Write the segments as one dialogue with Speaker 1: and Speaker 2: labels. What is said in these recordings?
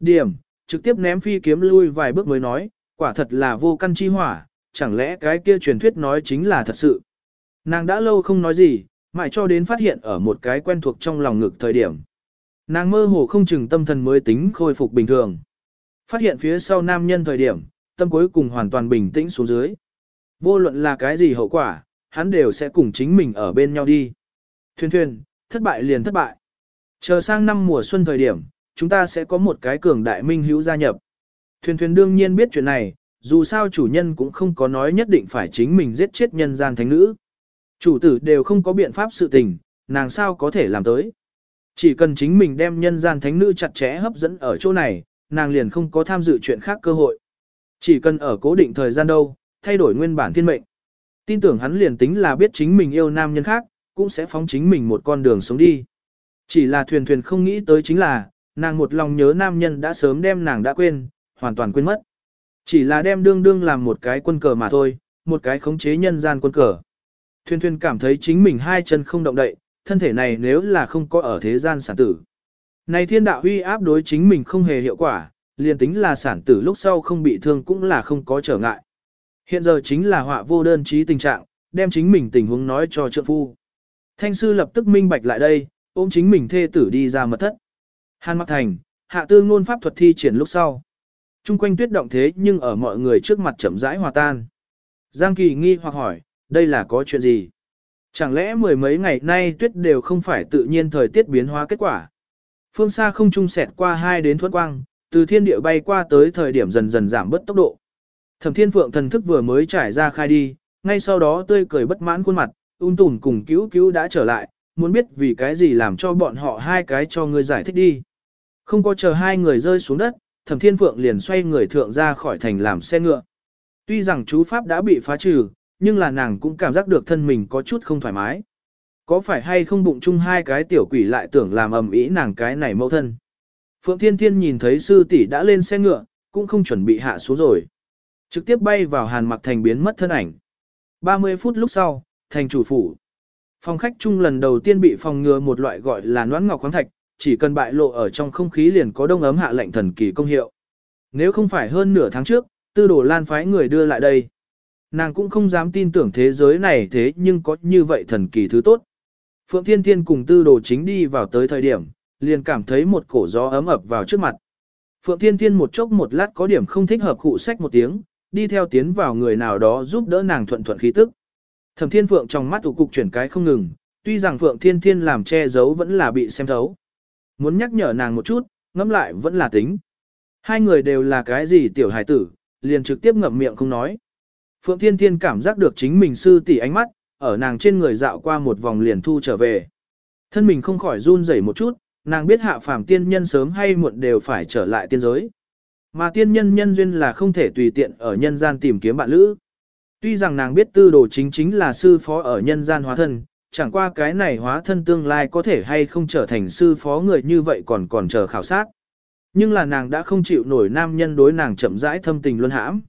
Speaker 1: Điểm, trực tiếp ném phi kiếm lui vài bước mới nói, quả thật là vô căn chi hỏa, chẳng lẽ cái kia truyền thuyết nói chính là thật sự. Nàng đã lâu không nói gì, mãi cho đến phát hiện ở một cái quen thuộc trong lòng ngực thời điểm. Nàng mơ hồ không chừng tâm thần mới tính khôi phục bình thường. Phát hiện phía sau nam nhân thời điểm, tâm cuối cùng hoàn toàn bình tĩnh xuống dưới. Vô luận là cái gì hậu quả, hắn đều sẽ cùng chính mình ở bên nhau đi. Thuyền thuyền, thất bại liền thất bại. Chờ sang năm mùa xuân thời điểm, chúng ta sẽ có một cái cường đại minh hữu gia nhập. Thuyền thuyền đương nhiên biết chuyện này, dù sao chủ nhân cũng không có nói nhất định phải chính mình giết chết nhân gian thánh nữ. Chủ tử đều không có biện pháp sự tình, nàng sao có thể làm tới. Chỉ cần chính mình đem nhân gian thánh nữ chặt chẽ hấp dẫn ở chỗ này, nàng liền không có tham dự chuyện khác cơ hội. Chỉ cần ở cố định thời gian đâu, thay đổi nguyên bản thiên mệnh. Tin tưởng hắn liền tính là biết chính mình yêu nam nhân khác, cũng sẽ phóng chính mình một con đường sống đi. Chỉ là thuyền thuyền không nghĩ tới chính là, nàng một lòng nhớ nam nhân đã sớm đem nàng đã quên, hoàn toàn quên mất. Chỉ là đem đương đương làm một cái quân cờ mà thôi, một cái khống chế nhân gian quân cờ. Thuyền thuyền cảm thấy chính mình hai chân không động đậy, thân thể này nếu là không có ở thế gian sản tử. Này thiên đạo huy áp đối chính mình không hề hiệu quả, liền tính là sản tử lúc sau không bị thương cũng là không có trở ngại. Hiện giờ chính là họa vô đơn trí tình trạng, đem chính mình tình huống nói cho trượng phu. Thanh sư lập tức minh bạch lại đây, ôm chính mình thê tử đi ra mật thất. Hàn Mặc Thành, hạ tư ngôn pháp thuật thi triển lúc sau. Trung quanh tuyết động thế nhưng ở mọi người trước mặt chậm rãi hòa tan. Giang Kỳ nghi hoặc hỏi, đây là có chuyện gì? Chẳng lẽ mười mấy ngày nay tuyết đều không phải tự nhiên thời tiết biến hóa kết quả? Phương xa không trung sẹt qua hai đến thuẫn quang, từ thiên địa bay qua tới thời điểm dần dần giảm bớt tốc độ. Thẩm Thiên Phượng thần thức vừa mới trải ra khai đi, ngay sau đó tươi cười bất mãn khuôn mặt, ung tùm cùng cứu cứu đã trở lại, muốn biết vì cái gì làm cho bọn họ hai cái cho người giải thích đi. Không có chờ hai người rơi xuống đất, Thẩm Thiên Phượng liền xoay người thượng ra khỏi thành làm xe ngựa. Tuy rằng chú pháp đã bị phá trừ, nhưng là nàng cũng cảm giác được thân mình có chút không thoải mái. Có phải hay không bụng chung hai cái tiểu quỷ lại tưởng làm ầm ĩ nàng cái này mẫu thân. Phượng Thiên Thiên nhìn thấy sư tỷ đã lên xe ngựa, cũng không chuẩn bị hạ xuống rồi. Trực tiếp bay vào Hàn Mặc Thành biến mất thân ảnh. 30 phút lúc sau, thành chủ phủ. Phòng khách chung lần đầu tiên bị phòng ngừa một loại gọi là noãn ngọc khoáng thạch, chỉ cần bại lộ ở trong không khí liền có đông ấm hạ lệnh thần kỳ công hiệu. Nếu không phải hơn nửa tháng trước, tư đồ lan phái người đưa lại đây. Nàng cũng không dám tin tưởng thế giới này thế nhưng có như vậy thần kỳ thứ tốt. Phượng Thiên Thiên cùng tư đồ chính đi vào tới thời điểm, liền cảm thấy một cổ gió ấm ập vào trước mặt. Phượng Thiên Thiên một chốc một lát có điểm không thích hợp cụ sách một tiếng, đi theo tiến vào người nào đó giúp đỡ nàng thuận thuận khí tức. Thẩm Thiên Phượng trong mắt ủ cục chuyển cái không ngừng, tuy rằng Phượng Thiên Thiên làm che giấu vẫn là bị xem thấu. Muốn nhắc nhở nàng một chút, ngẫm lại vẫn là tính. Hai người đều là cái gì tiểu hài tử, liền trực tiếp ngậm miệng không nói. Phượng Thiên Thiên cảm giác được chính mình sư tỷ ánh mắt, ở nàng trên người dạo qua một vòng liền thu trở về. Thân mình không khỏi run rẩy một chút, nàng biết hạ phàm tiên nhân sớm hay muộn đều phải trở lại tiên giới. Mà tiên nhân nhân duyên là không thể tùy tiện ở nhân gian tìm kiếm bạn lữ. Tuy rằng nàng biết tư đồ chính chính là sư phó ở nhân gian hóa thân, chẳng qua cái này hóa thân tương lai có thể hay không trở thành sư phó người như vậy còn còn chờ khảo sát. Nhưng là nàng đã không chịu nổi nam nhân đối nàng chậm rãi thâm tình luân hãm.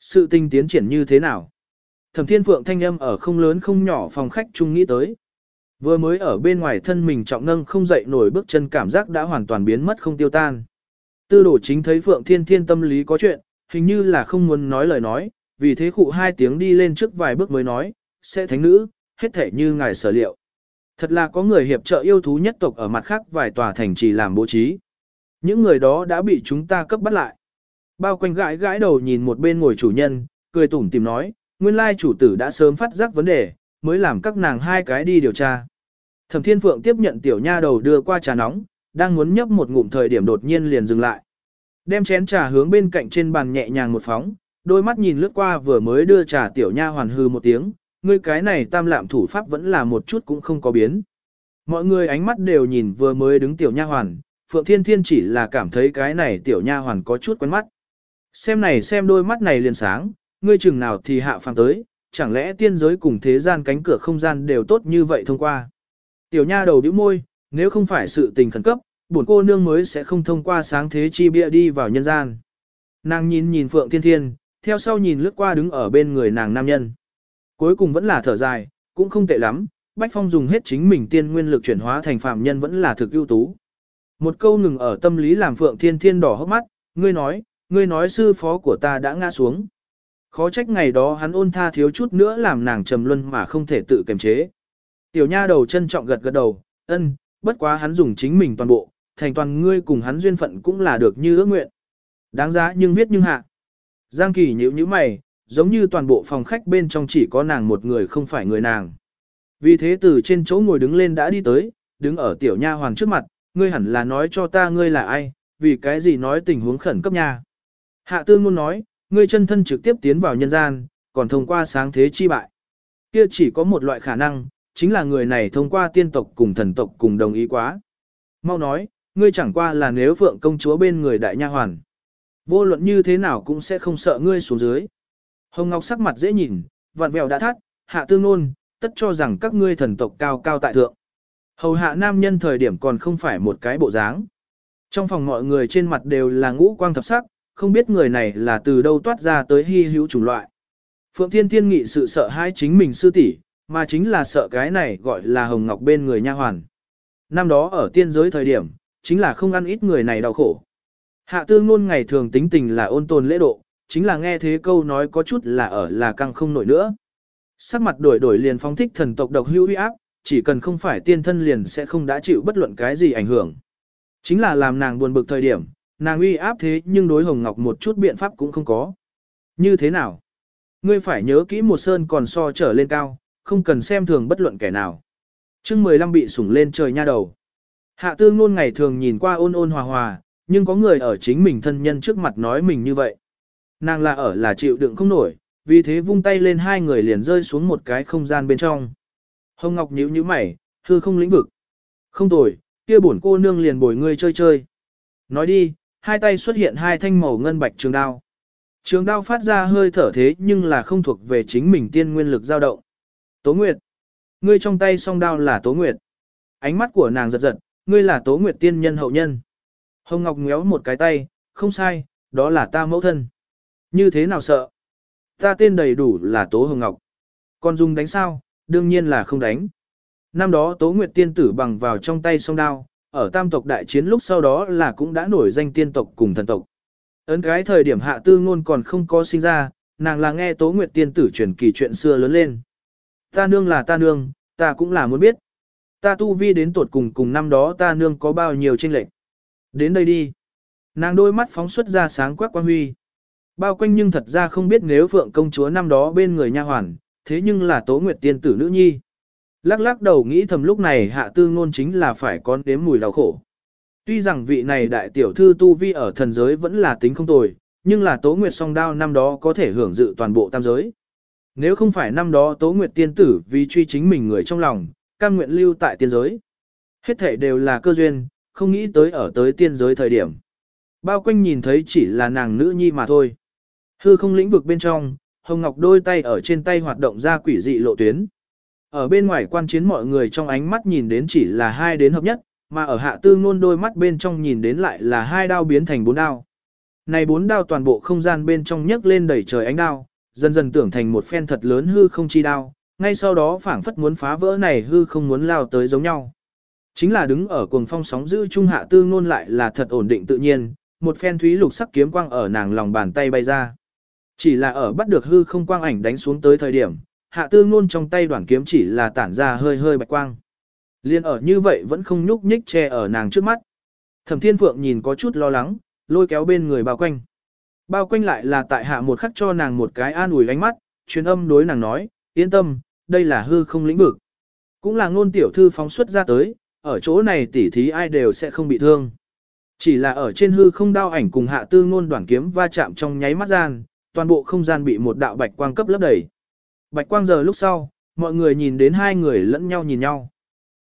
Speaker 1: Sự tình tiến triển như thế nào? Thẩm Thiên Phượng thanh âm ở không lớn không nhỏ phòng khách chung nghĩ tới. Vừa mới ở bên ngoài thân mình trọng nâng không dậy nổi bước chân cảm giác đã hoàn toàn biến mất không tiêu tan. Tư đổ chính thấy Phượng Thiên Thiên tâm lý có chuyện, hình như là không muốn nói lời nói, vì thế khụ hai tiếng đi lên trước vài bước mới nói, sẽ thánh nữ, hết thể như ngài sở liệu. Thật là có người hiệp trợ yêu thú nhất tộc ở mặt khác vài tòa thành trì làm bố trí. Những người đó đã bị chúng ta cấp bắt lại. Bao quanh gãi gãi đầu nhìn một bên ngồi chủ nhân, cười tủm tìm nói, nguyên lai chủ tử đã sớm phát giác vấn đề, mới làm các nàng hai cái đi điều tra. Thẩm Thiên Phượng tiếp nhận tiểu nha đầu đưa qua trà nóng, đang muốn nhấp một ngụm thời điểm đột nhiên liền dừng lại. Đem chén trà hướng bên cạnh trên bàn nhẹ nhàng một phóng, đôi mắt nhìn lướt qua vừa mới đưa trà tiểu nha hoàn hư một tiếng, ngươi cái này tam lạm thủ pháp vẫn là một chút cũng không có biến. Mọi người ánh mắt đều nhìn vừa mới đứng tiểu nha hoàn, Phượng Thiên Thiên chỉ là cảm thấy cái này tiểu nha hoàn có chút quen mắt. Xem này xem đôi mắt này liền sáng, ngươi chừng nào thì hạ phàm tới, chẳng lẽ tiên giới cùng thế gian cánh cửa không gian đều tốt như vậy thông qua. Tiểu nha đầu bĩu môi, nếu không phải sự tình khẩn cấp, bổn cô nương mới sẽ không thông qua sáng thế chi bia đi vào nhân gian. Nàng nhìn nhìn Phượng Thiên Thiên, theo sau nhìn lướt qua đứng ở bên người nàng nam nhân. Cuối cùng vẫn là thở dài, cũng không tệ lắm, Bách Phong dùng hết chính mình tiên nguyên lực chuyển hóa thành phạm nhân vẫn là thực ưu tú. một câu ngừng ở tâm lý làm Phượng Thiên Thiên đỏ hốc mắt, ngươi nói, ngươi nói sư phó của ta đã ngã xuống. Khó trách ngày đó hắn ôn tha thiếu chút nữa làm nàng trầm luân mà không thể tự kiềm chế. Tiểu nha đầu trân trọng gật gật đầu, ân, bất quá hắn dùng chính mình toàn bộ, thành toàn ngươi cùng hắn duyên phận cũng là được như ước nguyện. Đáng giá nhưng viết nhưng hạ. Giang Kỳ nhíu nhíu mày, giống như toàn bộ phòng khách bên trong chỉ có nàng một người không phải người nàng. Vì thế từ trên chỗ ngồi đứng lên đã đi tới, đứng ở tiểu nha hoàng trước mặt, ngươi hẳn là nói cho ta ngươi là ai, vì cái gì nói tình huống khẩn cấp nha. Hạ tư ngôn nói, ngươi chân thân trực tiếp tiến vào nhân gian, còn thông qua sáng thế chi bại. Kia chỉ có một loại khả năng, chính là người này thông qua tiên tộc cùng thần tộc cùng đồng ý quá. Mau nói, ngươi chẳng qua là nếu phượng công chúa bên người đại nha hoàn. Vô luận như thế nào cũng sẽ không sợ ngươi xuống dưới. Hồng Ngọc sắc mặt dễ nhìn, vặn vẹo đã thắt, hạ tương nôn, tất cho rằng các ngươi thần tộc cao cao tại thượng. Hầu hạ nam nhân thời điểm còn không phải một cái bộ dáng. Trong phòng mọi người trên mặt đều là ngũ quang thập sắc, không biết người này là từ đâu toát ra tới hy hữu chủng loại. Phượng Thiên Thiên nghị sự sợ hai chính mình sư tỷ, mà chính là sợ cái này gọi là Hồng Ngọc bên người nha hoàn. Năm đó ở tiên giới thời điểm, chính là không ăn ít người này đau khổ. Hạ tư luôn ngày thường tính tình là ôn tồn lễ độ, chính là nghe thế câu nói có chút là ở là căng không nổi nữa. Sắc mặt đổi đổi liền phóng thích thần tộc độc hữu uy áp, chỉ cần không phải tiên thân liền sẽ không đã chịu bất luận cái gì ảnh hưởng. Chính là làm nàng buồn bực thời điểm, nàng uy áp thế nhưng đối Hồng Ngọc một chút biện pháp cũng không có. Như thế nào? Ngươi phải nhớ kỹ một sơn còn so trở lên cao, không cần xem thường bất luận kẻ nào. chương 15 bị sủng lên trời nha đầu. Hạ tư ngôn ngày thường nhìn qua ôn ôn hòa hòa, nhưng có người ở chính mình thân nhân trước mặt nói mình như vậy. Nàng là ở là chịu đựng không nổi, vì thế vung tay lên hai người liền rơi xuống một cái không gian bên trong. Hồng Ngọc nhíu nhíu mày, hư không lĩnh vực. Không tồi, kia bổn cô nương liền bồi ngươi chơi chơi. Nói đi, hai tay xuất hiện hai thanh màu ngân bạch trường đao. Trường đao phát ra hơi thở thế nhưng là không thuộc về chính mình tiên nguyên lực dao động. Tố Nguyệt. Ngươi trong tay song đao là Tố Nguyệt. Ánh mắt của nàng giật giật, ngươi là Tố Nguyệt tiên nhân hậu nhân. Hồng Ngọc ngéo một cái tay, không sai, đó là ta mẫu thân. Như thế nào sợ? Ta tên đầy đủ là Tố Hồng Ngọc. Còn dùng đánh sao? Đương nhiên là không đánh. Năm đó Tố Nguyệt tiên tử bằng vào trong tay song đao, ở tam tộc đại chiến lúc sau đó là cũng đã nổi danh tiên tộc cùng thần tộc. Ấn cái thời điểm hạ tư ngôn còn không có sinh ra, nàng là nghe Tố Nguyệt tiên tử truyền kỳ chuyện xưa lớn lên. Ta nương là ta nương, ta cũng là muốn biết. Ta tu vi đến tuột cùng cùng năm đó ta nương có bao nhiêu tranh lệch. Đến đây đi. Nàng đôi mắt phóng xuất ra sáng quắc quan huy. Bao quanh nhưng thật ra không biết nếu Phượng công chúa năm đó bên người nha hoàn, thế nhưng là Tố Nguyệt tiên tử nữ nhi. Lắc lắc đầu nghĩ thầm lúc này hạ tư ngôn chính là phải có đếm mùi đau khổ. Tuy rằng vị này đại tiểu thư tu vi ở thần giới vẫn là tính không tồi, nhưng là Tố Nguyệt song đao năm đó có thể hưởng dự toàn bộ tam giới. Nếu không phải năm đó Tố Nguyệt tiên tử vì truy chính mình người trong lòng, cam nguyện lưu tại tiên giới. Hết thể đều là cơ duyên, không nghĩ tới ở tới tiên giới thời điểm. Bao quanh nhìn thấy chỉ là nàng nữ nhi mà thôi. Hư không lĩnh vực bên trong, Hồng Ngọc đôi tay ở trên tay hoạt động ra quỷ dị lộ tuyến. Ở bên ngoài quan chiến mọi người trong ánh mắt nhìn đến chỉ là hai đến hợp nhất, mà ở hạ tư ngôn đôi mắt bên trong nhìn đến lại là hai đao biến thành bốn đao. Này bốn đao toàn bộ không gian bên trong nhấc lên đẩy trời ánh đao, dần dần tưởng thành một phen thật lớn hư không chi đao, ngay sau đó phảng phất muốn phá vỡ này hư không muốn lao tới giống nhau. Chính là đứng ở cuồng phong sóng giữ trung hạ tư ngôn lại là thật ổn định tự nhiên, một phen thúy lục sắc kiếm quang ở nàng lòng bàn tay bay ra. Chỉ là ở bắt được hư không quang ảnh đánh xuống tới thời điểm, hạ tư ngôn trong tay đoàn kiếm chỉ là tản ra hơi hơi bạch quang. Liên ở như vậy vẫn không nhúc nhích che ở nàng trước mắt. Thẩm thiên phượng nhìn có chút lo lắng, lôi kéo bên người bao quanh. Bao quanh lại là tại hạ một khắc cho nàng một cái an ủi ánh mắt, truyền âm đối nàng nói, yên tâm, đây là hư không lĩnh vực. Cũng là ngôn tiểu thư phóng xuất ra tới, ở chỗ này tỉ thí ai đều sẽ không bị thương. Chỉ là ở trên hư không đao ảnh cùng hạ tư ngôn đoàn kiếm va chạm trong nháy mắt gian, toàn bộ không gian bị một đạo bạch quang cấp lấp đầy. Bạch quang giờ lúc sau, mọi người nhìn đến hai người lẫn nhau nhìn nhau.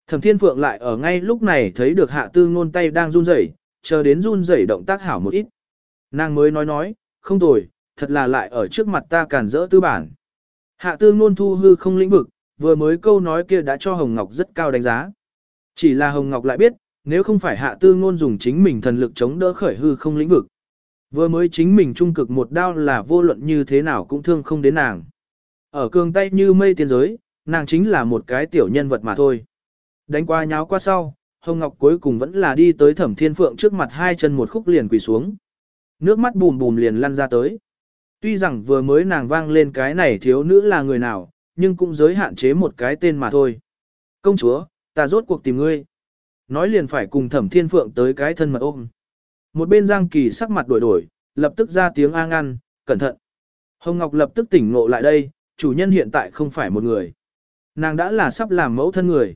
Speaker 1: Thẩm Thiên Phượng lại ở ngay lúc này thấy được hạ tư ngôn tay đang run rẩy, chờ đến run rẩy động tác hảo một ít. Nàng mới nói nói, không tồi, thật là lại ở trước mặt ta cản rỡ tư bản. Hạ tư ngôn thu hư không lĩnh vực, vừa mới câu nói kia đã cho Hồng Ngọc rất cao đánh giá. Chỉ là Hồng Ngọc lại biết, nếu không phải hạ tư ngôn dùng chính mình thần lực chống đỡ khởi hư không lĩnh vực. Vừa mới chính mình trung cực một đao là vô luận như thế nào cũng thương không đến nàng. Ở cường tay như mây tiên giới, nàng chính là một cái tiểu nhân vật mà thôi. Đánh qua nháo qua sau, Hồng Ngọc cuối cùng vẫn là đi tới Thẩm Thiên Phượng trước mặt hai chân một khúc liền quỳ xuống. Nước mắt bùm bùm liền lăn ra tới. Tuy rằng vừa mới nàng vang lên cái này thiếu nữ là người nào, nhưng cũng giới hạn chế một cái tên mà thôi. Công chúa, ta rốt cuộc tìm ngươi. Nói liền phải cùng Thẩm Thiên Phượng tới cái thân mật ôm. Một bên Giang Kỳ sắc mặt đổi đổi, lập tức ra tiếng a ngăn, cẩn thận. Hồng Ngọc lập tức tỉnh ngộ lại đây, chủ nhân hiện tại không phải một người. Nàng đã là sắp làm mẫu thân người.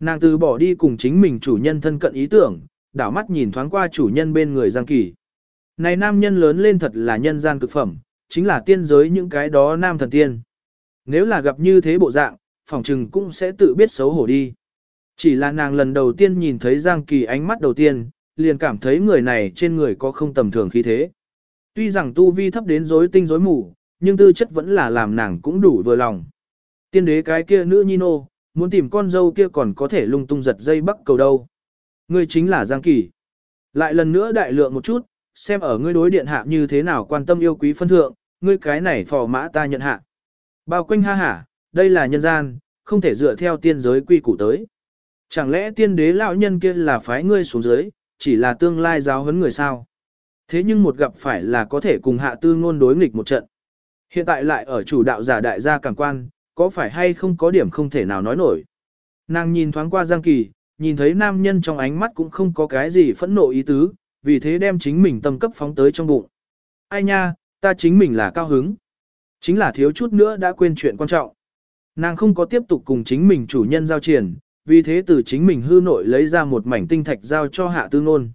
Speaker 1: Nàng từ bỏ đi cùng chính mình chủ nhân thân cận ý tưởng, đảo mắt nhìn thoáng qua chủ nhân bên người Giang Kỳ. Này nam nhân lớn lên thật là nhân gian cực phẩm, chính là tiên giới những cái đó nam thần tiên. Nếu là gặp như thế bộ dạng, phòng trừng cũng sẽ tự biết xấu hổ đi. Chỉ là nàng lần đầu tiên nhìn thấy Giang Kỳ ánh mắt đầu tiên, liền cảm thấy người này trên người có không tầm thường khí thế. Tuy rằng tu vi thấp đến rối tinh rối mù, nhưng tư chất vẫn là làm nàng cũng đủ vừa lòng. Tiên đế cái kia nữ nhi nô, muốn tìm con dâu kia còn có thể lung tung giật dây bắc cầu đâu. Ngươi chính là Giang Kỳ. Lại lần nữa đại lượng một chút, xem ở ngươi đối điện hạ như thế nào quan tâm yêu quý phân thượng, ngươi cái này phò mã ta nhận hạ. Bao quanh ha hả, đây là nhân gian, không thể dựa theo tiên giới quy củ tới. Chẳng lẽ tiên đế lão nhân kia là phái ngươi xuống dưới, chỉ là tương lai giáo huấn người sao? Thế nhưng một gặp phải là có thể cùng hạ tư ngôn đối nghịch một trận. Hiện tại lại ở chủ đạo giả đại gia càng quan, có phải hay không có điểm không thể nào nói nổi. Nàng nhìn thoáng qua Giang Kỳ, nhìn thấy nam nhân trong ánh mắt cũng không có cái gì phẫn nộ ý tứ, vì thế đem chính mình tâm cấp phóng tới trong bụng. Ai nha, ta chính mình là cao hứng. Chính là thiếu chút nữa đã quên chuyện quan trọng. Nàng không có tiếp tục cùng chính mình chủ nhân giao triển, vì thế từ chính mình hư nội lấy ra một mảnh tinh thạch giao cho hạ tư ngôn.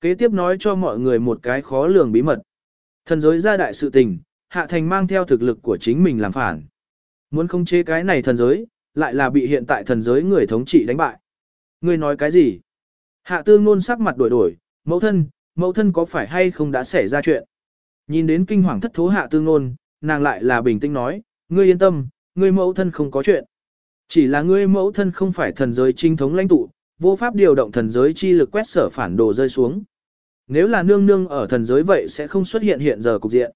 Speaker 1: Kế tiếp nói cho mọi người một cái khó lường bí mật. Thần giới gia đại sự tình, hạ thành mang theo thực lực của chính mình làm phản. Muốn không chế cái này thần giới, lại là bị hiện tại thần giới người thống trị đánh bại. Ngươi nói cái gì? Hạ tư ngôn sắc mặt đổi đổi, mẫu thân, mẫu thân có phải hay không đã xảy ra chuyện? Nhìn đến kinh hoàng thất thố hạ tư ngôn, nàng lại là bình tĩnh nói, ngươi yên tâm, ngươi mẫu thân không có chuyện. Chỉ là ngươi mẫu thân không phải thần giới trinh thống lãnh tụ, vô pháp điều động thần giới chi lực quét sở phản đồ rơi xuống. Nếu là nương nương ở thần giới vậy sẽ không xuất hiện hiện giờ cục diện.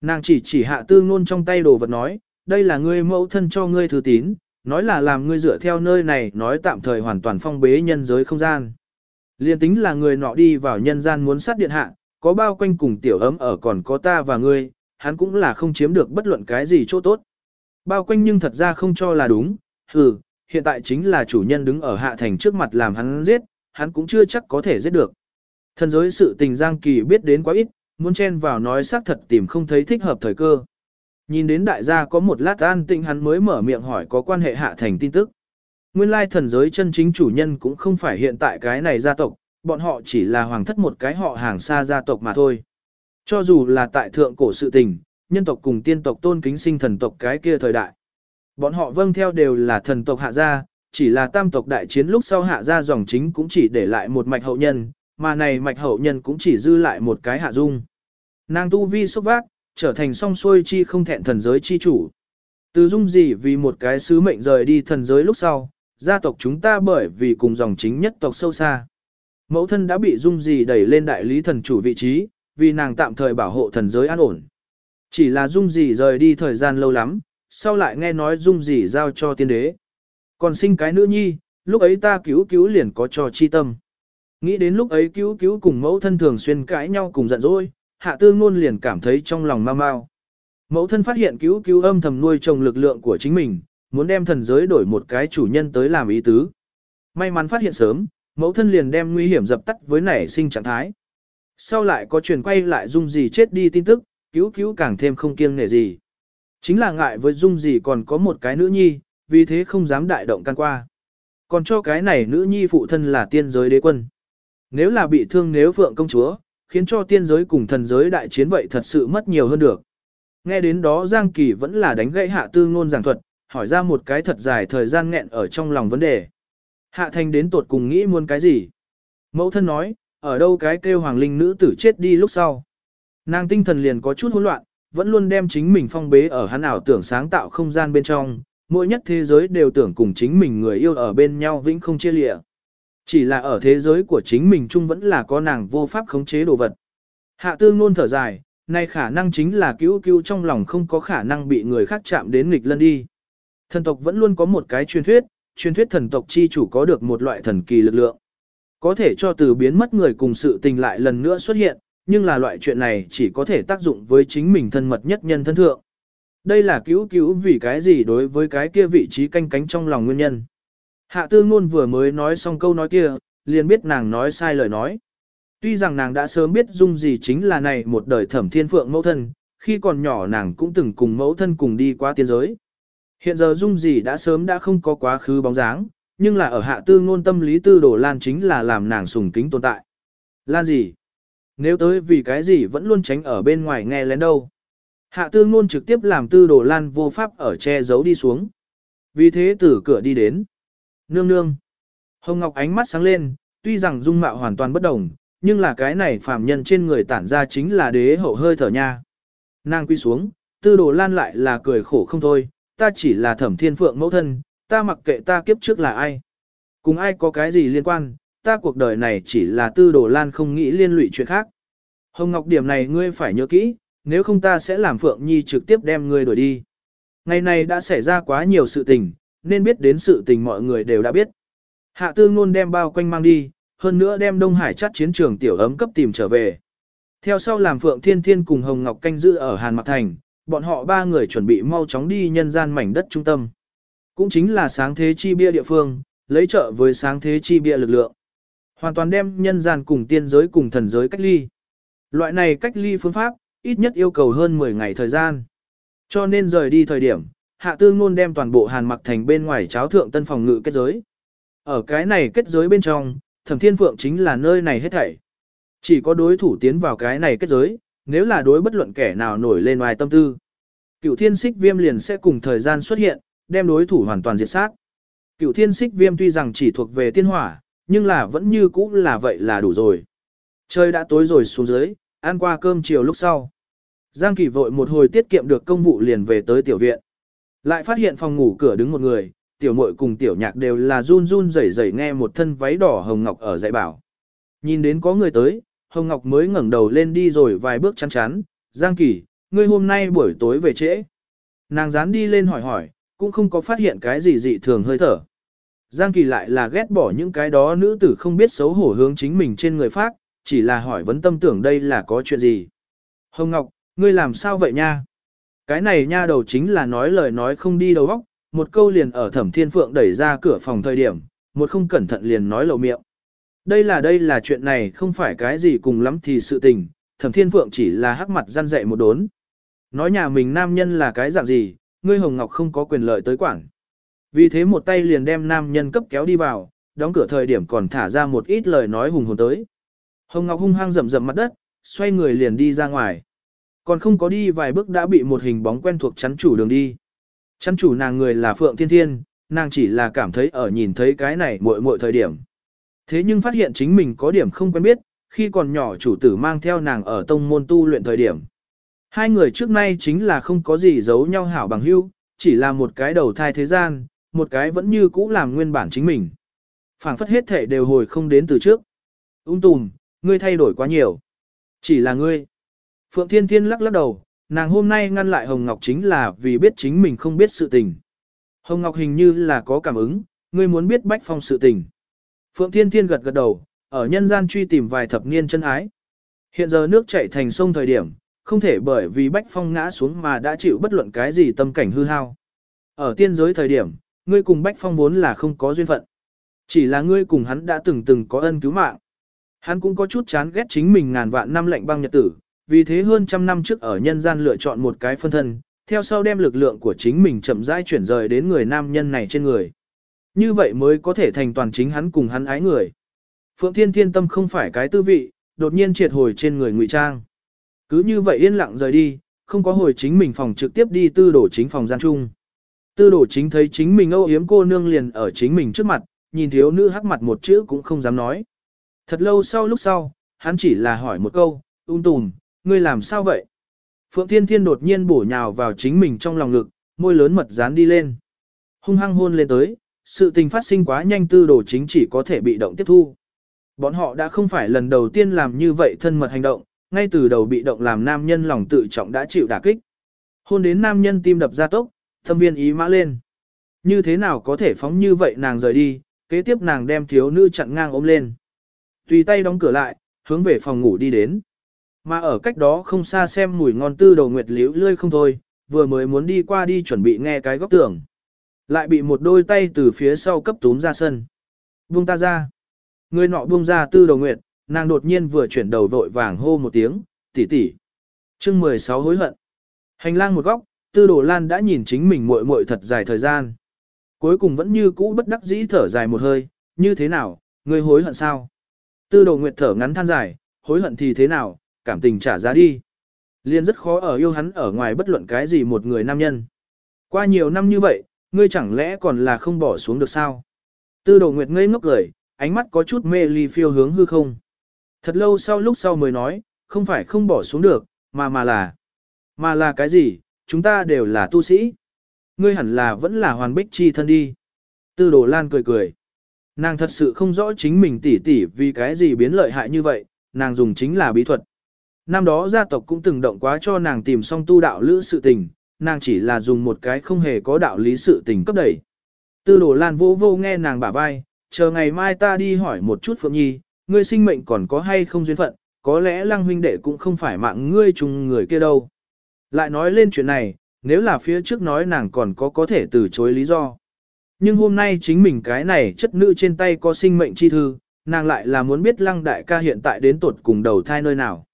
Speaker 1: Nàng chỉ chỉ hạ tư ngôn trong tay đồ vật nói, đây là ngươi mẫu thân cho ngươi thứ tín, nói là làm ngươi dựa theo nơi này nói tạm thời hoàn toàn phong bế nhân giới không gian. Liên tính là người nọ đi vào nhân gian muốn sát điện hạ, có bao quanh cùng tiểu ấm ở còn có ta và ngươi, hắn cũng là không chiếm được bất luận cái gì chỗ tốt. Bao quanh nhưng thật ra không cho là đúng, hừ, hiện tại chính là chủ nhân đứng ở hạ thành trước mặt làm hắn giết, hắn cũng chưa chắc có thể giết được. Thần giới sự tình Giang Kỳ biết đến quá ít, muốn chen vào nói xác thật tìm không thấy thích hợp thời cơ. Nhìn đến đại gia có một lát an tĩnh hắn mới mở miệng hỏi có quan hệ hạ thành tin tức. Nguyên lai thần giới chân chính chủ nhân cũng không phải hiện tại cái này gia tộc, bọn họ chỉ là hoàng thất một cái họ hàng xa gia tộc mà thôi. Cho dù là tại thượng cổ sự tình, nhân tộc cùng tiên tộc tôn kính sinh thần tộc cái kia thời đại. Bọn họ vâng theo đều là thần tộc hạ gia, chỉ là tam tộc đại chiến lúc sau hạ gia dòng chính cũng chỉ để lại một mạch hậu nhân, mà này mạch hậu nhân cũng chỉ dư lại một cái hạ dung. Nàng tu vi xúc vác, trở thành song xuôi chi không thẹn thần giới chi chủ. Từ dung gì vì một cái sứ mệnh rời đi thần giới lúc sau, gia tộc chúng ta bởi vì cùng dòng chính nhất tộc sâu xa. Mẫu thân đã bị dung gì đẩy lên đại lý thần chủ vị trí, vì nàng tạm thời bảo hộ thần giới an ổn. Chỉ là dung gì rời đi thời gian lâu lắm, sau lại nghe nói dung gì giao cho tiên đế. Còn sinh cái nữ nhi, lúc ấy ta cứu cứu liền có cho chi tâm. Nghĩ đến lúc ấy cứu cứu cùng mẫu thân thường xuyên cãi nhau cùng giận dỗi, hạ tư ngôn liền cảm thấy trong lòng mau mau. Mẫu thân phát hiện cứu cứu âm thầm nuôi trồng lực lượng của chính mình, muốn đem thần giới đổi một cái chủ nhân tới làm ý tứ. May mắn phát hiện sớm, mẫu thân liền đem nguy hiểm dập tắt với nảy sinh trạng thái. Sau lại có truyền quay lại dung gì chết đi tin tức, cứu cứu càng thêm không kiêng nể gì. Chính là ngại với dung gì còn có một cái nữ nhi, vì thế không dám đại động can qua. Còn cho cái này nữ nhi phụ thân là tiên giới đế quân. Nếu là bị thương nếu vượng công chúa, khiến cho tiên giới cùng thần giới đại chiến vậy thật sự mất nhiều hơn được. Nghe đến đó Giang Kỳ vẫn là đánh gãy hạ tư ngôn giảng thuật, hỏi ra một cái thật dài thời gian nghẹn ở trong lòng vấn đề. Hạ thành đến tột cùng nghĩ muốn cái gì? Mẫu thân nói, ở đâu cái kêu hoàng linh nữ tử chết đi lúc sau. Nàng tinh thần liền có chút hỗn loạn, vẫn luôn đem chính mình phong bế ở hắn ảo tưởng sáng tạo không gian bên trong, mỗi nhất thế giới đều tưởng cùng chính mình người yêu ở bên nhau vĩnh không chia lịa. Chỉ là ở thế giới của chính mình chung vẫn là có nàng vô pháp khống chế đồ vật. Hạ tư ngôn thở dài, nay khả năng chính là cứu cứu trong lòng không có khả năng bị người khác chạm đến nghịch lân đi. Thần tộc vẫn luôn có một cái truyền thuyết, truyền thuyết thần tộc chi chủ có được một loại thần kỳ lực lượng. có thể cho từ biến mất người cùng sự tình lại lần nữa xuất hiện, nhưng là loại chuyện này chỉ có thể tác dụng với chính mình thân mật nhất nhân thân thượng. Đây là cứu cứu vì cái gì đối với cái kia vị trí canh cánh trong lòng nguyên nhân. Hạ tư ngôn vừa mới nói xong câu nói kia, liền biết nàng nói sai lời nói. Tuy rằng nàng đã sớm biết dung gì chính là này một đời thẩm thiên phượng mẫu thân, khi còn nhỏ nàng cũng từng cùng mẫu thân cùng đi qua tiên giới. Hiện giờ dung gì đã sớm đã không có quá khứ bóng dáng, nhưng là ở hạ tư ngôn tâm lý tư đổ lan chính là làm nàng sùng kính tồn tại. Lan gì? Nếu tới vì cái gì vẫn luôn tránh ở bên ngoài nghe lén đâu. Hạ tư ngôn trực tiếp làm tư đồ lan vô pháp ở che giấu đi xuống. Vì thế từ cửa đi đến. Nương nương. Hồng Ngọc ánh mắt sáng lên, tuy rằng dung mạo hoàn toàn bất đồng, nhưng là cái này phàm nhân trên người tản ra chính là đế hậu hơi thở nha. Nàng quy xuống, tư đồ lan lại là cười khổ không thôi, ta chỉ là thẩm thiên phượng mẫu thân, ta mặc kệ ta kiếp trước là ai. Cùng ai có cái gì liên quan, ta cuộc đời này chỉ là tư đồ lan không nghĩ liên lụy chuyện khác. Hồng Ngọc điểm này ngươi phải nhớ kỹ, nếu không ta sẽ làm Phượng Nhi trực tiếp đem ngươi đuổi đi. Ngày này đã xảy ra quá nhiều sự tình, nên biết đến sự tình mọi người đều đã biết. Hạ tư ngôn đem bao quanh mang đi, hơn nữa đem Đông Hải chắt chiến trường tiểu ấm cấp tìm trở về. Theo sau làm Phượng Thiên Thiên cùng Hồng Ngọc canh giữ ở Hàn Mặc Thành, bọn họ ba người chuẩn bị mau chóng đi nhân gian mảnh đất trung tâm. Cũng chính là sáng thế chi bia địa phương, lấy trợ với sáng thế chi bia lực lượng. Hoàn toàn đem nhân gian cùng tiên giới cùng thần giới cách ly. Loại này cách ly phương pháp, ít nhất yêu cầu hơn 10 ngày thời gian. Cho nên rời đi thời điểm, hạ tư ngôn đem toàn bộ hàn mặc thành bên ngoài cháo thượng tân phòng ngự kết giới. Ở cái này kết giới bên trong, thẩm thiên phượng chính là nơi này hết thảy. Chỉ có đối thủ tiến vào cái này kết giới, nếu là đối bất luận kẻ nào nổi lên ngoài tâm tư. Cựu thiên xích viêm liền sẽ cùng thời gian xuất hiện, đem đối thủ hoàn toàn diệt sát. Cựu thiên xích viêm tuy rằng chỉ thuộc về tiên hỏa, nhưng là vẫn như cũ là vậy là đủ rồi. Trời đã tối rồi xuống dưới, ăn qua cơm chiều lúc sau. Giang Kỳ vội một hồi tiết kiệm được công vụ liền về tới tiểu viện. Lại phát hiện phòng ngủ cửa đứng một người, tiểu muội cùng tiểu nhạc đều là run run rẩy rẩy nghe một thân váy đỏ hồng ngọc ở dạy bảo. Nhìn đến có người tới, hồng ngọc mới ngẩng đầu lên đi rồi vài bước chắn chắn, Giang Kỳ, ngươi hôm nay buổi tối về trễ. Nàng dán đi lên hỏi hỏi, cũng không có phát hiện cái gì dị thường hơi thở. Giang Kỳ lại là ghét bỏ những cái đó nữ tử không biết xấu hổ hướng chính mình trên người phát, chỉ là hỏi vấn tâm tưởng đây là có chuyện gì. Hồng Ngọc, ngươi làm sao vậy nha? Cái này nha đầu chính là nói lời nói không đi đầu óc, một câu liền ở thẩm thiên phượng đẩy ra cửa phòng thời điểm, một không cẩn thận liền nói lậu miệng. Đây là đây là chuyện này không phải cái gì cùng lắm thì sự tình, thẩm thiên phượng chỉ là hắc mặt gian dậy một đốn. Nói nhà mình nam nhân là cái dạng gì, ngươi Hồng Ngọc không có quyền lợi tới quản. Vì thế một tay liền đem nam nhân cấp kéo đi vào, đóng cửa thời điểm còn thả ra một ít lời nói hùng hồn tới. Hồng Ngọc hung hăng rầm rầm mặt đất, xoay người liền đi ra ngoài. Còn không có đi vài bước đã bị một hình bóng quen thuộc chắn chủ đường đi. Chắn chủ nàng người là Phượng Thiên Thiên, nàng chỉ là cảm thấy ở nhìn thấy cái này muội muội thời điểm. Thế nhưng phát hiện chính mình có điểm không quen biết, khi còn nhỏ chủ tử mang theo nàng ở tông môn tu luyện thời điểm. Hai người trước nay chính là không có gì giấu nhau hảo bằng hữu, chỉ là một cái đầu thai thế gian, một cái vẫn như cũ làm nguyên bản chính mình. phảng phất hết thể đều hồi không đến từ trước. Ung tùm, ngươi thay đổi quá nhiều. Chỉ là ngươi. Phượng Thiên Thiên lắc lắc đầu, nàng hôm nay ngăn lại Hồng Ngọc chính là vì biết chính mình không biết sự tình. Hồng Ngọc hình như là có cảm ứng, ngươi muốn biết Bách Phong sự tình. Phượng Thiên Thiên gật gật đầu, ở nhân gian truy tìm vài thập niên chân ái. Hiện giờ nước chảy thành sông thời điểm, không thể bởi vì Bách Phong ngã xuống mà đã chịu bất luận cái gì tâm cảnh hư hao. Ở tiên giới thời điểm, ngươi cùng Bách Phong vốn là không có duyên phận. Chỉ là ngươi cùng hắn đã từng từng có ân cứu mạng. Hắn cũng có chút chán ghét chính mình ngàn vạn năm lệnh băng nhật tử, vì thế hơn trăm năm trước ở nhân gian lựa chọn một cái phân thân, theo sau đem lực lượng của chính mình chậm rãi chuyển rời đến người nam nhân này trên người. Như vậy mới có thể thành toàn chính hắn cùng hắn ái người. Phượng Thiên Thiên tâm không phải cái tư vị, đột nhiên triệt hồi trên người ngụy trang. Cứ như vậy yên lặng rời đi, không có hồi chính mình phòng trực tiếp đi tư đổ chính phòng gian chung. Tư Đồ chính thấy chính mình âu yếm cô nương liền ở chính mình trước mặt, nhìn thiếu nữ hắc mặt một chữ cũng không dám nói. Thật lâu sau lúc sau, hắn chỉ là hỏi một câu, ung tùm, ngươi làm sao vậy? Phượng Thiên Thiên đột nhiên bổ nhào vào chính mình trong lòng ngực, môi lớn mật dán đi lên. Hung hăng hôn lên tới, sự tình phát sinh quá nhanh tư đồ chính chỉ có thể bị động tiếp thu. Bọn họ đã không phải lần đầu tiên làm như vậy thân mật hành động, ngay từ đầu bị động làm nam nhân lòng tự trọng đã chịu đả kích. Hôn đến nam nhân tim đập ra tốc, thâm viên ý mã lên. Như thế nào có thể phóng như vậy nàng rời đi, kế tiếp nàng đem thiếu nữ chặn ngang ôm lên. Tùy tay đóng cửa lại, hướng về phòng ngủ đi đến. Mà ở cách đó không xa xem mùi ngon tư đầu nguyệt liễu lươi không thôi, vừa mới muốn đi qua đi chuẩn bị nghe cái góc tường. Lại bị một đôi tay từ phía sau cấp túm ra sân. Buông ta ra. Người nọ buông ra tư đầu nguyệt, nàng đột nhiên vừa chuyển đầu vội vàng hô một tiếng, tỷ tỷ. Chương 16 hối hận. Hành lang một góc, tư đồ lan đã nhìn chính mình muội muội thật dài thời gian. Cuối cùng vẫn như cũ bất đắc dĩ thở dài một hơi, như thế nào, Ngươi hối hận sao? Tư đồ nguyệt thở ngắn than dài, hối hận thì thế nào, cảm tình trả giá đi. Liên rất khó ở yêu hắn ở ngoài bất luận cái gì một người nam nhân. Qua nhiều năm như vậy, ngươi chẳng lẽ còn là không bỏ xuống được sao? Tư đồ nguyệt ngây ngốc cười, ánh mắt có chút mê ly phiêu hướng hư không. Thật lâu sau lúc sau mới nói, không phải không bỏ xuống được, mà mà là. Mà là cái gì, chúng ta đều là tu sĩ. Ngươi hẳn là vẫn là hoàn bích chi thân đi. Tư đồ lan cười cười. Nàng thật sự không rõ chính mình tỉ tỉ vì cái gì biến lợi hại như vậy, nàng dùng chính là bí thuật. Năm đó gia tộc cũng từng động quá cho nàng tìm xong tu đạo lữ sự tình, nàng chỉ là dùng một cái không hề có đạo lý sự tình cấp đẩy. Tư đồ lan vô vô nghe nàng bả vai, chờ ngày mai ta đi hỏi một chút Phượng Nhi, ngươi sinh mệnh còn có hay không duyên phận, có lẽ lăng huynh đệ cũng không phải mạng ngươi chung người kia đâu. Lại nói lên chuyện này, nếu là phía trước nói nàng còn có có thể từ chối lý do. Nhưng hôm nay chính mình cái này chất nữ trên tay có sinh mệnh chi thư, nàng lại là muốn biết lăng đại ca hiện tại đến tuột cùng đầu thai nơi nào.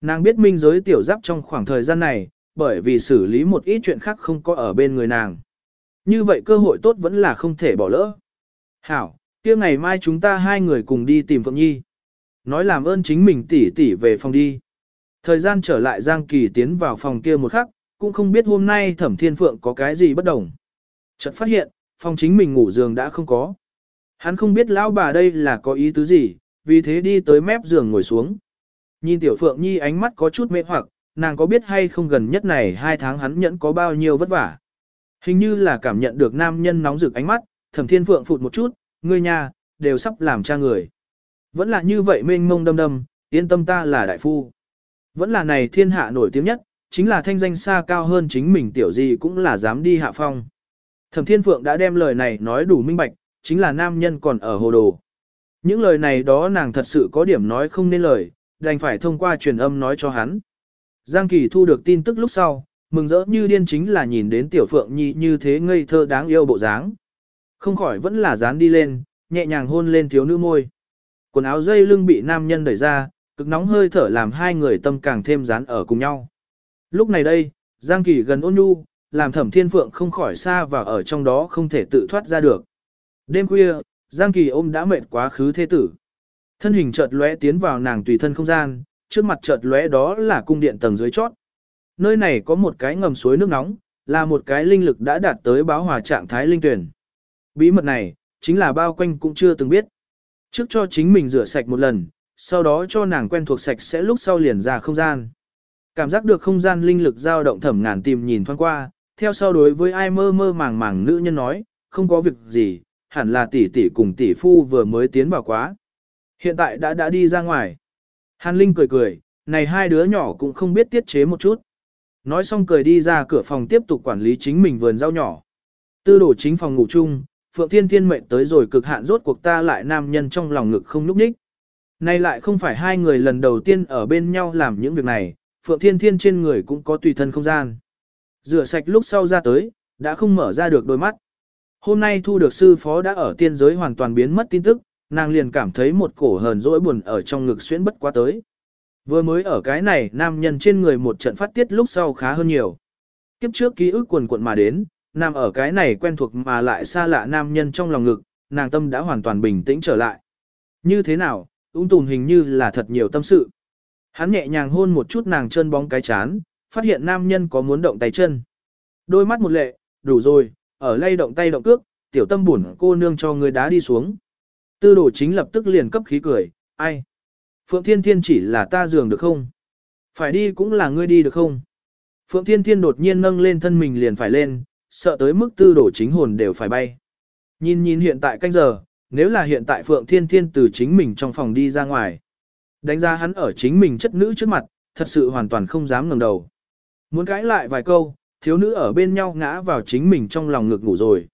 Speaker 1: Nàng biết minh giới tiểu giáp trong khoảng thời gian này, bởi vì xử lý một ít chuyện khác không có ở bên người nàng. Như vậy cơ hội tốt vẫn là không thể bỏ lỡ. Hảo, kia ngày mai chúng ta hai người cùng đi tìm Phượng Nhi. Nói làm ơn chính mình tỉ tỉ về phòng đi. Thời gian trở lại Giang Kỳ tiến vào phòng kia một khắc, cũng không biết hôm nay Thẩm Thiên Phượng có cái gì bất đồng. Chợt phát hiện, phòng chính mình ngủ giường đã không có. Hắn không biết lão bà đây là có ý tứ gì, vì thế đi tới mép giường ngồi xuống. Nhìn Tiểu Phượng Nhi ánh mắt có chút mê hoặc, nàng có biết hay không gần nhất này hai tháng hắn nhẫn có bao nhiêu vất vả. Hình như là cảm nhận được nam nhân nóng rực ánh mắt, Thẩm Thiên Phượng phụt một chút, ngươi nhà, đều sắp làm cha người. Vẫn là như vậy mênh mông đâm đâm, yên tâm ta là đại phu. Vẫn là này thiên hạ nổi tiếng nhất, chính là thanh danh xa cao hơn chính mình tiểu gì cũng là dám đi hạ phong. Thẩm Thiên Phượng đã đem lời này nói đủ minh bạch, chính là nam nhân còn ở hồ đồ. Những lời này đó nàng thật sự có điểm nói không nên lời, đành phải thông qua truyền âm nói cho hắn. Giang Kỳ thu được tin tức lúc sau, mừng rỡ như điên chính là nhìn đến Tiểu Phượng Nhi như thế ngây thơ đáng yêu bộ dáng. Không khỏi vẫn là dán đi lên, nhẹ nhàng hôn lên thiếu nữ môi. Quần áo dây lưng bị nam nhân đẩy ra, cực nóng hơi thở làm hai người tâm càng thêm dán ở cùng nhau. Lúc này đây, Giang Kỳ gần ôn nhu, làm thẩm thiên phượng không khỏi xa và ở trong đó không thể tự thoát ra được. Đêm khuya, Giang Kỳ ôm đã mệt quá khứ thế tử. Thân hình chợt lóe tiến vào nàng tùy thân không gian, trước mặt chợt lóe đó là cung điện tầng dưới chót. Nơi này có một cái ngầm suối nước nóng, là một cái linh lực đã đạt tới báo hòa trạng thái linh tuyển. Bí mật này, chính là bao quanh cũng chưa từng biết. Trước cho chính mình rửa sạch một lần, sau đó cho nàng quen thuộc sạch sẽ lúc sau liền ra không gian. Cảm giác được không gian linh lực dao động thẩm ngàn tìm nhìn thoáng qua, theo sau đối với ai mơ mơ màng màng nữ nhân nói, không có việc gì, hẳn là tỷ tỷ cùng tỷ phu vừa mới tiến vào quá. Hiện tại đã đã đi ra ngoài. Hàn Linh cười cười, này hai đứa nhỏ cũng không biết tiết chế một chút. Nói xong cười đi ra cửa phòng tiếp tục quản lý chính mình vườn rau nhỏ. Tư đổ chính phòng ngủ chung, Phượng Thiên Thiên mệnh tới rồi cực hạn rốt cuộc ta lại nam nhân trong lòng ngực không núp ních nay lại không phải hai người lần đầu tiên ở bên nhau làm những việc này, Phượng Thiên Thiên trên người cũng có tùy thân không gian. Rửa sạch lúc sau ra tới, đã không mở ra được đôi mắt. Hôm nay thu được sư phó đã ở tiên giới hoàn toàn biến mất tin tức, nàng liền cảm thấy một cổ hờn dỗi buồn ở trong ngực xuyên bất quá tới. Vừa mới ở cái này nam nhân trên người một trận phát tiết lúc sau khá hơn nhiều. Kiếp trước ký ức quần quận mà đến, nằm ở cái này quen thuộc mà lại xa lạ nam nhân trong lòng ngực, nàng tâm đã hoàn toàn bình tĩnh trở lại. Như thế nào, ung tùn hình như là thật nhiều tâm sự. Hắn nhẹ nhàng hôn một chút nàng chân bóng cái chán, phát hiện nam nhân có muốn động tay chân. Đôi mắt một lệ, đủ rồi, ở lay động tay động cước, tiểu tâm buồn cô nương cho người đá đi xuống. Tư đồ chính lập tức liền cấp khí cười, ai? Phượng Thiên Thiên chỉ là ta giường được không? Phải đi cũng là ngươi đi được không? Phượng Thiên Thiên đột nhiên nâng lên thân mình liền phải lên, sợ tới mức tư đồ chính hồn đều phải bay. Nhìn nhìn hiện tại canh giờ, nếu là hiện tại Phượng Thiên Thiên từ chính mình trong phòng đi ra ngoài. Đánh ra hắn ở chính mình chất nữ trước mặt, thật sự hoàn toàn không dám ngẩng đầu. Muốn cãi lại vài câu, thiếu nữ ở bên nhau ngã vào chính mình trong lòng ngực ngủ rồi.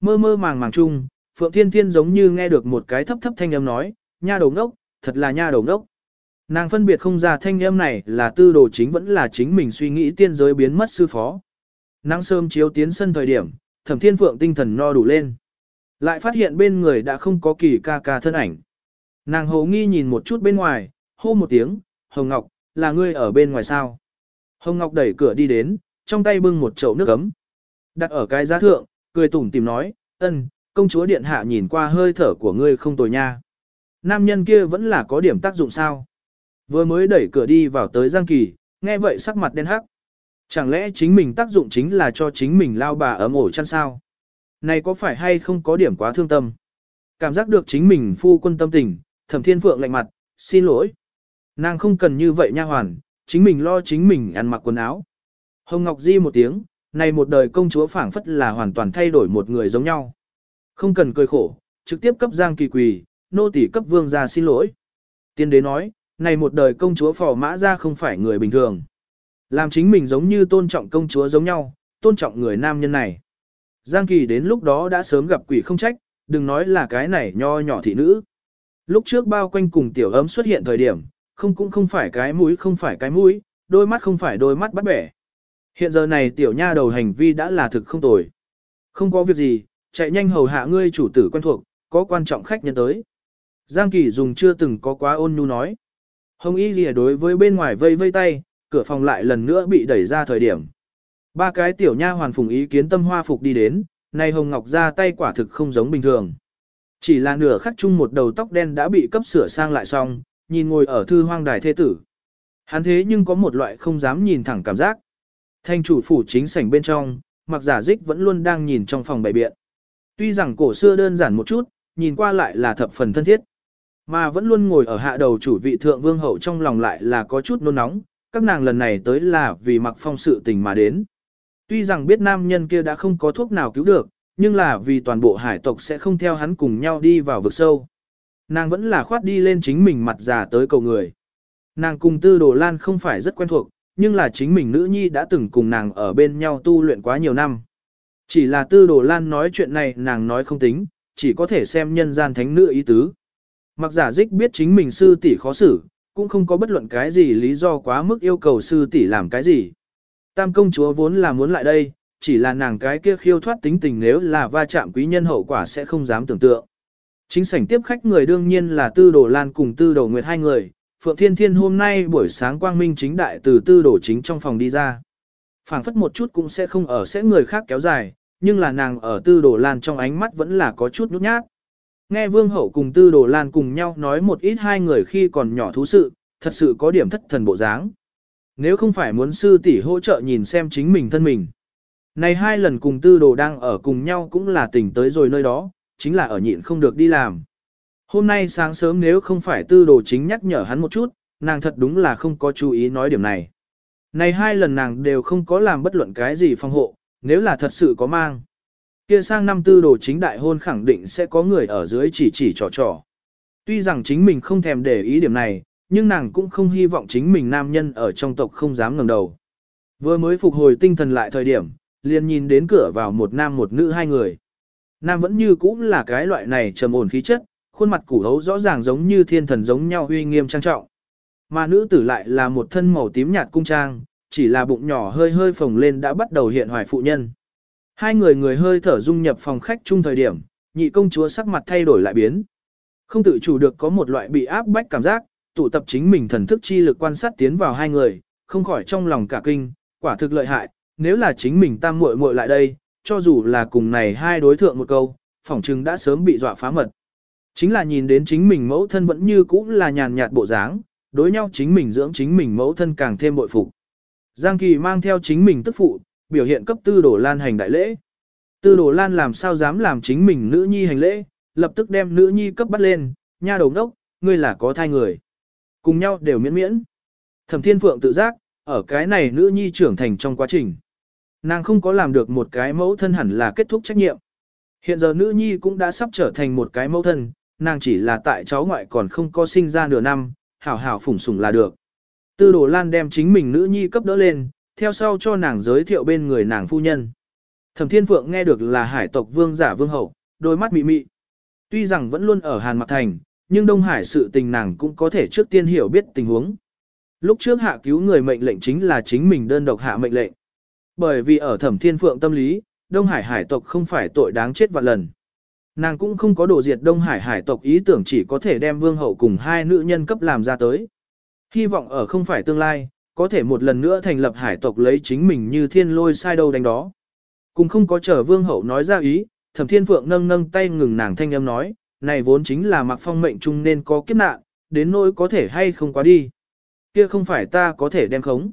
Speaker 1: Mơ mơ màng màng chung, Phượng Thiên Thiên giống như nghe được một cái thấp thấp thanh âm nói, nha đầu ngốc, thật là nha đầu đốc. Nàng phân biệt không ra thanh âm này là tư đồ chính vẫn là chính mình suy nghĩ tiên giới biến mất sư phó. Nắng sớm chiếu tiến sân thời điểm, thẩm thiên phượng tinh thần no đủ lên. Lại phát hiện bên người đã không có kỳ ca ca thân ảnh. Nàng hồ nghi nhìn một chút bên ngoài, hô một tiếng, Hồng Ngọc, là ngươi ở bên ngoài sao? Hồng Ngọc đẩy cửa đi đến, trong tay bưng một chậu nước ấm. Đặt ở cái giá thượng, cười tủm tìm nói, ân, công chúa điện hạ nhìn qua hơi thở của ngươi không tồi nha. Nam nhân kia vẫn là có điểm tác dụng sao? Vừa mới đẩy cửa đi vào tới Giang Kỳ, nghe vậy sắc mặt đen hắc. Chẳng lẽ chính mình tác dụng chính là cho chính mình lao bà ấm ổ chăn sao? Này có phải hay không có điểm quá thương tâm? Cảm giác được chính mình phu quân tâm tình, thẩm thiên phượng lạnh mặt, xin lỗi. Nàng không cần như vậy nha hoàn, chính mình lo chính mình ăn mặc quần áo. Hồng Ngọc Di một tiếng, này một đời công chúa phảng phất là hoàn toàn thay đổi một người giống nhau. Không cần cười khổ, trực tiếp cấp Giang Kỳ quỳ, nô tỷ cấp vương gia xin lỗi. Tiên đế nói, này một đời công chúa phò mã ra không phải người bình thường. Làm chính mình giống như tôn trọng công chúa giống nhau, tôn trọng người nam nhân này. Giang Kỳ đến lúc đó đã sớm gặp quỷ không trách, đừng nói là cái này nho nhỏ thị nữ. Lúc trước bao quanh cùng tiểu ấm xuất hiện thời điểm, không cũng không phải cái mũi không phải cái mũi, đôi mắt không phải đôi mắt bắt bẻ. Hiện giờ này tiểu nha đầu hành vi đã là thực không tồi. Không có việc gì, chạy nhanh hầu hạ ngươi chủ tử quen thuộc, có quan trọng khách nhân tới. Giang Kỳ dùng chưa từng có quá ôn nhu nói. Hồng Y Lìa đối với bên ngoài vây vây tay, cửa phòng lại lần nữa bị đẩy ra thời điểm. Ba cái tiểu nha hoàn phùng ý kiến tâm hoa phục đi đến, nay Hồng Ngọc ra tay quả thực không giống bình thường. Chỉ là nửa khắc chung một đầu tóc đen đã bị cấp sửa sang lại xong, nhìn ngồi ở thư hoang đài thế tử. Hắn thế nhưng có một loại không dám nhìn thẳng cảm giác. Thanh chủ phủ chính sảnh bên trong, mặc giả dích vẫn luôn đang nhìn trong phòng bày biện. Tuy rằng cổ xưa đơn giản một chút, nhìn qua lại là thập phần thân thiết. Mà vẫn luôn ngồi ở hạ đầu chủ vị thượng vương hậu trong lòng lại là có chút nôn nóng, các nàng lần này tới là vì mặc phong sự tình mà đến. Tuy rằng biết nam nhân kia đã không có thuốc nào cứu được, nhưng là vì toàn bộ hải tộc sẽ không theo hắn cùng nhau đi vào vực sâu. Nàng vẫn là khoát đi lên chính mình mặt già tới cầu người. Nàng cùng tư đồ lan không phải rất quen thuộc, nhưng là chính mình nữ nhi đã từng cùng nàng ở bên nhau tu luyện quá nhiều năm. Chỉ là tư đồ lan nói chuyện này nàng nói không tính, chỉ có thể xem nhân gian thánh nữ ý tứ. Mặc giả dích biết chính mình sư tỷ khó xử, cũng không có bất luận cái gì lý do quá mức yêu cầu sư tỷ làm cái gì. Tam công chúa vốn là muốn lại đây, chỉ là nàng cái kia khiêu thoát tính tình nếu là va chạm quý nhân hậu quả sẽ không dám tưởng tượng. Chính sảnh tiếp khách người đương nhiên là tư đồ lan cùng tư đồ nguyệt hai người, Phượng Thiên Thiên hôm nay buổi sáng quang minh chính đại từ tư đồ chính trong phòng đi ra. phảng phất một chút cũng sẽ không ở sẽ người khác kéo dài, nhưng là nàng ở tư đồ lan trong ánh mắt vẫn là có chút nhút nhát. Nghe Vương Hậu cùng Tư Đồ Lan cùng nhau nói một ít hai người khi còn nhỏ thú sự, thật sự có điểm thất thần bộ dáng. Nếu không phải muốn sư tỷ hỗ trợ nhìn xem chính mình thân mình. Này hai lần cùng Tư Đồ đang ở cùng nhau cũng là tỉnh tới rồi nơi đó, chính là ở nhịn không được đi làm. Hôm nay sáng sớm nếu không phải Tư Đồ chính nhắc nhở hắn một chút, nàng thật đúng là không có chú ý nói điểm này. Này hai lần nàng đều không có làm bất luận cái gì phong hộ, nếu là thật sự có mang kia sang năm tư đồ chính đại hôn khẳng định sẽ có người ở dưới chỉ chỉ trò trò. Tuy rằng chính mình không thèm để ý điểm này, nhưng nàng cũng không hy vọng chính mình nam nhân ở trong tộc không dám ngẩng đầu. Vừa mới phục hồi tinh thần lại thời điểm, liền nhìn đến cửa vào một nam một nữ hai người. Nam vẫn như cũ là cái loại này trầm ổn khí chất, khuôn mặt củ hấu rõ ràng giống như thiên thần giống nhau uy nghiêm trang trọng. Mà nữ tử lại là một thân màu tím nhạt cung trang, chỉ là bụng nhỏ hơi hơi phồng lên đã bắt đầu hiện hoài phụ nhân. Hai người người hơi thở dung nhập phòng khách chung thời điểm, nhị công chúa sắc mặt thay đổi lại biến. Không tự chủ được có một loại bị áp bách cảm giác, tụ tập chính mình thần thức chi lực quan sát tiến vào hai người, không khỏi trong lòng cả kinh, quả thực lợi hại, nếu là chính mình tam muội muội lại đây, cho dù là cùng này hai đối thượng một câu, phỏng chừng đã sớm bị dọa phá mật. Chính là nhìn đến chính mình mẫu thân vẫn như cũ là nhàn nhạt bộ dáng, đối nhau chính mình dưỡng chính mình mẫu thân càng thêm bội phục. Giang Kỳ mang theo chính mình tức phụ, biểu hiện cấp tư đồ lan hành đại lễ. Tư đồ lan làm sao dám làm chính mình nữ nhi hành lễ, lập tức đem nữ nhi cấp bắt lên, nha đầu đốc, ngươi là có thai người. Cùng nhau đều miễn miễn. Thẩm thiên phượng tự giác, ở cái này nữ nhi trưởng thành trong quá trình. Nàng không có làm được một cái mẫu thân hẳn là kết thúc trách nhiệm. Hiện giờ nữ nhi cũng đã sắp trở thành một cái mẫu thân, nàng chỉ là tại cháu ngoại còn không có sinh ra nửa năm, hảo hảo phủng sủng là được. Tư đồ lan đem chính mình nữ nhi cấp đỡ lên, theo sau cho nàng giới thiệu bên người nàng phu nhân. Thẩm Thiên Phượng nghe được là hải tộc vương giả vương hậu, đôi mắt mị mị. Tuy rằng vẫn luôn ở Hàn Mặc Thành, nhưng Đông Hải sự tình nàng cũng có thể trước tiên hiểu biết tình huống. Lúc trước hạ cứu người mệnh lệnh chính là chính mình đơn độc hạ mệnh lệnh. Bởi vì ở thẩm thiên phượng tâm lý, Đông Hải hải tộc không phải tội đáng chết vạn lần. Nàng cũng không có đổ diệt Đông Hải hải tộc ý tưởng chỉ có thể đem vương hậu cùng hai nữ nhân cấp làm ra tới. Hy vọng ở không phải tương lai, có thể một lần nữa thành lập hải tộc lấy chính mình như thiên lôi sai đâu đánh đó. Cùng không có chờ vương hậu nói ra ý, thẩm thiên phượng nâng nâng tay ngừng nàng thanh âm nói, này vốn chính là mặc phong mệnh chung nên có kiếp nạn, đến nỗi có thể hay không quá đi. Kia không phải ta có thể đem khống.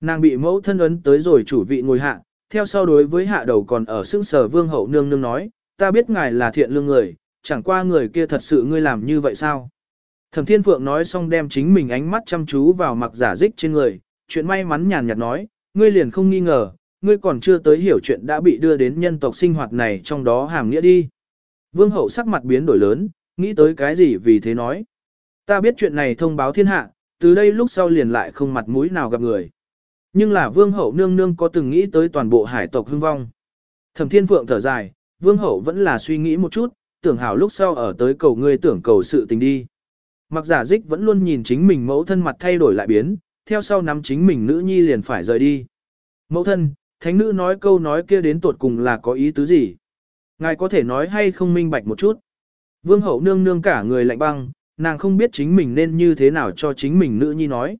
Speaker 1: Nàng bị mẫu thân ấn tới rồi chủ vị ngồi hạ, theo sau đối với hạ đầu còn ở xương sở vương hậu nương nương nói, ta biết ngài là thiện lương người, chẳng qua người kia thật sự ngươi làm như vậy sao? Thẩm Thiên Phượng nói xong đem chính mình ánh mắt chăm chú vào mặc giả dích trên người, chuyện may mắn nhàn nhạt nói, ngươi liền không nghi ngờ, ngươi còn chưa tới hiểu chuyện đã bị đưa đến nhân tộc sinh hoạt này trong đó hàm nghĩa đi. Vương hậu sắc mặt biến đổi lớn, nghĩ tới cái gì vì thế nói. Ta biết chuyện này thông báo thiên hạ, từ đây lúc sau liền lại không mặt mũi nào gặp người. Nhưng là vương hậu nương nương có từng nghĩ tới toàn bộ hải tộc hưng vong. Thẩm thiên phượng thở dài, vương hậu vẫn là suy nghĩ một chút, tưởng hảo lúc sau ở tới cầu ngươi tưởng cầu sự tình đi. Mặc giả dích vẫn luôn nhìn chính mình mẫu thân mặt thay đổi lại biến, theo sau nắm chính mình nữ nhi liền phải rời đi. Mẫu thân, thánh nữ nói câu nói kia đến tuột cùng là có ý tứ gì? Ngài có thể nói hay không minh bạch một chút? Vương hậu nương nương cả người lạnh băng, nàng không biết chính mình nên như thế nào cho chính mình nữ nhi nói.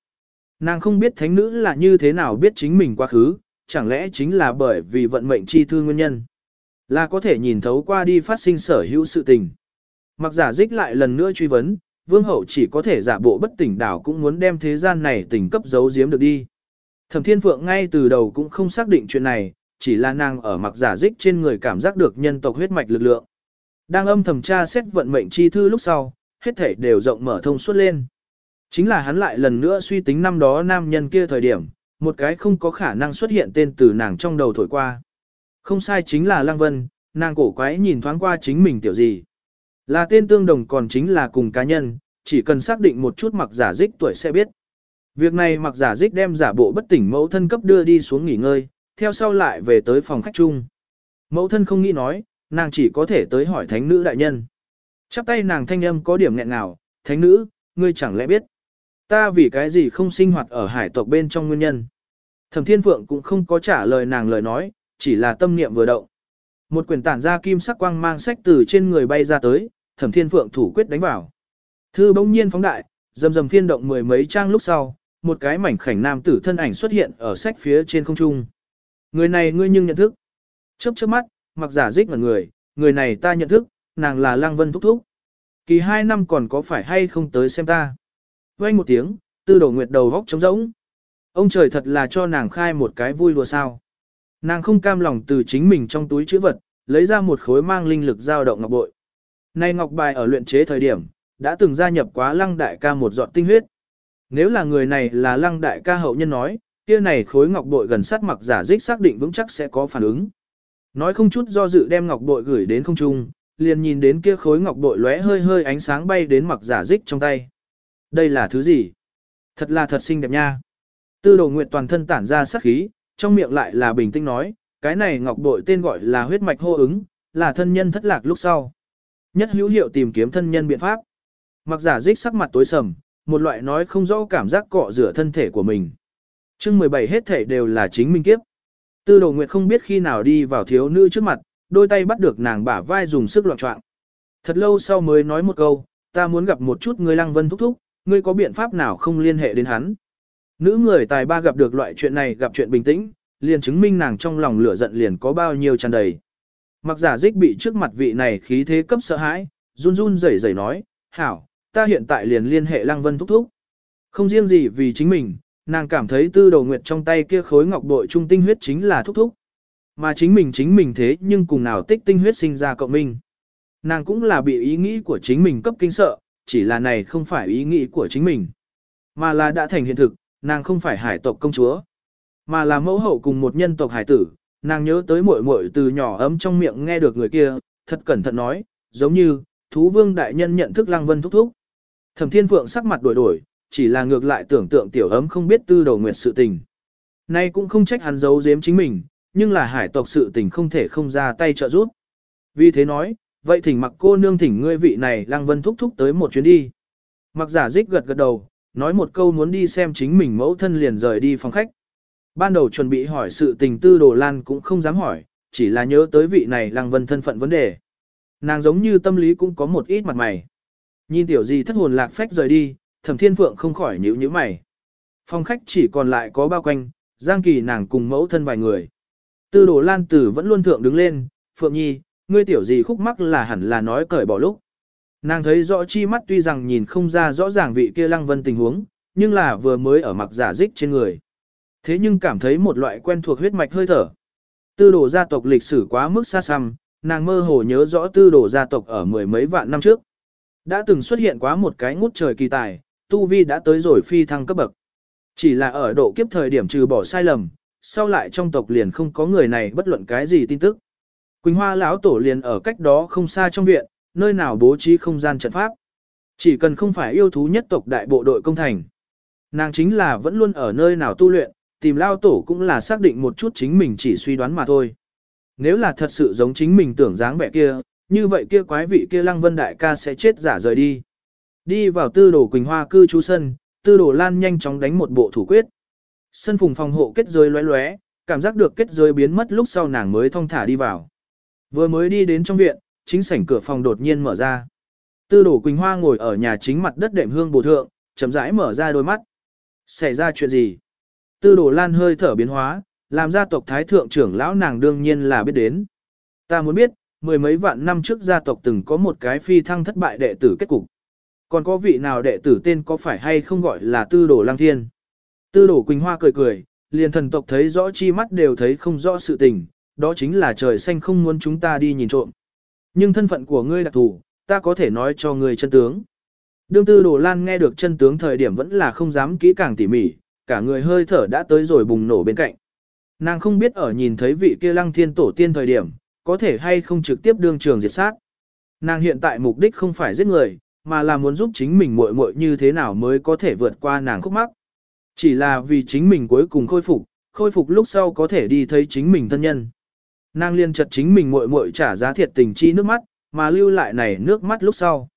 Speaker 1: Nàng không biết thánh nữ là như thế nào biết chính mình quá khứ, chẳng lẽ chính là bởi vì vận mệnh chi thư nguyên nhân. Là có thể nhìn thấu qua đi phát sinh sở hữu sự tình. Mặc giả dích lại lần nữa truy vấn, vương hậu chỉ có thể giả bộ bất tỉnh đảo cũng muốn đem thế gian này tỉnh cấp giấu giếm được đi. Thẩm thiên phượng ngay từ đầu cũng không xác định chuyện này, chỉ là nàng ở mặc giả dích trên người cảm giác được nhân tộc huyết mạch lực lượng. Đang âm thầm tra xét vận mệnh chi thư lúc sau, hết thể đều rộng mở thông suốt lên. Chính là hắn lại lần nữa suy tính năm đó nam nhân kia thời điểm, một cái không có khả năng xuất hiện tên từ nàng trong đầu thổi qua. Không sai chính là Lăng Vân, nàng cổ quái nhìn thoáng qua chính mình tiểu gì. Là tên tương đồng còn chính là cùng cá nhân, chỉ cần xác định một chút mặc giả dích tuổi sẽ biết. Việc này mặc giả dích đem giả bộ bất tỉnh mẫu thân cấp đưa đi xuống nghỉ ngơi, theo sau lại về tới phòng khách chung. Mẫu thân không nghĩ nói, nàng chỉ có thể tới hỏi thánh nữ đại nhân. Chắp tay nàng thanh âm có điểm nghẹn nào, thánh nữ, ngươi chẳng lẽ biết. Ta vì cái gì không sinh hoạt ở hải tộc bên trong nguyên nhân. Thẩm Thiên Phượng cũng không có trả lời nàng lời nói, chỉ là tâm niệm vừa động. Một quyển tản ra kim sắc quang mang sách từ trên người bay ra tới, Thẩm Thiên Phượng thủ quyết đánh vào. Thư bỗng nhiên phóng đại, dầm dầm phiên động mười mấy trang lúc sau, một cái mảnh khảnh nam tử thân ảnh xuất hiện ở sách phía trên không trung. Người này ngươi nhưng nhận thức. Chớp chớp mắt, mặc giả dích ngẩn người, người này ta nhận thức, nàng là Lăng Vân Thúc Thúc. Kỳ hai năm còn có phải hay không tới xem ta. Quay một tiếng, tư đổ nguyệt đầu góc trống rỗng. Ông trời thật là cho nàng khai một cái vui lùa sao. Nàng không cam lòng từ chính mình trong túi chữ vật, lấy ra một khối mang linh lực dao động ngọc bội. Này ngọc bài ở luyện chế thời điểm, đã từng gia nhập quá lăng đại ca một giọt tinh huyết. Nếu là người này là lăng đại ca hậu nhân nói, kia này khối ngọc bội gần sát mặc giả dích xác định vững chắc sẽ có phản ứng. Nói không chút do dự đem ngọc bội gửi đến không trung, liền nhìn đến kia khối ngọc bội lóe hơi hơi ánh sáng bay đến mặc giả dích trong tay. Đây là thứ gì? Thật là thật xinh đẹp nha. Tư đồ nguyệt toàn thân tản ra sắc khí, trong miệng lại là bình tĩnh nói, cái này ngọc bội tên gọi là huyết mạch hô ứng, là thân nhân thất lạc lúc sau. Nhất hữu hiệu tìm kiếm thân nhân biện pháp. Mặc giả dích sắc mặt tối sầm, một loại nói không rõ cảm giác cọ rửa thân thể của mình chương 17 hết thể đều là chính minh kiếp. Tư đồ nguyệt không biết khi nào đi vào thiếu nữ trước mặt, đôi tay bắt được nàng bả vai dùng sức loạn trọng. Thật lâu sau mới nói một câu, ta muốn gặp một chút người lăng vân thúc thúc, ngươi có biện pháp nào không liên hệ đến hắn. Nữ người tài ba gặp được loại chuyện này gặp chuyện bình tĩnh, liền chứng minh nàng trong lòng lửa giận liền có bao nhiêu tràn đầy. Mặc giả dích bị trước mặt vị này khí thế cấp sợ hãi, run run rẩy rẩy nói, hảo, ta hiện tại liền liên hệ lăng vân thúc thúc. Không riêng gì vì chính mình, nàng cảm thấy tư đầu nguyệt trong tay kia khối ngọc bội trung tinh huyết chính là thúc thúc. Mà chính mình chính mình thế nhưng cùng nào tích tinh huyết sinh ra cộng minh. Nàng cũng là bị ý nghĩ của chính mình cấp kinh sợ, chỉ là này không phải ý nghĩ của chính mình. Mà là đã thành hiện thực, nàng không phải hải tộc công chúa. Mà là mẫu hậu cùng một nhân tộc hải tử, nàng nhớ tới muội muội từ nhỏ ấm trong miệng nghe được người kia, thật cẩn thận nói, giống như, thú vương đại nhân nhận thức lăng vân thúc thúc. Thẩm thiên phượng sắc mặt đổi đổi, chỉ là ngược lại tưởng tượng tiểu ấm không biết tư đầu nguyệt sự tình. Nay cũng không trách hắn giấu giếm chính mình, nhưng là hải tộc sự tình không thể không ra tay trợ giúp. Vì thế nói, vậy thỉnh mặc cô nương thỉnh ngươi vị này lang Vân thúc thúc tới một chuyến đi. Mặc giả dích gật gật đầu, nói một câu muốn đi xem chính mình mẫu thân liền rời đi phòng khách. Ban đầu chuẩn bị hỏi sự tình tư đồ lan cũng không dám hỏi, chỉ là nhớ tới vị này lang Vân thân phận vấn đề. Nàng giống như tâm lý cũng có một ít mặt mày. Nhìn tiểu gì thất hồn lạc phách rời đi, thẩm thiên phượng không khỏi nhíu nhíu mày. Phòng khách chỉ còn lại có bao quanh, giang kỳ nàng cùng mẫu thân vài người. Tư đồ lan tử vẫn luôn thượng đứng lên, phượng nhi, ngươi tiểu gì khúc mắc là hẳn là nói cởi bỏ lúc. Nàng thấy rõ chi mắt tuy rằng nhìn không ra rõ ràng vị kia lăng vân tình huống, nhưng là vừa mới ở mặc giả dích trên người. Thế nhưng cảm thấy một loại quen thuộc huyết mạch hơi thở. Tư đồ gia tộc lịch sử quá mức xa xăm, nàng mơ hồ nhớ rõ tư đồ gia tộc ở mười mấy vạn năm trước. Đã từng xuất hiện quá một cái ngút trời kỳ tài, tu vi đã tới rồi phi thăng cấp bậc. Chỉ là ở độ kiếp thời điểm trừ bỏ sai lầm, sau lại trong tộc liền không có người này bất luận cái gì tin tức. Quỳnh Hoa lão tổ liền ở cách đó không xa trong viện, nơi nào bố trí không gian trận pháp. Chỉ cần không phải yêu thú nhất tộc đại bộ đội công thành. Nàng chính là vẫn luôn ở nơi nào tu luyện, tìm lao tổ cũng là xác định một chút chính mình chỉ suy đoán mà thôi. Nếu là thật sự giống chính mình tưởng dáng vẻ kia, như vậy kia quái vị kia lăng vân đại ca sẽ chết giả rời đi. Đi vào tư đồ Quỳnh Hoa cư trú sân, tư đồ lan nhanh chóng đánh một bộ thủ quyết. Sân phùng phòng hộ kết giới lóe lóe, cảm giác được kết giới biến mất lúc sau nàng mới thong thả đi vào. Vừa mới đi đến trong viện, chính sảnh cửa phòng đột nhiên mở ra. Tư đồ Quỳnh Hoa ngồi ở nhà chính mặt đất đệm hương bổ thượng, chậm rãi mở ra đôi mắt. Xảy ra chuyện gì? Tư đồ lan hơi thở biến hóa, làm gia tộc thái thượng trưởng lão nàng đương nhiên là biết đến. Ta muốn biết, mười mấy vạn năm trước gia tộc từng có một cái phi thăng thất bại đệ tử kết cục. Còn có vị nào đệ tử tên có phải hay không gọi là tư đồ lang thiên? Tư đồ Quỳnh Hoa cười cười, liền thần tộc thấy rõ chi mắt đều thấy không rõ sự tình, đó chính là trời xanh không muốn chúng ta đi nhìn trộm. Nhưng thân phận của ngươi đặc thù, ta có thể nói cho ngươi chân tướng. Đương tư đồ lan nghe được chân tướng thời điểm vẫn là không dám kỹ càng tỉ mỉ, cả người hơi thở đã tới rồi bùng nổ bên cạnh. Nàng không biết ở nhìn thấy vị kia lăng thiên tổ tiên thời điểm, có thể hay không trực tiếp đương trường diệt sát. Nàng hiện tại mục đích không phải giết người, mà là muốn giúp chính mình muội muội như thế nào mới có thể vượt qua nàng khúc mắc. Chỉ là vì chính mình cuối cùng khôi phục, khôi phục lúc sau có thể đi thấy chính mình thân nhân. Nàng liên chật chính mình muội muội trả giá thiệt tình chi nước mắt, mà lưu lại này nước mắt lúc sau.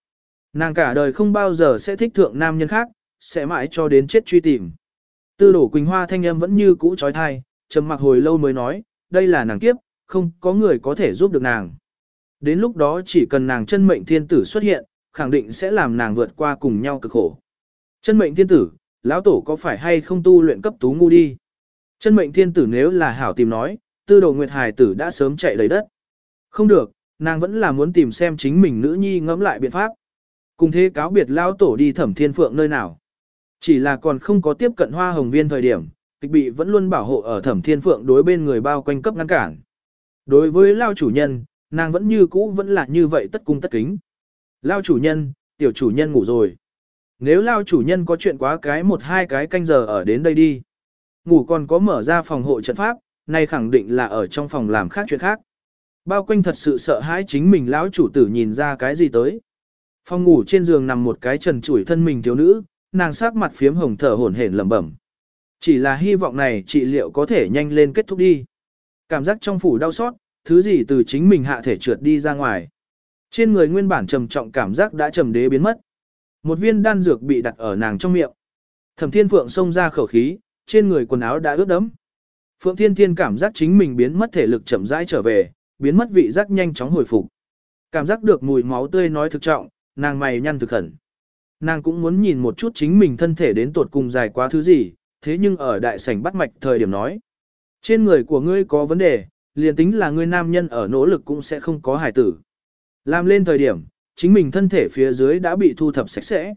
Speaker 1: Nàng cả đời không bao giờ sẽ thích thượng nam nhân khác, sẽ mãi cho đến chết truy tìm. Tư đổ Quỳnh Hoa thanh âm vẫn như cũ trói thai, trầm mặc hồi lâu mới nói, đây là nàng kiếp, không có người có thể giúp được nàng. Đến lúc đó chỉ cần nàng chân mệnh thiên tử xuất hiện, khẳng định sẽ làm nàng vượt qua cùng nhau cực khổ. Chân mệnh thiên tử, lão tổ có phải hay không tu luyện cấp tú ngu đi? Chân mệnh thiên tử nếu là hảo tìm nói, tư đồ nguyệt hài tử đã sớm chạy đầy đất. Không được, nàng vẫn là muốn tìm xem chính mình nữ nhi ngẫm lại biện pháp. Cùng thế cáo biệt lão tổ đi thẩm thiên phượng nơi nào. Chỉ là còn không có tiếp cận hoa hồng viên thời điểm, kịch bị vẫn luôn bảo hộ ở thẩm thiên phượng đối bên người bao quanh cấp ngăn cản. Đối với lao chủ nhân, nàng vẫn như cũ vẫn là như vậy tất cung tất kính. Lao chủ nhân, tiểu chủ nhân ngủ rồi. Nếu lao chủ nhân có chuyện quá cái một hai cái canh giờ ở đến đây đi. Ngủ còn có mở ra phòng hộ trận pháp, nay khẳng định là ở trong phòng làm khác chuyện khác. Bao quanh thật sự sợ hãi chính mình lão chủ tử nhìn ra cái gì tới. Phòng ngủ trên giường nằm một cái trần trụi thân mình thiếu nữ, nàng sắc mặt phiếm hồng thở hổn hển lẩm bẩm. Chỉ là hy vọng này trị liệu có thể nhanh lên kết thúc đi. Cảm giác trong phủ đau xót, thứ gì từ chính mình hạ thể trượt đi ra ngoài. Trên người nguyên bản trầm trọng cảm giác đã trầm đế biến mất. Một viên đan dược bị đặt ở nàng trong miệng. Thẩm Thiên Phượng xông ra khẩu khí, trên người quần áo đã ướt đẫm. Phượng Thiên Thiên cảm giác chính mình biến mất thể lực chậm rãi trở về, biến mất vị giác nhanh chóng hồi phục. Cảm giác được mùi máu tươi nói thực trọng, nàng mày nhăn thực khẩn. Nàng cũng muốn nhìn một chút chính mình thân thể đến tột cùng dài quá thứ gì, thế nhưng ở đại sảnh bắt mạch thời điểm nói. Trên người của ngươi có vấn đề, liền tính là ngươi nam nhân ở nỗ lực cũng sẽ không có hải tử. Làm lên thời điểm, chính mình thân thể phía dưới đã bị thu thập sạch sẽ.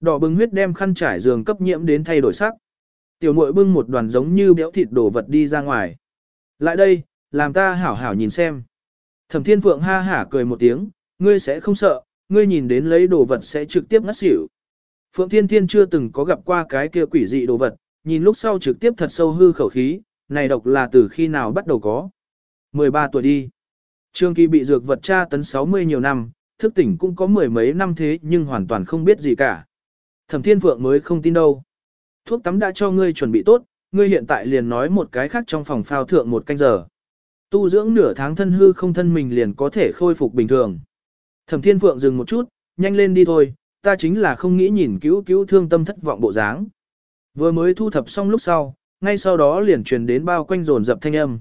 Speaker 1: Đỏ bừng huyết đem khăn trải giường cấp nhiễm đến thay đổi sắc. Tiểu muội bưng một đoàn giống như béo thịt đổ vật đi ra ngoài. Lại đây, làm ta hảo hảo nhìn xem. Thẩm Thiên Phượng ha hả cười một tiếng, ngươi sẽ không sợ, ngươi nhìn đến lấy đồ vật sẽ trực tiếp ngất xỉu. Phượng Thiên Thiên chưa từng có gặp qua cái kia quỷ dị đồ vật, nhìn lúc sau trực tiếp thật sâu hư khẩu khí, này độc là từ khi nào bắt đầu có. 13 tuổi đi. Trương Kỳ bị dược vật tra tấn 60 nhiều năm, thức tỉnh cũng có mười mấy năm thế nhưng hoàn toàn không biết gì cả. Thẩm Thiên Phượng mới không tin đâu. Thuốc tắm đã cho ngươi chuẩn bị tốt, ngươi hiện tại liền nói một cái khác trong phòng phao thượng một canh giờ. Tu dưỡng nửa tháng thân hư không thân mình liền có thể khôi phục bình thường. Thẩm Thiên Phượng dừng một chút, nhanh lên đi thôi, ta chính là không nghĩ nhìn cứu cứu thương tâm thất vọng bộ dáng. Vừa mới thu thập xong lúc sau, ngay sau đó liền truyền đến bao quanh rồn dập thanh âm.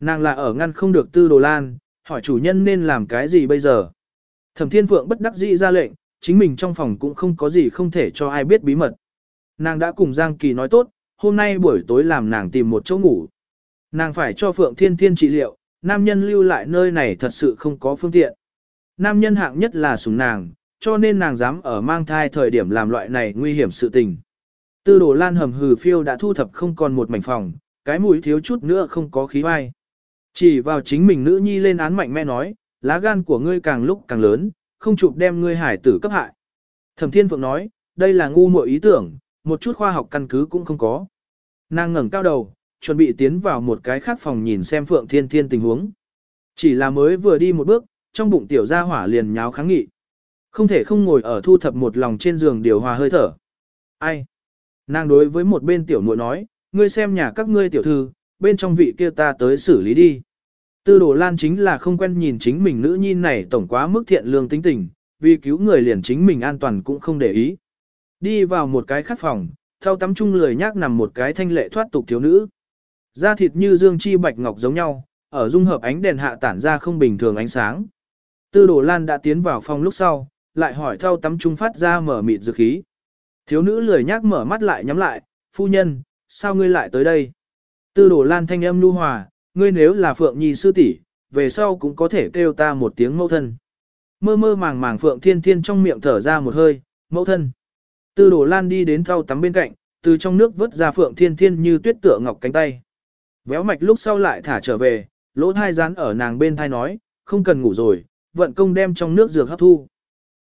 Speaker 1: Nàng là ở ngăn không được tư đồ lan, hỏi chủ nhân nên làm cái gì bây giờ. Thẩm Thiên Phượng bất đắc dĩ ra lệnh, chính mình trong phòng cũng không có gì không thể cho ai biết bí mật. Nàng đã cùng Giang Kỳ nói tốt, hôm nay buổi tối làm nàng tìm một chỗ ngủ. Nàng phải cho Phượng Thiên Thiên trị liệu, nam nhân lưu lại nơi này thật sự không có phương tiện. Nam nhân hạng nhất là sủng nàng, cho nên nàng dám ở mang thai thời điểm làm loại này nguy hiểm sự tình. Tư đồ lan hầm hừ phiêu đã thu thập không còn một mảnh phòng, cái mũi thiếu chút nữa không có khí vai. Chỉ vào chính mình nữ nhi lên án mạnh mẽ nói, lá gan của ngươi càng lúc càng lớn, không chụp đem ngươi hải tử cấp hại. Thẩm Thiên Phượng nói, đây là ngu muội ý tưởng, một chút khoa học căn cứ cũng không có. Nàng ngẩng cao đầu, chuẩn bị tiến vào một cái khác phòng nhìn xem Phượng Thiên Thiên tình huống. Chỉ là mới vừa đi một bước, trong bụng tiểu gia hỏa liền nháo kháng nghị. Không thể không ngồi ở thu thập một lòng trên giường điều hòa hơi thở. Ai? Nàng đối với một bên tiểu muội nói, ngươi xem nhà các ngươi tiểu thư, bên trong vị kia ta tới xử lý đi. Tư đồ lan chính là không quen nhìn chính mình nữ nhi này tổng quá mức thiện lương tính tình, vì cứu người liền chính mình an toàn cũng không để ý. Đi vào một cái khắc phòng, theo tắm chung lười nhác nằm một cái thanh lệ thoát tục thiếu nữ. Da thịt như dương chi bạch ngọc giống nhau, ở dung hợp ánh đèn hạ tản ra không bình thường ánh sáng. Tư đồ lan đã tiến vào phòng lúc sau, lại hỏi theo tắm chung phát ra mở mịt dược khí. Thiếu nữ lười nhác mở mắt lại nhắm lại, phu nhân, sao ngươi lại tới đây? Tư đồ lan thanh âm nu hòa, ngươi nếu là Phượng Nhi sư tỷ, về sau cũng có thể kêu ta một tiếng mẫu thân. Mơ mơ màng màng Phượng Thiên Thiên trong miệng thở ra một hơi, mẫu thân. Tư đồ lan đi đến thau tắm bên cạnh, từ trong nước vớt ra Phượng Thiên Thiên như tuyết tựa ngọc cánh tay. Véo mạch lúc sau lại thả trở về, lỗ thai rán ở nàng bên thai nói, không cần ngủ rồi, vận công đem trong nước dược hấp thu.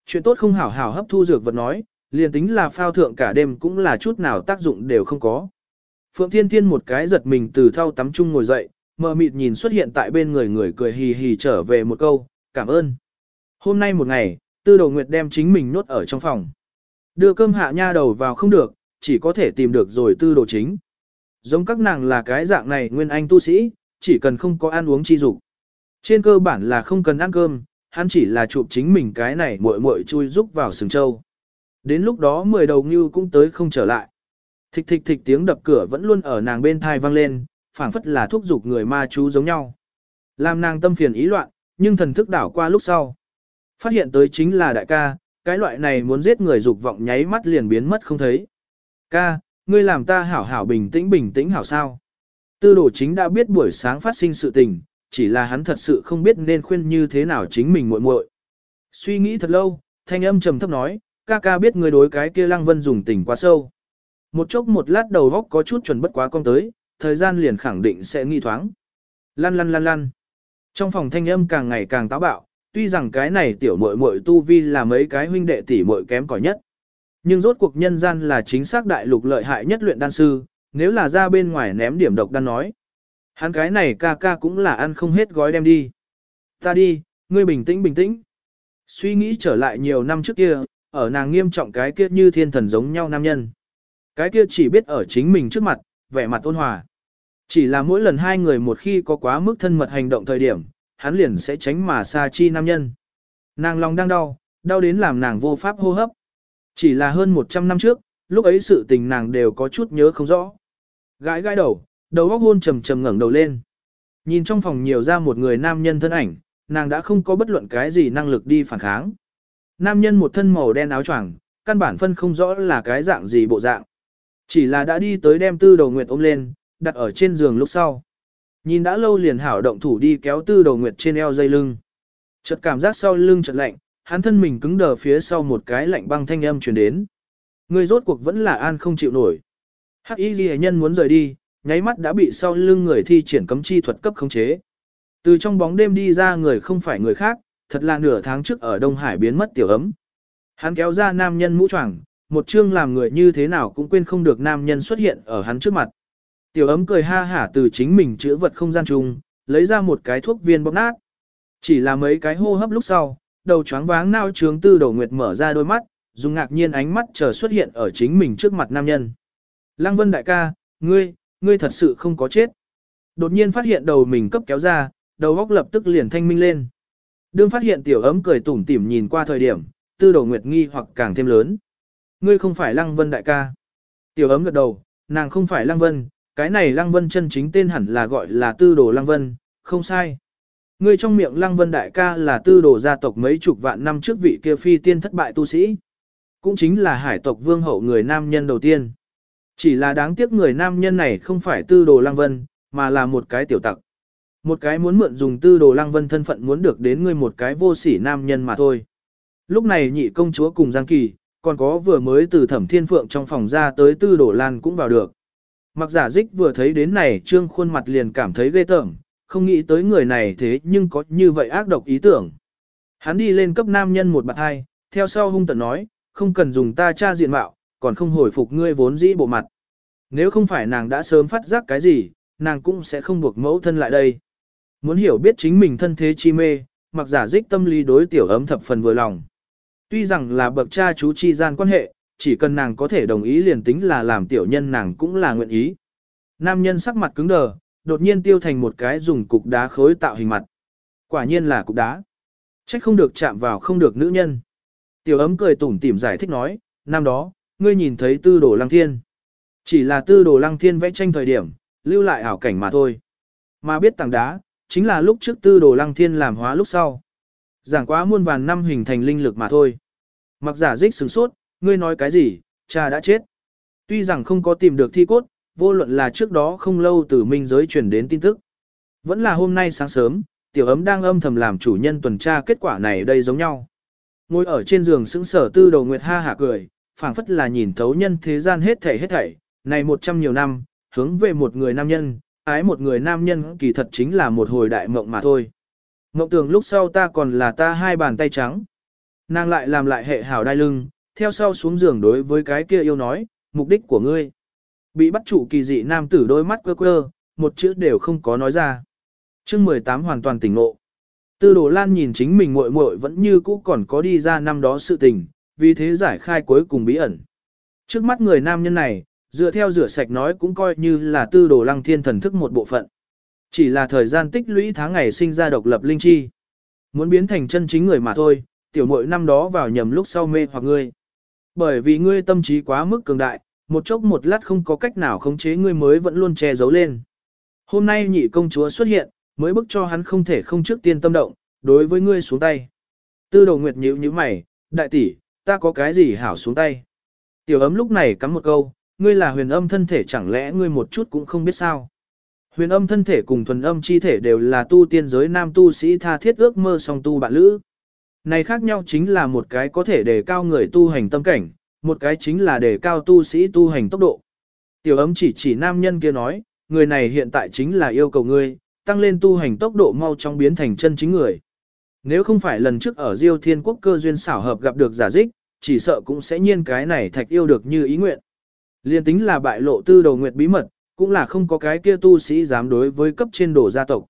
Speaker 1: Chuyện tốt không hảo hảo hấp thu dược vật nói, liền tính là phao thượng cả đêm cũng là chút nào tác dụng đều không có. Phượng Thiên Thiên một cái giật mình từ thau tắm chung ngồi dậy, mờ mịt nhìn xuất hiện tại bên người người cười hì hì trở về một câu, cảm ơn. Hôm nay một ngày, tư đầu nguyệt đem chính mình nốt ở trong phòng. Đưa cơm hạ nha đầu vào không được, chỉ có thể tìm được rồi tư đồ chính. Giống các nàng là cái dạng này nguyên anh tu sĩ, chỉ cần không có ăn uống chi dục. Trên cơ bản là không cần ăn cơm, hắn chỉ là chụp chính mình cái này muội muội chui rúc vào sừng châu. Đến lúc đó mười đầu ngưu cũng tới không trở lại. Thịch thịch thịch tiếng đập cửa vẫn luôn ở nàng bên thai vang lên, phảng phất là thúc giục người ma chú giống nhau. Làm nàng tâm phiền ý loạn, nhưng thần thức đảo qua lúc sau. Phát hiện tới chính là đại ca, cái loại này muốn giết người dục vọng nháy mắt liền biến mất không thấy. Ca, ngươi làm ta hảo hảo bình tĩnh bình tĩnh hảo sao. Tư đồ chính đã biết buổi sáng phát sinh sự tình, chỉ là hắn thật sự không biết nên khuyên như thế nào chính mình muội muội. Suy nghĩ thật lâu, thanh âm trầm thấp nói, ca ca biết người đối cái kia lăng vân dùng tình quá sâu. Một chốc một lát đầu góc có chút chuẩn bất quá con tới, thời gian liền khẳng định sẽ nghi thoáng. Lăn lăn lăn lăn. Trong phòng thanh âm càng ngày càng táo bạo, tuy rằng cái này tiểu muội muội tu vi là mấy cái huynh đệ tỷ muội kém cỏi nhất. Nhưng rốt cuộc nhân gian là chính xác đại lục lợi hại nhất luyện đan sư, nếu là ra bên ngoài ném điểm độc đan nói. Hắn cái này ca ca cũng là ăn không hết gói đem đi. Ta đi, ngươi bình tĩnh bình tĩnh. Suy nghĩ trở lại nhiều năm trước kia, ở nàng nghiêm trọng cái kia như thiên thần giống nhau nam nhân. Cái kia chỉ biết ở chính mình trước mặt, vẻ mặt ôn hòa. Chỉ là mỗi lần hai người một khi có quá mức thân mật hành động thời điểm, hắn liền sẽ tránh mà xa chi nam nhân. Nàng lòng đang đau, đau đến làm nàng vô pháp hô hấp. Chỉ là hơn 100 năm trước, lúc ấy sự tình nàng đều có chút nhớ không rõ. Gãi gãi đầu, đầu óc hôn trầm trầm ngẩng đầu lên. Nhìn trong phòng nhiều ra một người nam nhân thân ảnh, nàng đã không có bất luận cái gì năng lực đi phản kháng. Nam nhân một thân màu đen áo choàng, căn bản phân không rõ là cái dạng gì bộ dạng. Chỉ là đã đi tới đem tư đầu nguyệt ôm lên, đặt ở trên giường lúc sau. Nhìn đã lâu liền hảo động thủ đi kéo tư đầu nguyệt trên eo dây lưng. Chợt cảm giác sau lưng chợt lạnh, hắn thân mình cứng đờ phía sau một cái lạnh băng thanh âm truyền đến. Người rốt cuộc vẫn là an không chịu nổi. Hắc y ghi nhân muốn rời đi, nháy mắt đã bị sau lưng người thi triển cấm chi thuật cấp khống chế. Từ trong bóng đêm đi ra người không phải người khác, thật là nửa tháng trước ở Đông Hải biến mất tiểu ấm. Hắn kéo ra nam nhân mũ choàng, một chương làm người như thế nào cũng quên không được nam nhân xuất hiện ở hắn trước mặt. Tiểu ấm cười ha hả từ chính mình chữa vật không gian trùng, lấy ra một cái thuốc viên bóp nát. Chỉ là mấy cái hô hấp lúc sau, đầu choáng váng nao trướng tư đầu nguyệt mở ra đôi mắt, dùng ngạc nhiên ánh mắt chờ xuất hiện ở chính mình trước mặt nam nhân. Lăng vân đại ca, ngươi, ngươi thật sự không có chết. Đột nhiên phát hiện đầu mình cấp kéo ra, đầu góc lập tức liền thanh minh lên. Đương phát hiện tiểu ấm cười tủm tỉm nhìn qua thời điểm, tư đầu nguyệt nghi hoặc càng thêm lớn. Ngươi không phải Lăng Vân đại ca. Tiểu ấm gật đầu, nàng không phải Lăng Vân, cái này Lăng Vân chân chính tên hẳn là gọi là tư đồ Lăng Vân, không sai. Ngươi trong miệng Lăng Vân đại ca là tư đồ gia tộc mấy chục vạn năm trước vị kia phi tiên thất bại tu sĩ. Cũng chính là hải tộc vương hậu người nam nhân đầu tiên. Chỉ là đáng tiếc người nam nhân này không phải tư đồ Lăng Vân, mà là một cái tiểu tặc. Một cái muốn mượn dùng tư đồ Lăng Vân thân phận muốn được đến ngươi một cái vô sỉ nam nhân mà thôi. Lúc này nhị công chúa cùng Giang Kỳ, còn có vừa mới từ thẩm thiên phượng trong phòng ra tới tư đổ lan cũng vào được. Mặc giả dích vừa thấy đến này trương khuôn mặt liền cảm thấy ghê tởm, không nghĩ tới người này thế nhưng có như vậy ác độc ý tưởng. Hắn đi lên cấp nam nhân một bạc hai, theo sau hung tận nói, không cần dùng ta tra diện mạo, còn không hồi phục ngươi vốn dĩ bộ mặt. Nếu không phải nàng đã sớm phát giác cái gì, nàng cũng sẽ không buộc mẫu thân lại đây. Muốn hiểu biết chính mình thân thế chi mê, mặc giả dích tâm lý đối tiểu ấm thập phần vừa lòng. Tuy rằng là bậc cha chú chi gian quan hệ, chỉ cần nàng có thể đồng ý liền tính là làm tiểu nhân nàng cũng là nguyện ý. Nam nhân sắc mặt cứng đờ, đột nhiên tiêu thành một cái dùng cục đá khối tạo hình mặt. Quả nhiên là cục đá. Trách không được chạm vào không được nữ nhân. Tiểu ấm cười tủm tỉm giải thích nói, năm đó, ngươi nhìn thấy tư đồ lăng thiên. Chỉ là tư đồ lăng thiên vẽ tranh thời điểm, lưu lại ảo cảnh mà thôi. Mà biết tảng đá, chính là lúc trước tư đồ lăng thiên làm hóa lúc sau. Giảng quá muôn vàn năm hình thành linh lực mà thôi. Mặc giả dích sừng sốt, ngươi nói cái gì, cha đã chết. Tuy rằng không có tìm được thi cốt, vô luận là trước đó không lâu từ minh giới truyền đến tin tức. Vẫn là hôm nay sáng sớm, tiểu ấm đang âm thầm làm chủ nhân tuần tra kết quả này đây giống nhau. Ngồi ở trên giường sững sở tư đầu nguyệt ha hả cười, phảng phất là nhìn thấu nhân thế gian hết thảy hết thảy, này một trăm nhiều năm, hướng về một người nam nhân, ái một người nam nhân kỳ thật chính là một hồi đại mộng mà thôi. Mộng tưởng lúc sau ta còn là ta hai bàn tay trắng. Nàng lại làm lại hệ hảo đai lưng, theo sau xuống giường đối với cái kia yêu nói, mục đích của ngươi. Bị bắt chủ kỳ dị nam tử đôi mắt quơ quơ, một chữ đều không có nói ra. chương 18 hoàn toàn tỉnh ngộ. Tư đồ lan nhìn chính mình muội muội vẫn như cũ còn có đi ra năm đó sự tình, vì thế giải khai cuối cùng bí ẩn. Trước mắt người nam nhân này, dựa theo rửa sạch nói cũng coi như là tư đồ lăng thiên thần thức một bộ phận. Chỉ là thời gian tích lũy tháng ngày sinh ra độc lập linh chi. Muốn biến thành chân chính người mà thôi, tiểu muội năm đó vào nhầm lúc sau mê hoặc ngươi. Bởi vì ngươi tâm trí quá mức cường đại, một chốc một lát không có cách nào khống chế ngươi mới vẫn luôn che giấu lên. Hôm nay nhị công chúa xuất hiện, mới bức cho hắn không thể không trước tiên tâm động, đối với ngươi xuống tay. Tư đầu nguyệt nhíu như mày, đại tỷ, ta có cái gì hảo xuống tay. Tiểu ấm lúc này cắm một câu, ngươi là huyền âm thân thể chẳng lẽ ngươi một chút cũng không biết sao. Huyền âm thân thể cùng thuần âm chi thể đều là tu tiên giới nam tu sĩ tha thiết ước mơ song tu bạn lữ. Này khác nhau chính là một cái có thể đề cao người tu hành tâm cảnh, một cái chính là đề cao tu sĩ tu hành tốc độ. Tiểu ấm chỉ chỉ nam nhân kia nói, người này hiện tại chính là yêu cầu ngươi, tăng lên tu hành tốc độ mau chóng biến thành chân chính người. Nếu không phải lần trước ở Diêu Thiên Quốc cơ duyên xảo hợp gặp được giả dích, chỉ sợ cũng sẽ nhiên cái này thạch yêu được như ý nguyện. Liên tính là bại lộ tư đầu nguyệt bí mật, cũng là không có cái kia tu sĩ dám đối với cấp trên đổ gia tộc.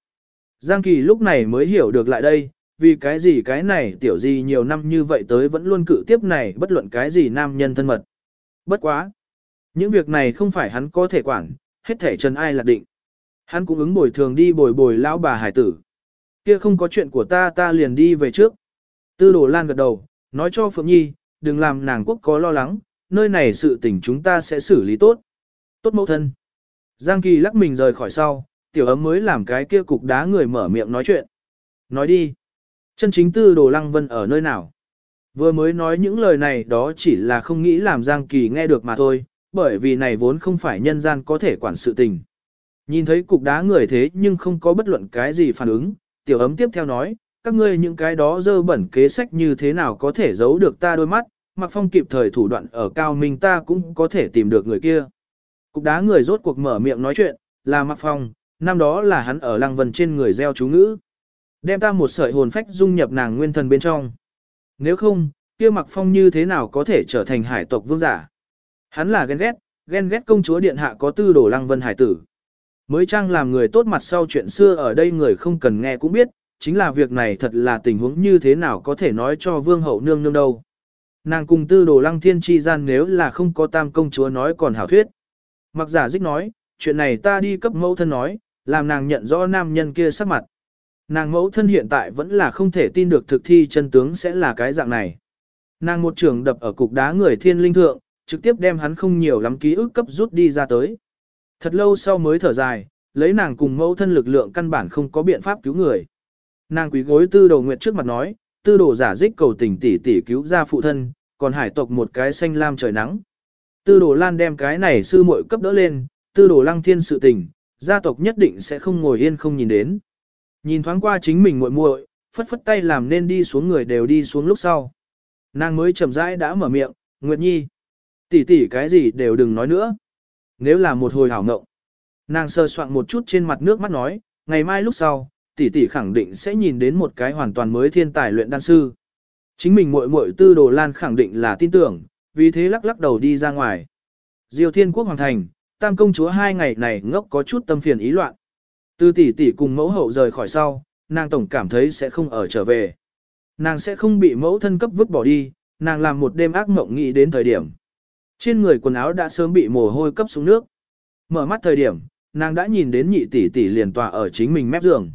Speaker 1: Giang Kỳ lúc này mới hiểu được lại đây, vì cái gì cái này tiểu gì nhiều năm như vậy tới vẫn luôn cự tiếp này bất luận cái gì nam nhân thân mật. Bất quá. Những việc này không phải hắn có thể quản, hết thể trần ai lạc định. Hắn cũng ứng bồi thường đi bồi bồi lão bà hải tử. Kia không có chuyện của ta ta liền đi về trước. Tư đồ lan gật đầu, nói cho Phượng Nhi, đừng làm nàng quốc có lo lắng, nơi này sự tình chúng ta sẽ xử lý tốt. Tốt mẫu thân. Giang Kỳ lắc mình rời khỏi sau, tiểu ấm mới làm cái kia cục đá người mở miệng nói chuyện. Nói đi. Chân chính tư đồ lăng vân ở nơi nào? Vừa mới nói những lời này đó chỉ là không nghĩ làm Giang Kỳ nghe được mà thôi, bởi vì này vốn không phải nhân gian có thể quản sự tình. Nhìn thấy cục đá người thế nhưng không có bất luận cái gì phản ứng, tiểu ấm tiếp theo nói, các ngươi những cái đó dơ bẩn kế sách như thế nào có thể giấu được ta đôi mắt, mặc phong kịp thời thủ đoạn ở cao minh ta cũng có thể tìm được người kia. Cục đá người rốt cuộc mở miệng nói chuyện, là mặc phong, năm đó là hắn ở lăng vần trên người gieo chú ngữ. Đem ta một sợi hồn phách dung nhập nàng nguyên thần bên trong. Nếu không, kia mặc phong như thế nào có thể trở thành hải tộc vương giả? Hắn là ghen ghét, ghen ghét công chúa điện hạ có tư đồ lăng vân hải tử. Mới trang làm người tốt mặt sau chuyện xưa ở đây người không cần nghe cũng biết, chính là việc này thật là tình huống như thế nào có thể nói cho vương hậu nương nương đâu. Nàng cùng tư đồ lăng thiên chi gian nếu là không có tam công chúa nói còn hảo thuyết. Mặc giả dích nói, chuyện này ta đi cấp mẫu thân nói, làm nàng nhận rõ nam nhân kia sắc mặt. Nàng mẫu thân hiện tại vẫn là không thể tin được thực thi chân tướng sẽ là cái dạng này. Nàng một trường đập ở cục đá người thiên linh thượng, trực tiếp đem hắn không nhiều lắm ký ức cấp rút đi ra tới. Thật lâu sau mới thở dài, lấy nàng cùng mẫu thân lực lượng căn bản không có biện pháp cứu người. Nàng quý gối tư đồ nguyệt trước mặt nói, tư đồ giả dích cầu tình tỷ tỷ cứu ra phụ thân, còn hải tộc một cái xanh lam trời nắng. Tư đồ lan đem cái này sư muội cấp đỡ lên, tư đồ lăng thiên sự tình, gia tộc nhất định sẽ không ngồi yên không nhìn đến. Nhìn thoáng qua chính mình muội muội, phất phất tay làm nên đi xuống người đều đi xuống lúc sau. Nàng mới chậm rãi đã mở miệng, Nguyệt Nhi. tỷ tỷ cái gì đều đừng nói nữa. Nếu là một hồi hảo ngộng. Nàng sơ soạn một chút trên mặt nước mắt nói, ngày mai lúc sau, tỷ tỷ khẳng định sẽ nhìn đến một cái hoàn toàn mới thiên tài luyện đan sư. Chính mình muội muội tư đồ lan khẳng định là tin tưởng, vì thế lắc lắc đầu đi ra ngoài. Diêu thiên quốc hoàng thành, tam công chúa hai ngày này ngốc có chút tâm phiền ý loạn. Từ tỷ tỷ cùng mẫu hậu rời khỏi sau, nàng tổng cảm thấy sẽ không ở trở về. Nàng sẽ không bị mẫu thân cấp vứt bỏ đi, nàng làm một đêm ác mộng nghĩ đến thời điểm. Trên người quần áo đã sớm bị mồ hôi cấp xuống nước. Mở mắt thời điểm, nàng đã nhìn đến nhị tỷ tỷ liền tòa ở chính mình mép giường.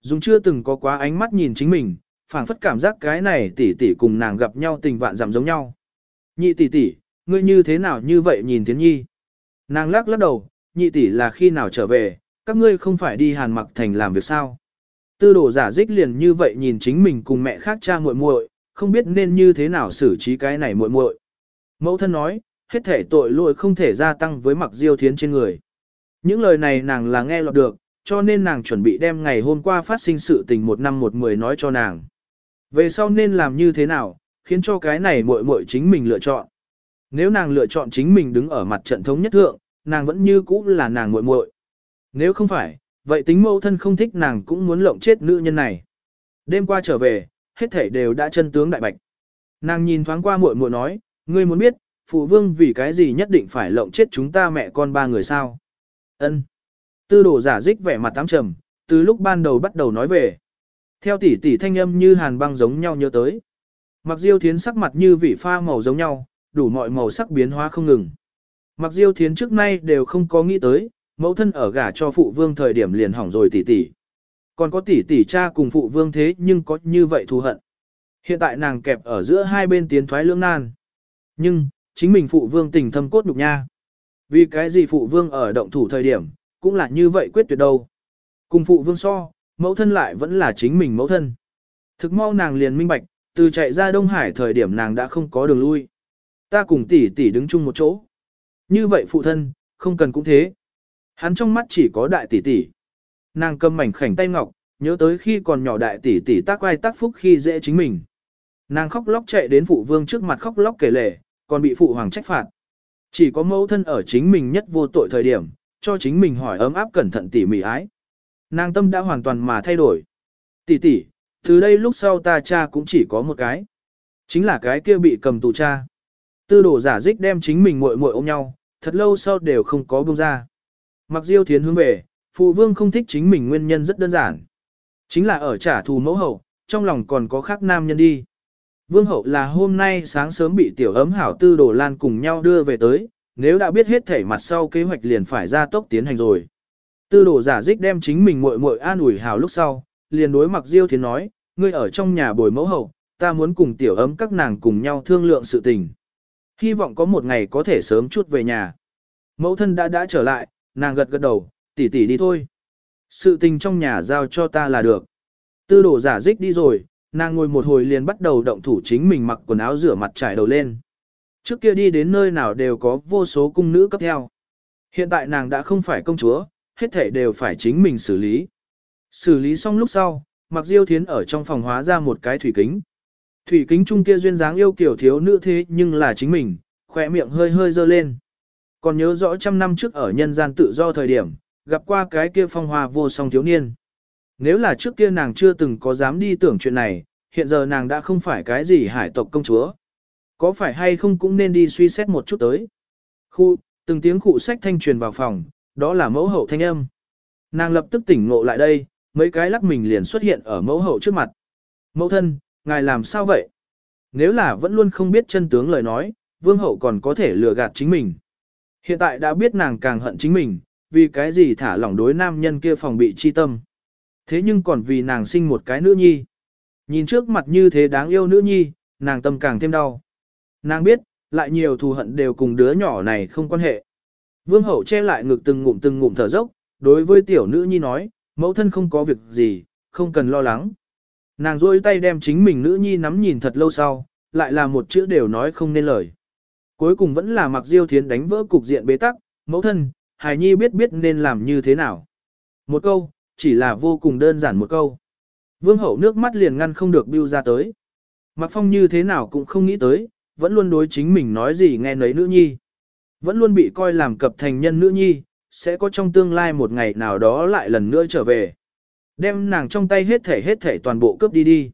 Speaker 1: Dùng chưa từng có quá ánh mắt nhìn chính mình, phảng phất cảm giác cái này tỷ tỷ cùng nàng gặp nhau tình vạn giảm giống nhau. Nhị tỷ tỷ, ngươi như thế nào như vậy nhìn Thiến Nhi? Nàng lắc lắc đầu, nhị tỷ là khi nào trở về, các ngươi không phải đi Hàn Mặc Thành làm việc sao? Tư đồ giả dích liền như vậy nhìn chính mình cùng mẹ khác cha muội muội, không biết nên như thế nào xử trí cái này muội muội. Mẫu thân nói, hết thể tội lỗi không thể gia tăng với mặc diêu thiến trên người. Những lời này nàng là nghe lọt được, cho nên nàng chuẩn bị đem ngày hôm qua phát sinh sự tình một năm một mười nói cho nàng. Về sau nên làm như thế nào, khiến cho cái này muội muội chính mình lựa chọn. Nếu nàng lựa chọn chính mình đứng ở mặt trận thống nhất thượng, nàng vẫn như cũ là nàng muội muội. Nếu không phải, vậy tính mẫu thân không thích nàng cũng muốn lộng chết nữ nhân này. Đêm qua trở về, hết thảy đều đã chân tướng đại bạch. Nàng nhìn thoáng qua muội muội nói, ngươi muốn biết, phụ vương vì cái gì nhất định phải lộng chết chúng ta mẹ con ba người sao? Ân. Tư đồ giả dích vẻ mặt tám trầm, từ lúc ban đầu bắt đầu nói về. Theo tỷ tỷ thanh âm như hàn băng giống nhau nhớ tới. Mặc diêu thiến sắc mặt như vị pha màu giống nhau, đủ mọi màu sắc biến hóa không ngừng. Mặc diêu thiến trước nay đều không có nghĩ tới, mẫu thân ở gả cho phụ vương thời điểm liền hỏng rồi tỷ tỷ. Còn có tỷ tỷ cha cùng phụ vương thế nhưng có như vậy thù hận. Hiện tại nàng kẹp ở giữa hai bên tiến thoái lưỡng nan. Nhưng, chính mình phụ vương tình thâm cốt nhục nha. Vì cái gì phụ vương ở động thủ thời điểm, cũng là như vậy quyết tuyệt đâu. Cùng phụ vương so, mẫu thân lại vẫn là chính mình mẫu thân. Thực mau nàng liền minh bạch, từ chạy ra Đông Hải thời điểm nàng đã không có đường lui. Ta cùng tỷ tỷ đứng chung một chỗ. Như vậy phụ thân, không cần cũng thế. Hắn trong mắt chỉ có đại tỷ tỷ. Nàng cầm mảnh khảnh tay ngọc, nhớ tới khi còn nhỏ đại tỷ tỷ tác vai tác phúc khi dễ chính mình. Nàng khóc lóc chạy đến phụ vương trước mặt khóc lóc kể lể, còn bị phụ hoàng trách phạt. Chỉ có mẫu thân ở chính mình nhất vô tội thời điểm, cho chính mình hỏi ấm áp cẩn thận tỉ mỉ ái. Nàng tâm đã hoàn toàn mà thay đổi. Tỷ tỷ, từ đây lúc sau ta cha cũng chỉ có một cái. Chính là cái kia bị cầm tù cha. Tư đổ giả dích đem chính mình muội muội ôm nhau, thật lâu sau đều không có buông ra. Mặc diêu thiến hướng về, phụ vương không thích chính mình nguyên nhân rất đơn giản. Chính là ở trả thù mẫu hậu, trong lòng còn có khác nam nhân đi. Vương hậu là hôm nay sáng sớm bị tiểu ấm hảo tư đồ lan cùng nhau đưa về tới, nếu đã biết hết thể mặt sau kế hoạch liền phải ra tốc tiến hành rồi. Tư đồ giả dích đem chính mình muội muội an ủi hảo lúc sau, liền đối mặc diêu thiến nói, ngươi ở trong nhà bồi mẫu hậu, ta muốn cùng tiểu ấm các nàng cùng nhau thương lượng sự tình. Hy vọng có một ngày có thể sớm chút về nhà. Mẫu thân đã đã trở lại, nàng gật gật đầu, tỷ tỷ đi thôi. Sự tình trong nhà giao cho ta là được. Tư đồ giả dích đi rồi, nàng ngồi một hồi liền bắt đầu động thủ chính mình mặc quần áo rửa mặt trải đầu lên. Trước kia đi đến nơi nào đều có vô số cung nữ cấp theo. Hiện tại nàng đã không phải công chúa, hết thể đều phải chính mình xử lý. Xử lý xong lúc sau, mặc diêu thiến ở trong phòng hóa ra một cái thủy kính. Thủy kính trung kia duyên dáng yêu kiểu thiếu nữ thế nhưng là chính mình, khỏe miệng hơi hơi dơ lên. Còn nhớ rõ trăm năm trước ở nhân gian tự do thời điểm, gặp qua cái kia phong hoa vô song thiếu niên. Nếu là trước kia nàng chưa từng có dám đi tưởng chuyện này, hiện giờ nàng đã không phải cái gì hải tộc công chúa. Có phải hay không cũng nên đi suy xét một chút tới. Khu, từng tiếng khụ sách thanh truyền vào phòng, đó là mẫu hậu thanh âm. Nàng lập tức tỉnh ngộ lại đây, mấy cái lắc mình liền xuất hiện ở mẫu hậu trước mặt. Mẫu thân, ngài làm sao vậy? Nếu là vẫn luôn không biết chân tướng lời nói, vương hậu còn có thể lừa gạt chính mình. Hiện tại đã biết nàng càng hận chính mình, vì cái gì thả lỏng đối nam nhân kia phòng bị chi tâm. Thế nhưng còn vì nàng sinh một cái nữ nhi. Nhìn trước mặt như thế đáng yêu nữ nhi, nàng tâm càng thêm đau. Nàng biết, lại nhiều thù hận đều cùng đứa nhỏ này không quan hệ. Vương hậu che lại ngực từng ngụm từng ngụm thở dốc, đối với tiểu nữ nhi nói, mẫu thân không có việc gì, không cần lo lắng. Nàng rôi tay đem chính mình nữ nhi nắm nhìn thật lâu sau, lại là một chữ đều nói không nên lời. Cuối cùng vẫn là mặc diêu thiến đánh vỡ cục diện bế tắc, mẫu thân, hài nhi biết biết nên làm như thế nào. Một câu, chỉ là vô cùng đơn giản một câu. Vương hậu nước mắt liền ngăn không được bưu ra tới. Mặc phong như thế nào cũng không nghĩ tới, vẫn luôn đối chính mình nói gì nghe nấy nữ nhi. Vẫn luôn bị coi làm cập thành nhân nữ nhi, sẽ có trong tương lai một ngày nào đó lại lần nữa trở về. Đem nàng trong tay hết thể hết thể toàn bộ cướp đi đi.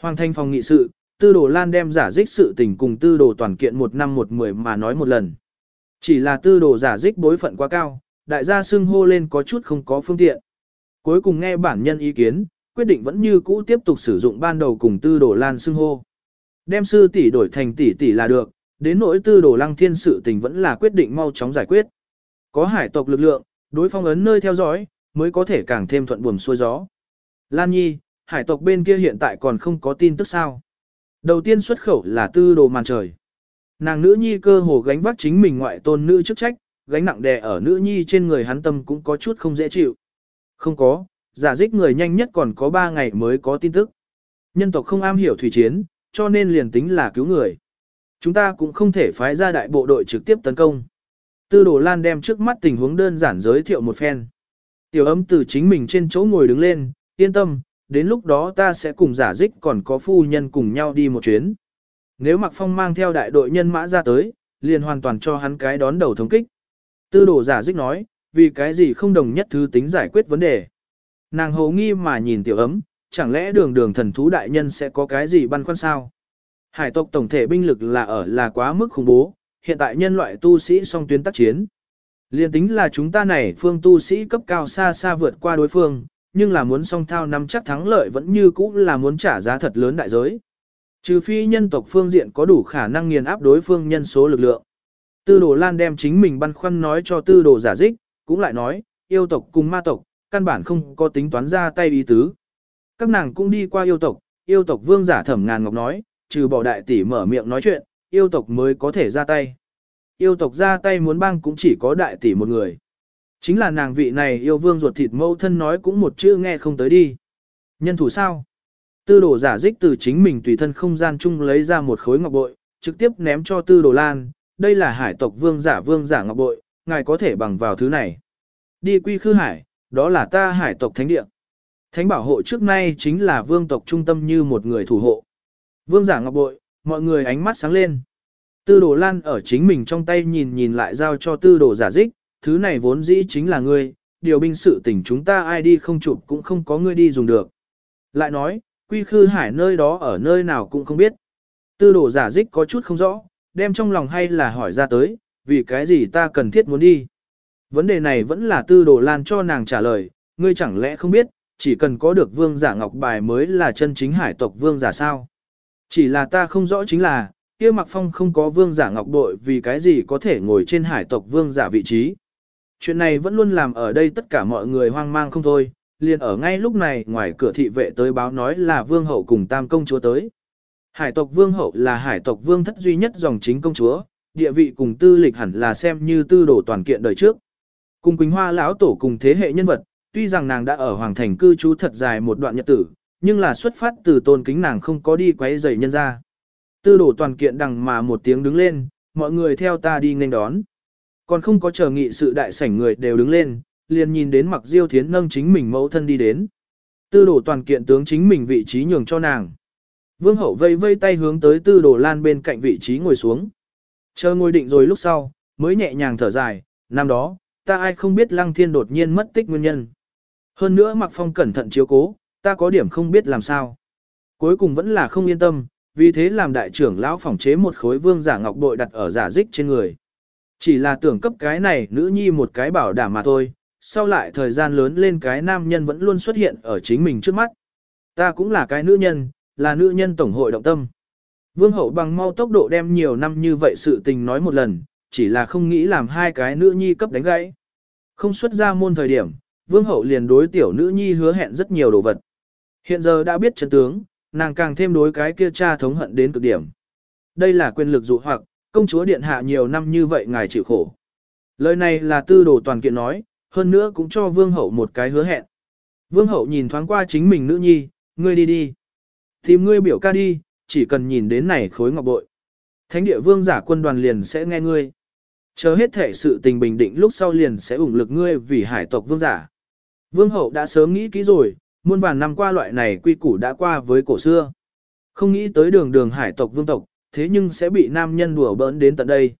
Speaker 1: Hoàng thanh phòng nghị sự, tư đồ lan đem giả dích sự tình cùng tư đồ toàn kiện một năm một mười mà nói một lần. Chỉ là tư đồ giả dích bối phận quá cao, đại gia xưng hô lên có chút không có phương tiện. Cuối cùng nghe bản nhân ý kiến, quyết định vẫn như cũ tiếp tục sử dụng ban đầu cùng tư đồ lan xưng hô. Đem sư tỷ đổi thành tỷ tỷ là được, đến nỗi tư đồ lăng thiên sự tình vẫn là quyết định mau chóng giải quyết. Có hải tộc lực lượng, đối phong ấn nơi theo dõi, mới có thể càng thêm thuận buồm xuôi gió. Lan Nhi, hải tộc bên kia hiện tại còn không có tin tức sao. Đầu tiên xuất khẩu là tư đồ màn trời. Nàng nữ nhi cơ hồ gánh vác chính mình ngoại tôn nữ chức trách, gánh nặng đè ở nữ nhi trên người hắn tâm cũng có chút không dễ chịu. Không có, giả dích người nhanh nhất còn có 3 ngày mới có tin tức. Nhân tộc không am hiểu thủy chiến, cho nên liền tính là cứu người. Chúng ta cũng không thể phái ra đại bộ đội trực tiếp tấn công. Tư đồ lan đem trước mắt tình huống đơn giản giới thiệu một phen. Tiểu ấm từ chính mình trên chỗ ngồi đứng lên, yên tâm, đến lúc đó ta sẽ cùng giả dích còn có phu nhân cùng nhau đi một chuyến. Nếu Mạc Phong mang theo đại đội nhân mã ra tới, liền hoàn toàn cho hắn cái đón đầu thống kích. Tư đồ giả dích nói, vì cái gì không đồng nhất thứ tính giải quyết vấn đề. Nàng hầu nghi mà nhìn tiểu ấm, chẳng lẽ đường đường thần thú đại nhân sẽ có cái gì băn khoăn sao? Hải tộc tổng thể binh lực là ở là quá mức khủng bố, hiện tại nhân loại tu sĩ song tuyến tác chiến. Liên tính là chúng ta này phương tu sĩ cấp cao xa xa vượt qua đối phương, nhưng là muốn song thao nắm chắc thắng lợi vẫn như cũ là muốn trả giá thật lớn đại giới. Trừ phi nhân tộc phương diện có đủ khả năng nghiền áp đối phương nhân số lực lượng. Tư đồ Lan đem chính mình băn khoăn nói cho tư đồ giả dích, cũng lại nói, yêu tộc cùng ma tộc, căn bản không có tính toán ra tay ý tứ. Các nàng cũng đi qua yêu tộc, yêu tộc vương giả thẩm ngàn ngọc nói, trừ bỏ đại tỷ mở miệng nói chuyện, yêu tộc mới có thể ra tay. Yêu tộc ra tay muốn băng cũng chỉ có đại tỷ một người. Chính là nàng vị này yêu vương ruột thịt mâu thân nói cũng một chữ nghe không tới đi. Nhân thủ sao? Tư đồ giả dích từ chính mình tùy thân không gian chung lấy ra một khối ngọc bội, trực tiếp ném cho tư đồ lan. Đây là hải tộc vương giả vương giả ngọc bội, ngài có thể bằng vào thứ này. Đi quy khư hải, đó là ta hải tộc thánh địa. Thánh bảo hộ trước nay chính là vương tộc trung tâm như một người thủ hộ. Vương giả ngọc bội, mọi người ánh mắt sáng lên. Tư đồ lan ở chính mình trong tay nhìn nhìn lại giao cho tư đồ giả dích, thứ này vốn dĩ chính là ngươi, điều binh sự tỉnh chúng ta ai đi không chụp cũng không có ngươi đi dùng được. Lại nói, quy khư hải nơi đó ở nơi nào cũng không biết. Tư đồ giả dích có chút không rõ, đem trong lòng hay là hỏi ra tới, vì cái gì ta cần thiết muốn đi. Vấn đề này vẫn là tư đồ lan cho nàng trả lời, ngươi chẳng lẽ không biết, chỉ cần có được vương giả ngọc bài mới là chân chính hải tộc vương giả sao. Chỉ là ta không rõ chính là, kia mặc phong không có vương giả ngọc bội vì cái gì có thể ngồi trên hải tộc vương giả vị trí. Chuyện này vẫn luôn làm ở đây tất cả mọi người hoang mang không thôi, liền ở ngay lúc này ngoài cửa thị vệ tới báo nói là vương hậu cùng tam công chúa tới. Hải tộc vương hậu là hải tộc vương thất duy nhất dòng chính công chúa, địa vị cùng tư lịch hẳn là xem như tư đồ toàn kiện đời trước. Cùng Quỳnh Hoa lão tổ cùng thế hệ nhân vật, tuy rằng nàng đã ở hoàng thành cư trú thật dài một đoạn nhật tử, nhưng là xuất phát từ tôn kính nàng không có đi quấy rầy nhân ra. Tư đổ toàn kiện đằng mà một tiếng đứng lên, mọi người theo ta đi nghênh đón. Còn không có chờ nghị sự đại sảnh người đều đứng lên, liền nhìn đến mặc diêu thiến nâng chính mình mẫu thân đi đến. Tư đổ toàn kiện tướng chính mình vị trí nhường cho nàng. Vương hậu vây vây tay hướng tới tư đổ lan bên cạnh vị trí ngồi xuống. Chờ ngồi định rồi lúc sau, mới nhẹ nhàng thở dài, năm đó, ta ai không biết lăng thiên đột nhiên mất tích nguyên nhân. Hơn nữa mặc phong cẩn thận chiếu cố, ta có điểm không biết làm sao. Cuối cùng vẫn là không yên tâm, vì thế làm đại trưởng lão phòng chế một khối vương giả ngọc bội đặt ở giả dích trên người. Chỉ là tưởng cấp cái này nữ nhi một cái bảo đảm mà thôi, sau lại thời gian lớn lên cái nam nhân vẫn luôn xuất hiện ở chính mình trước mắt. Ta cũng là cái nữ nhân, là nữ nhân tổng hội động tâm. Vương hậu bằng mau tốc độ đem nhiều năm như vậy sự tình nói một lần, chỉ là không nghĩ làm hai cái nữ nhi cấp đánh gãy. Không xuất ra môn thời điểm, vương hậu liền đối tiểu nữ nhi hứa hẹn rất nhiều đồ vật. Hiện giờ đã biết chân tướng, nàng càng thêm đối cái kia cha thống hận đến cực điểm. Đây là quyền lực dụ hoặc, công chúa điện hạ nhiều năm như vậy ngài chịu khổ. Lời này là tư đồ toàn kiện nói, hơn nữa cũng cho vương hậu một cái hứa hẹn. Vương hậu nhìn thoáng qua chính mình nữ nhi, ngươi đi đi. Tìm ngươi biểu ca đi, chỉ cần nhìn đến này khối ngọc bội. Thánh địa vương giả quân đoàn liền sẽ nghe ngươi. Chờ hết thể sự tình bình định lúc sau liền sẽ ủng lực ngươi vì hải tộc vương giả. Vương hậu đã sớm nghĩ kỹ rồi, muôn vàn năm qua loại này quy củ đã qua với cổ xưa. Không nghĩ tới đường đường hải tộc vương tộc, thế nhưng sẽ bị nam nhân đùa bỡn đến tận đây.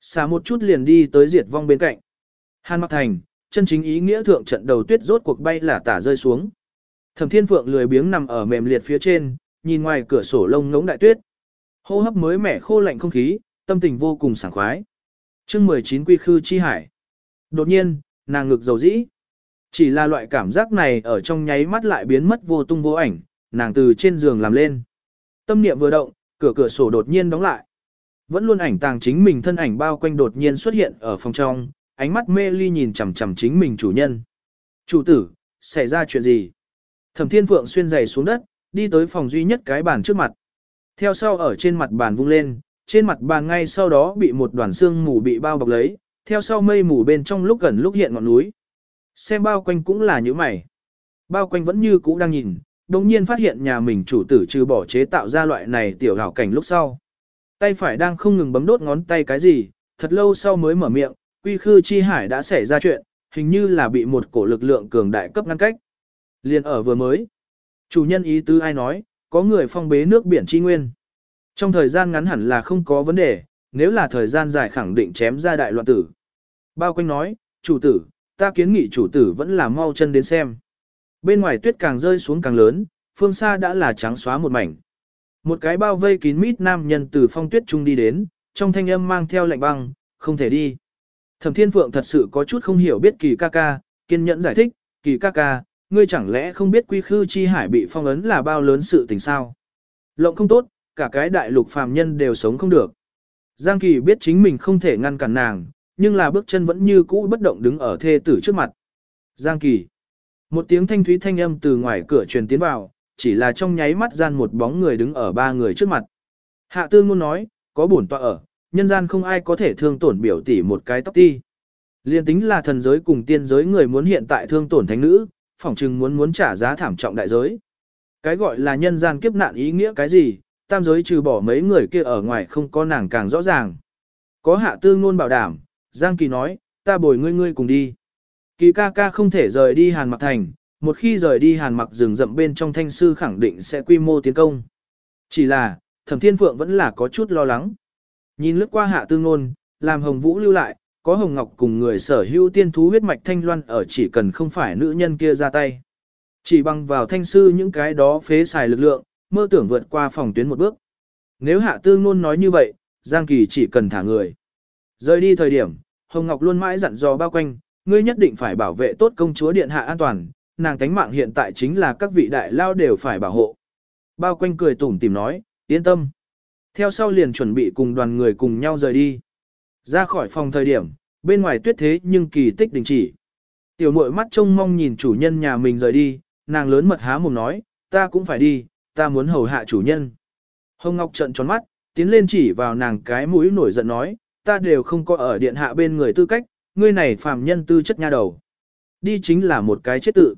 Speaker 1: Xả một chút liền đi tới diệt vong bên cạnh. Hàn Mặc Thành, chân chính ý nghĩa thượng trận đầu tuyết rốt cuộc bay là tả rơi xuống. Thẩm Thiên Phượng lười biếng nằm ở mềm liệt phía trên, nhìn ngoài cửa sổ lông ngỗng đại tuyết. Hô hấp mới mẻ khô lạnh không khí, tâm tình vô cùng sảng khoái. Chương 19 Quy Khư Chi Hải. Đột nhiên, nàng ngực dầu dĩ. Chỉ là loại cảm giác này ở trong nháy mắt lại biến mất vô tung vô ảnh, nàng từ trên giường làm lên. Tâm niệm vừa động, cửa cửa sổ đột nhiên đóng lại. Vẫn luôn ảnh tàng chính mình thân ảnh bao quanh đột nhiên xuất hiện ở phòng trong, ánh mắt mê ly nhìn chằm chằm chính mình chủ nhân. Chủ tử, xảy ra chuyện gì? Thẩm Thiên Phượng xuyên giày xuống đất, đi tới phòng duy nhất cái bàn trước mặt. Theo sau ở trên mặt bàn vung lên, trên mặt bàn ngay sau đó bị một đoàn xương mù bị bao bọc lấy, theo sau mây mù bên trong lúc gần lúc hiện ngọn núi. Xem bao quanh cũng là như mày. Bao quanh vẫn như cũ đang nhìn, đồng nhiên phát hiện nhà mình chủ tử trừ bỏ chế tạo ra loại này tiểu hảo cảnh lúc sau. Tay phải đang không ngừng bấm đốt ngón tay cái gì, thật lâu sau mới mở miệng, quy khư chi hải đã xảy ra chuyện, hình như là bị một cổ lực lượng cường đại cấp ngăn cách. Liên ở vừa mới, chủ nhân ý tứ ai nói, có người phong bế nước biển chi nguyên. Trong thời gian ngắn hẳn là không có vấn đề, nếu là thời gian dài khẳng định chém ra đại loạn tử. Bao quanh nói, chủ tử, ta kiến nghị chủ tử vẫn là mau chân đến xem. Bên ngoài tuyết càng rơi xuống càng lớn, phương xa đã là trắng xóa một mảnh. Một cái bao vây kín mít nam nhân từ phong tuyết trung đi đến, trong thanh âm mang theo lạnh băng, không thể đi. Thẩm Thiên Phượng thật sự có chút không hiểu biết kỳ ca ca, kiên nhẫn giải thích, kỳ ca ca, ngươi chẳng lẽ không biết quy khư chi hải bị phong ấn là bao lớn sự tình sao? Lộng không tốt, cả cái đại lục phàm nhân đều sống không được. Giang Kỳ biết chính mình không thể ngăn cản nàng, nhưng là bước chân vẫn như cũ bất động đứng ở thê tử trước mặt. Giang Kỳ. Một tiếng thanh thúy thanh âm từ ngoài cửa truyền tiến vào, chỉ là trong nháy mắt gian một bóng người đứng ở ba người trước mặt. Hạ tư ngôn nói, có bổn tọa ở, nhân gian không ai có thể thương tổn biểu tỷ một cái tóc ti. Liên tính là thần giới cùng tiên giới người muốn hiện tại thương tổn thánh nữ, phỏng chừng muốn muốn trả giá thảm trọng đại giới. Cái gọi là nhân gian kiếp nạn ý nghĩa cái gì, tam giới trừ bỏ mấy người kia ở ngoài không có nàng càng rõ ràng. Có hạ tư ngôn bảo đảm, Giang Kỳ nói, ta bồi ngươi ngươi cùng đi. Kỳ ca ca không thể rời đi Hàn Mặc Thành, một khi rời đi Hàn Mặc rừng rậm bên trong thanh sư khẳng định sẽ quy mô tiến công. Chỉ là, Thẩm Thiên Phượng vẫn là có chút lo lắng. Nhìn lướt qua hạ tư ngôn, làm Hồng Vũ lưu lại, có Hồng Ngọc cùng người sở hữu tiên thú huyết mạch thanh loan ở chỉ cần không phải nữ nhân kia ra tay. Chỉ bằng vào thanh sư những cái đó phế xài lực lượng, mơ tưởng vượt qua phòng tuyến một bước. Nếu hạ tư ngôn nói như vậy, Giang Kỳ chỉ cần thả người. Rời đi thời điểm, Hồng Ngọc luôn mãi dặn dò bao quanh, ngươi nhất định phải bảo vệ tốt công chúa điện hạ an toàn, nàng tánh mạng hiện tại chính là các vị đại lao đều phải bảo hộ. Bao quanh cười tủm tìm nói, yên tâm. Theo sau liền chuẩn bị cùng đoàn người cùng nhau rời đi. Ra khỏi phòng thời điểm, bên ngoài tuyết thế nhưng kỳ tích đình chỉ. Tiểu muội mắt trông mong nhìn chủ nhân nhà mình rời đi, nàng lớn mật há mồm nói, ta cũng phải đi, ta muốn hầu hạ chủ nhân. Hồng Ngọc trận tròn mắt, tiến lên chỉ vào nàng cái mũi nổi giận nói, ta đều không có ở điện hạ bên người tư cách, ngươi này phàm nhân tư chất nha đầu. Đi chính là một cái chết tự.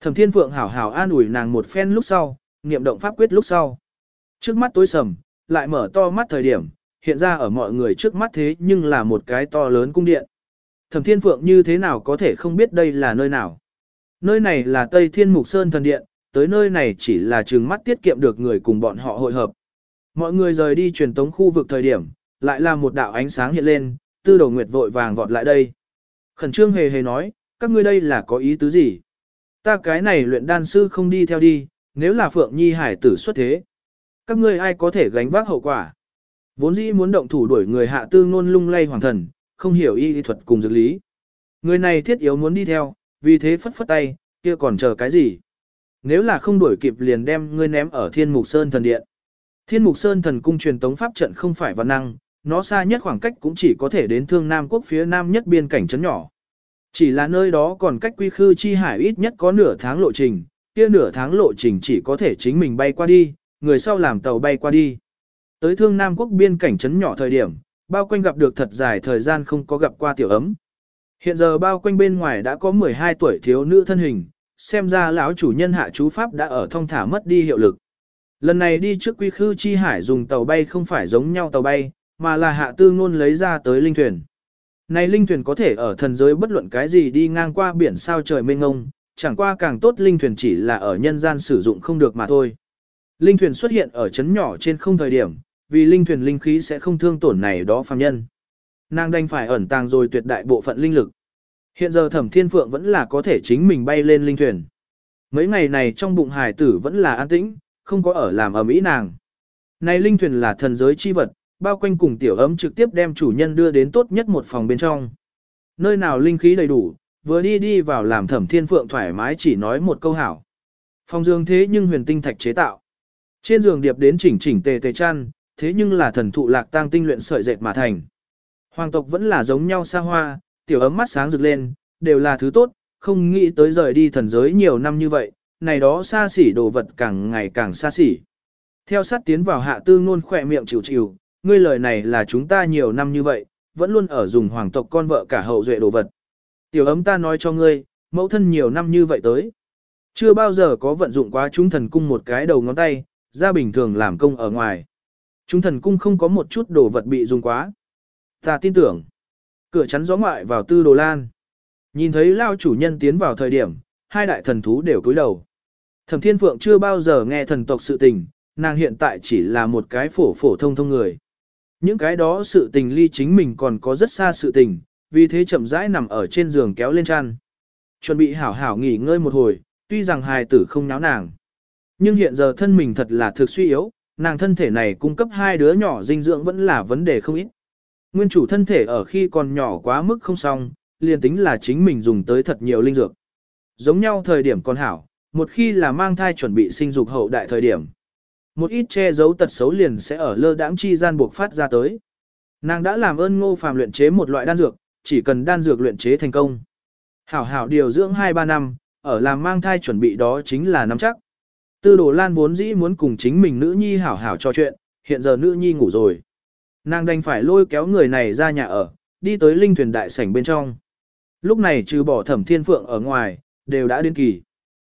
Speaker 1: Thẩm Thiên Phượng hảo hảo an ủi nàng một phen lúc sau, niệm động pháp quyết lúc sau. Trước mắt tối sầm, lại mở to mắt thời điểm, hiện ra ở mọi người trước mắt thế nhưng là một cái to lớn cung điện. Thẩm Thiên Phượng như thế nào có thể không biết đây là nơi nào. Nơi này là Tây Thiên Mục Sơn Thần Điện, tới nơi này chỉ là trường mắt tiết kiệm được người cùng bọn họ hội hợp. Mọi người rời đi truyền tống khu vực thời điểm, lại là một đạo ánh sáng hiện lên, tư đầu nguyệt vội vàng vọt lại đây. Khẩn trương hề hề nói, các ngươi đây là có ý tứ gì? Ta cái này luyện đan sư không đi theo đi, nếu là Phượng Nhi hải tử xuất thế. Các ngươi ai có thể gánh vác hậu quả? Vốn dĩ muốn động thủ đuổi người hạ tư ngôn lung lay hoàng thần, không hiểu y thuật cùng dược lý. Người này thiết yếu muốn đi theo, vì thế phất phất tay, kia còn chờ cái gì? Nếu là không đuổi kịp liền đem ngươi ném ở thiên mục sơn thần điện. Thiên mục sơn thần cung truyền tống pháp trận không phải văn năng, nó xa nhất khoảng cách cũng chỉ có thể đến thương Nam quốc phía Nam nhất biên cảnh trấn nhỏ. Chỉ là nơi đó còn cách quy khư chi hải ít nhất có nửa tháng lộ trình, kia nửa tháng lộ trình chỉ có thể chính mình bay qua đi, người sau làm tàu bay qua đi. Tới thương Nam quốc biên cảnh trấn nhỏ thời điểm, bao quanh gặp được thật dài thời gian không có gặp qua tiểu ấm. Hiện giờ bao quanh bên ngoài đã có 12 tuổi thiếu nữ thân hình, xem ra lão chủ nhân hạ chú pháp đã ở thông thả mất đi hiệu lực. Lần này đi trước quy khư chi hải dùng tàu bay không phải giống nhau tàu bay, mà là hạ tư ngôn lấy ra tới linh thuyền. Này linh thuyền có thể ở thần giới bất luận cái gì đi ngang qua biển sao trời mênh ngông, chẳng qua càng tốt linh thuyền chỉ là ở nhân gian sử dụng không được mà thôi. Linh thuyền xuất hiện ở chấn nhỏ trên không thời điểm, vì linh thuyền linh khí sẽ không thương tổn này đó phàm nhân. Nàng đành phải ẩn tàng rồi tuyệt đại bộ phận linh lực. Hiện giờ thẩm thiên phượng vẫn là có thể chính mình bay lên linh thuyền. Mấy ngày này trong bụng hải tử vẫn là an tĩnh, không có ở làm ở mỹ nàng. Này linh thuyền là thần giới chi vật, bao quanh cùng tiểu ấm trực tiếp đem chủ nhân đưa đến tốt nhất một phòng bên trong. Nơi nào linh khí đầy đủ, vừa đi đi vào làm thẩm thiên phượng thoải mái chỉ nói một câu hảo. Phòng giường thế nhưng huyền tinh thạch chế tạo. Trên giường điệp đến chỉnh chỉnh tề tề chăn, thế nhưng là thần thụ lạc tang tinh luyện sợi dệt mà thành. Hoàng tộc vẫn là giống nhau xa hoa, tiểu ấm mắt sáng rực lên, đều là thứ tốt, không nghĩ tới rời đi thần giới nhiều năm như vậy, này đó xa xỉ đồ vật càng ngày càng xa xỉ. Theo sát tiến vào hạ tư ngôn khỏe miệng chịu chịu, ngươi lời này là chúng ta nhiều năm như vậy, vẫn luôn ở dùng hoàng tộc con vợ cả hậu duệ đồ vật. Tiểu ấm ta nói cho ngươi, mẫu thân nhiều năm như vậy tới. Chưa bao giờ có vận dụng quá chúng thần cung một cái đầu ngón tay, ra bình thường làm công ở ngoài. Chúng thần cung không có một chút đồ vật bị dùng quá. Ta tin tưởng. Cửa chắn gió ngoại vào tư đồ lan. Nhìn thấy lao chủ nhân tiến vào thời điểm, hai đại thần thú đều cúi đầu. Thẩm Thiên Phượng chưa bao giờ nghe thần tộc sự tình, nàng hiện tại chỉ là một cái phổ phổ thông thông người. Những cái đó sự tình ly chính mình còn có rất xa sự tình, vì thế chậm rãi nằm ở trên giường kéo lên chăn. Chuẩn bị hảo hảo nghỉ ngơi một hồi, tuy rằng hài tử không náo nàng. Nhưng hiện giờ thân mình thật là thực suy yếu, nàng thân thể này cung cấp hai đứa nhỏ dinh dưỡng vẫn là vấn đề không ít. Nguyên chủ thân thể ở khi còn nhỏ quá mức không xong, liền tính là chính mình dùng tới thật nhiều linh dược. Giống nhau thời điểm còn hảo, một khi là mang thai chuẩn bị sinh dục hậu đại thời điểm. Một ít che giấu tật xấu liền sẽ ở lơ đãng chi gian buộc phát ra tới. Nàng đã làm ơn ngô phàm luyện chế một loại đan dược, chỉ cần đan dược luyện chế thành công. Hảo hảo điều dưỡng 2-3 năm, ở làm mang thai chuẩn bị đó chính là nắm chắc. Tư đồ lan vốn dĩ muốn cùng chính mình nữ nhi hảo hảo trò chuyện, hiện giờ nữ nhi ngủ rồi. Nàng đành phải lôi kéo người này ra nhà ở, đi tới linh thuyền đại sảnh bên trong. Lúc này trừ bỏ thẩm thiên phượng ở ngoài, đều đã đến kỳ.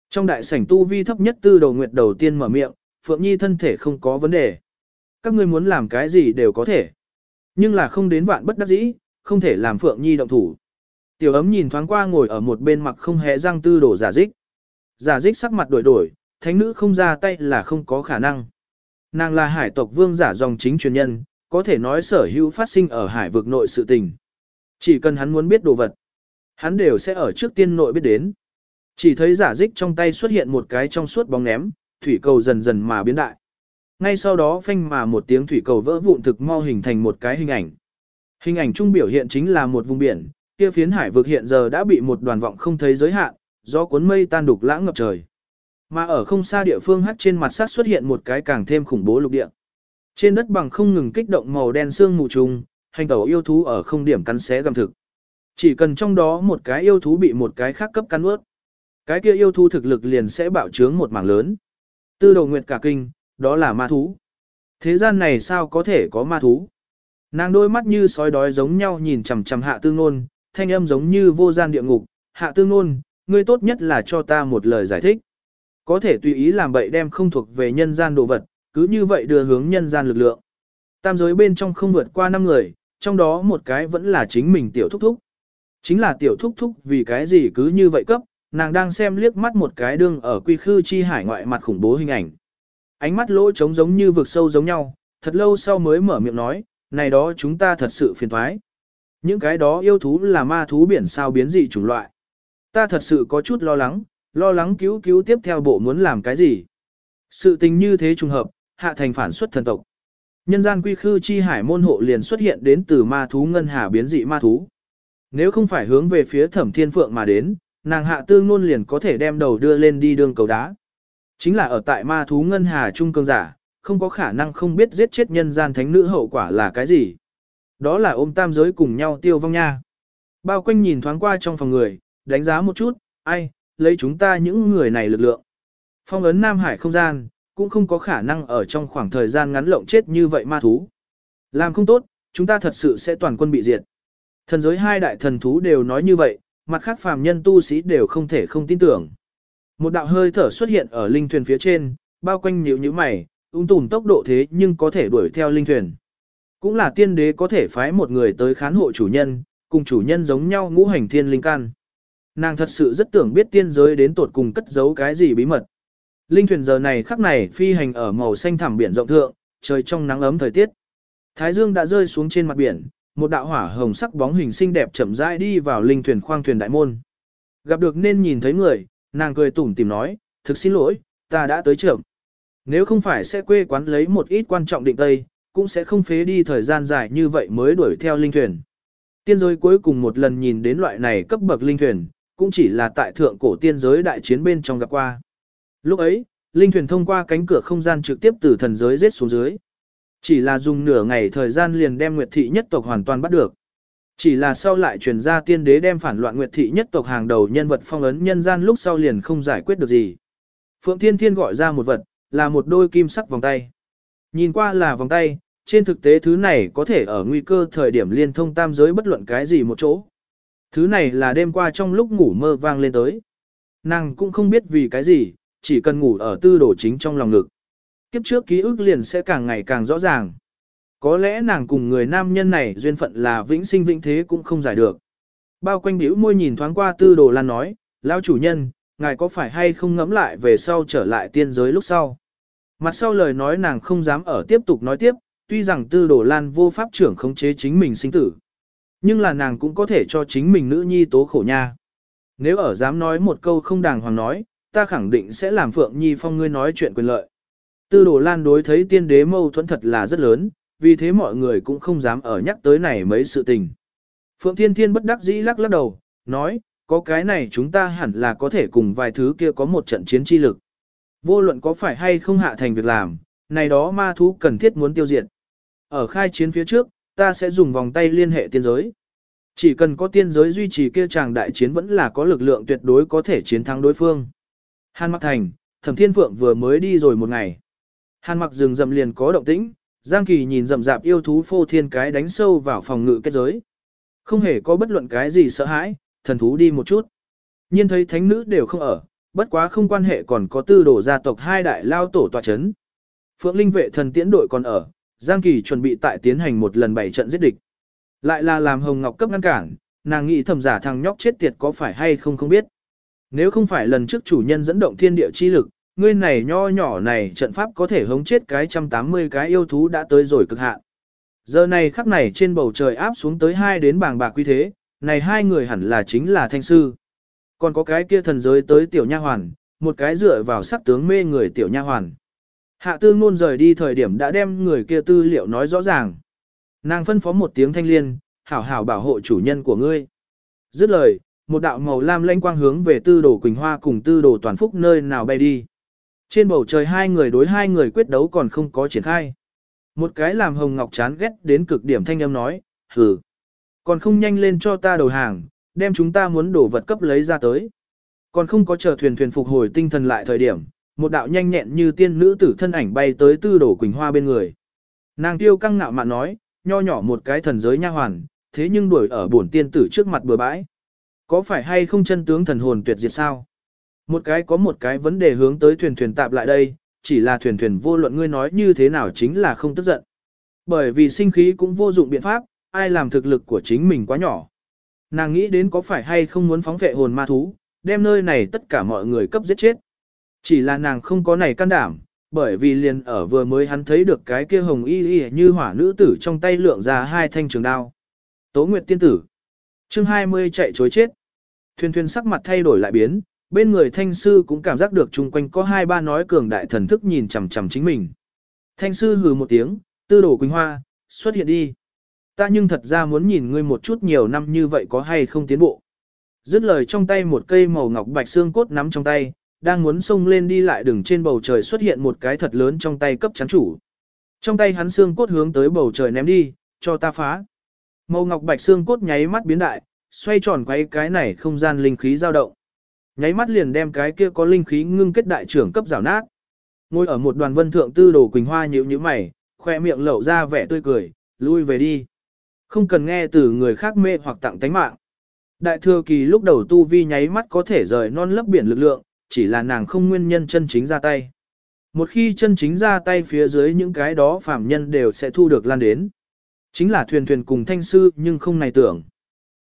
Speaker 1: Trong đại sảnh tu vi thấp nhất tư Đồ nguyệt đầu tiên mở miệng, Phượng Nhi thân thể không có vấn đề. Các ngươi muốn làm cái gì đều có thể. Nhưng là không đến vạn bất đắc dĩ, không thể làm Phượng Nhi động thủ. Tiểu ấm nhìn thoáng qua ngồi ở một bên mặt không hề răng tư đổ giả dích. Giả dích sắc mặt đổi đổi, thánh nữ không ra tay là không có khả năng. Nàng là hải tộc vương giả dòng chính truyền nhân, có thể nói sở hữu phát sinh ở hải vực nội sự tình. Chỉ cần hắn muốn biết đồ vật, hắn đều sẽ ở trước tiên nội biết đến. Chỉ thấy giả dích trong tay xuất hiện một cái trong suốt bóng ném, thủy cầu dần dần mà biến đại. Ngay sau đó phanh mà một tiếng thủy cầu vỡ vụn thực mau hình thành một cái hình ảnh. Hình ảnh trung biểu hiện chính là một vùng biển, kia phiến hải vực hiện giờ đã bị một đoàn vọng không thấy giới hạn, do cuốn mây tan đục lãng ngập trời. Mà ở không xa địa phương hắt trên mặt sát xuất hiện một cái càng thêm khủng bố lục địa. Trên đất bằng không ngừng kích động màu đen xương mù trùng, hành tẩu yêu thú ở không điểm cắn xé gầm thực. Chỉ cần trong đó một cái yêu thú bị một cái khác cấp cắn ướt. Cái kia yêu thú thực lực liền sẽ bạo trướng một mảng lớn. Tư đầu nguyệt cả kinh, đó là ma thú. Thế gian này sao có thể có ma thú? Nàng đôi mắt như sói đói giống nhau nhìn chằm chằm hạ tư nôn, thanh âm giống như vô gian địa ngục. Hạ tư nôn, ngươi tốt nhất là cho ta một lời giải thích. Có thể tùy ý làm bậy đem không thuộc về nhân gian đồ vật, cứ như vậy đưa hướng nhân gian lực lượng. Tam giới bên trong không vượt qua năm người, trong đó một cái vẫn là chính mình tiểu thúc thúc. Chính là tiểu thúc thúc vì cái gì cứ như vậy cấp, nàng đang xem liếc mắt một cái đương ở quy khư chi hải ngoại mặt khủng bố hình ảnh. Ánh mắt lỗ trống giống như vực sâu giống nhau, thật lâu sau mới mở miệng nói, này đó chúng ta thật sự phiền thoái. Những cái đó yêu thú là ma thú biển sao biến dị chủng loại. Ta thật sự có chút lo lắng, lo lắng cứu cứu tiếp theo bộ muốn làm cái gì. Sự tình như thế trùng hợp, hạ thành phản xuất thần tộc. Nhân gian quy khư chi hải môn hộ liền xuất hiện đến từ ma thú ngân hà biến dị ma thú. Nếu không phải hướng về phía thẩm thiên phượng mà đến, nàng hạ tư ngôn liền có thể đem đầu đưa lên đi đường cầu đá. Chính là ở tại ma thú ngân hà trung cương giả, không có khả năng không biết giết chết nhân gian thánh nữ hậu quả là cái gì. Đó là ôm tam giới cùng nhau tiêu vong nha. Bao quanh nhìn thoáng qua trong phòng người, đánh giá một chút, ai, lấy chúng ta những người này lực lượng. Phong ấn Nam Hải không gian, cũng không có khả năng ở trong khoảng thời gian ngắn lộng chết như vậy ma thú. Làm không tốt, chúng ta thật sự sẽ toàn quân bị diệt. Thần giới hai đại thần thú đều nói như vậy, mặt khác phàm nhân tu sĩ đều không thể không tin tưởng. Một đạo hơi thở xuất hiện ở linh thuyền phía trên, bao quanh nhíu nhíu mày, ung tùm tốc độ thế nhưng có thể đuổi theo linh thuyền. Cũng là tiên đế có thể phái một người tới khán hộ chủ nhân, cùng chủ nhân giống nhau ngũ hành thiên linh can. Nàng thật sự rất tưởng biết tiên giới đến tột cùng cất giấu cái gì bí mật. Linh thuyền giờ này khắc này phi hành ở màu xanh thẳm biển rộng thượng, trời trong nắng ấm thời tiết. Thái dương đã rơi xuống trên mặt biển, một đạo hỏa hồng sắc bóng hình xinh đẹp chậm rãi đi vào linh thuyền khoang thuyền đại môn. Gặp được nên nhìn thấy người, nàng cười tủm tìm nói, thực xin lỗi, ta đã tới trưởng. Nếu không phải sẽ quê quán lấy một ít quan trọng định tây, cũng sẽ không phế đi thời gian dài như vậy mới đuổi theo linh thuyền. Tiên giới cuối cùng một lần nhìn đến loại này cấp bậc linh thuyền, cũng chỉ là tại thượng cổ tiên giới đại chiến bên trong gặp qua. Lúc ấy, linh thuyền thông qua cánh cửa không gian trực tiếp từ thần giới rết xuống dưới. Chỉ là dùng nửa ngày thời gian liền đem Nguyệt thị nhất tộc hoàn toàn bắt được. Chỉ là sau lại truyền ra tiên đế đem phản loạn Nguyệt thị nhất tộc hàng đầu nhân vật phong ấn nhân gian lúc sau liền không giải quyết được gì. Phượng Thiên Thiên gọi ra một vật, là một đôi kim sắc vòng tay. Nhìn qua là vòng tay, trên thực tế thứ này có thể ở nguy cơ thời điểm liên thông tam giới bất luận cái gì một chỗ. Thứ này là đêm qua trong lúc ngủ mơ vang lên tới. Nàng cũng không biết vì cái gì, chỉ cần ngủ ở tư đồ chính trong lòng ngực. Kiếp trước ký ức liền sẽ càng ngày càng rõ ràng. Có lẽ nàng cùng người nam nhân này duyên phận là vĩnh sinh vĩnh thế cũng không giải được. Bao quanh biểu môi nhìn thoáng qua tư đồ lan nói, lão chủ nhân, ngài có phải hay không ngẫm lại về sau trở lại tiên giới lúc sau. Mặt sau lời nói nàng không dám ở tiếp tục nói tiếp, tuy rằng tư đồ lan vô pháp trưởng khống chế chính mình sinh tử. Nhưng là nàng cũng có thể cho chính mình nữ nhi tố khổ nha. Nếu ở dám nói một câu không đàng hoàng nói, ta khẳng định sẽ làm Phượng Nhi Phong ngươi nói chuyện quyền lợi. Tư đồ lan đối thấy tiên đế mâu thuẫn thật là rất lớn, vì thế mọi người cũng không dám ở nhắc tới này mấy sự tình. Phượng Thiên Thiên bất đắc dĩ lắc lắc đầu, nói, có cái này chúng ta hẳn là có thể cùng vài thứ kia có một trận chiến chi lực. Vô luận có phải hay không hạ thành việc làm, này đó ma thú cần thiết muốn tiêu diệt. Ở khai chiến phía trước, ta sẽ dùng vòng tay liên hệ tiên giới. Chỉ cần có tiên giới duy trì kia chàng đại chiến vẫn là có lực lượng tuyệt đối có thể chiến thắng đối phương. Hàn Mặc Thành, Thẩm Thiên Phượng vừa mới đi rồi một ngày. Hàn Mặc rừng rậm liền có động tĩnh, Giang Kỳ nhìn rậm rạp yêu thú phô thiên cái đánh sâu vào phòng ngự kết giới. Không hề có bất luận cái gì sợ hãi, thần thú đi một chút. Nhiên thấy thánh nữ đều không ở, bất quá không quan hệ còn có tư đổ gia tộc hai đại lao tổ tòa chấn. Phượng Linh vệ thần tiễn đội còn ở, Giang Kỳ chuẩn bị tại tiến hành một lần bảy trận giết địch. Lại là làm Hồng Ngọc cấp ngăn cản, nàng nghĩ thầm giả thằng nhóc chết tiệt có phải hay không không biết. Nếu không phải lần trước chủ nhân dẫn động thiên địa chi lực, ngươi này nho nhỏ này trận pháp có thể hống chết cái trăm tám mươi cái yêu thú đã tới rồi cực hạn. Giờ này khắc này trên bầu trời áp xuống tới hai đến bàng bạc quy thế, này hai người hẳn là chính là thanh sư. Còn có cái kia thần giới tới tiểu nha hoàn, một cái dựa vào sắc tướng mê người tiểu nha hoàn. Hạ tư ngôn rời đi thời điểm đã đem người kia tư liệu nói rõ ràng. Nàng phân phó một tiếng thanh liên, hảo hảo bảo hộ chủ nhân của ngươi. Dứt lời, một đạo màu lam lanh quang hướng về tư đồ Quỳnh Hoa cùng tư đồ toàn phúc nơi nào bay đi. Trên bầu trời hai người đối hai người quyết đấu còn không có triển khai. Một cái làm hồng ngọc chán ghét đến cực điểm thanh âm nói, hừ. Còn không nhanh lên cho ta đầu hàng, đem chúng ta muốn đổ vật cấp lấy ra tới. Còn không có chờ thuyền thuyền phục hồi tinh thần lại thời điểm, một đạo nhanh nhẹn như tiên nữ tử thân ảnh bay tới tư đổ Quỳnh Hoa bên người. Nàng tiêu căng ngạo mạn nói, nho nhỏ một cái thần giới nha hoàn, thế nhưng đuổi ở bổn tiên tử trước mặt bừa bãi. Có phải hay không chân tướng thần hồn tuyệt diệt sao? Một cái có một cái vấn đề hướng tới thuyền thuyền tạp lại đây, chỉ là thuyền thuyền vô luận ngươi nói như thế nào chính là không tức giận. Bởi vì sinh khí cũng vô dụng biện pháp, ai làm thực lực của chính mình quá nhỏ. Nàng nghĩ đến có phải hay không muốn phóng vệ hồn ma thú, đem nơi này tất cả mọi người cấp giết chết. Chỉ là nàng không có này can đảm, bởi vì liền ở vừa mới hắn thấy được cái kia hồng y y như hỏa nữ tử trong tay lượng ra hai thanh trường đao. Tố Nguyệt tiên tử. Chương 20 chạy chối chết. Thuyền thuyền sắc mặt thay đổi lại biến, bên người thanh sư cũng cảm giác được chung quanh có hai ba nói cường đại thần thức nhìn chằm chằm chính mình. Thanh sư hừ một tiếng, tư đổ quỳnh hoa, xuất hiện đi. Ta nhưng thật ra muốn nhìn ngươi một chút nhiều năm như vậy có hay không tiến bộ. Dứt lời trong tay một cây màu ngọc bạch xương cốt nắm trong tay, đang muốn xông lên đi lại đường trên bầu trời xuất hiện một cái thật lớn trong tay cấp chắn chủ. Trong tay hắn xương cốt hướng tới bầu trời ném đi, cho ta phá. Màu ngọc bạch xương cốt nháy mắt biến đại, xoay tròn quay cái này không gian linh khí dao động. Nháy mắt liền đem cái kia có linh khí ngưng kết đại trưởng cấp rào nát. Ngồi ở một đoàn vân thượng tư đồ Quỳnh Hoa nhíu nhíu mày, khoe miệng lẩu ra vẻ tươi cười, lui về đi. Không cần nghe từ người khác mê hoặc tặng tánh mạng. Đại thừa kỳ lúc đầu tu vi nháy mắt có thể rời non lấp biển lực lượng, chỉ là nàng không nguyên nhân chân chính ra tay. Một khi chân chính ra tay phía dưới những cái đó phạm nhân đều sẽ thu được lan đến. Chính là thuyền thuyền cùng thanh sư nhưng không này tưởng.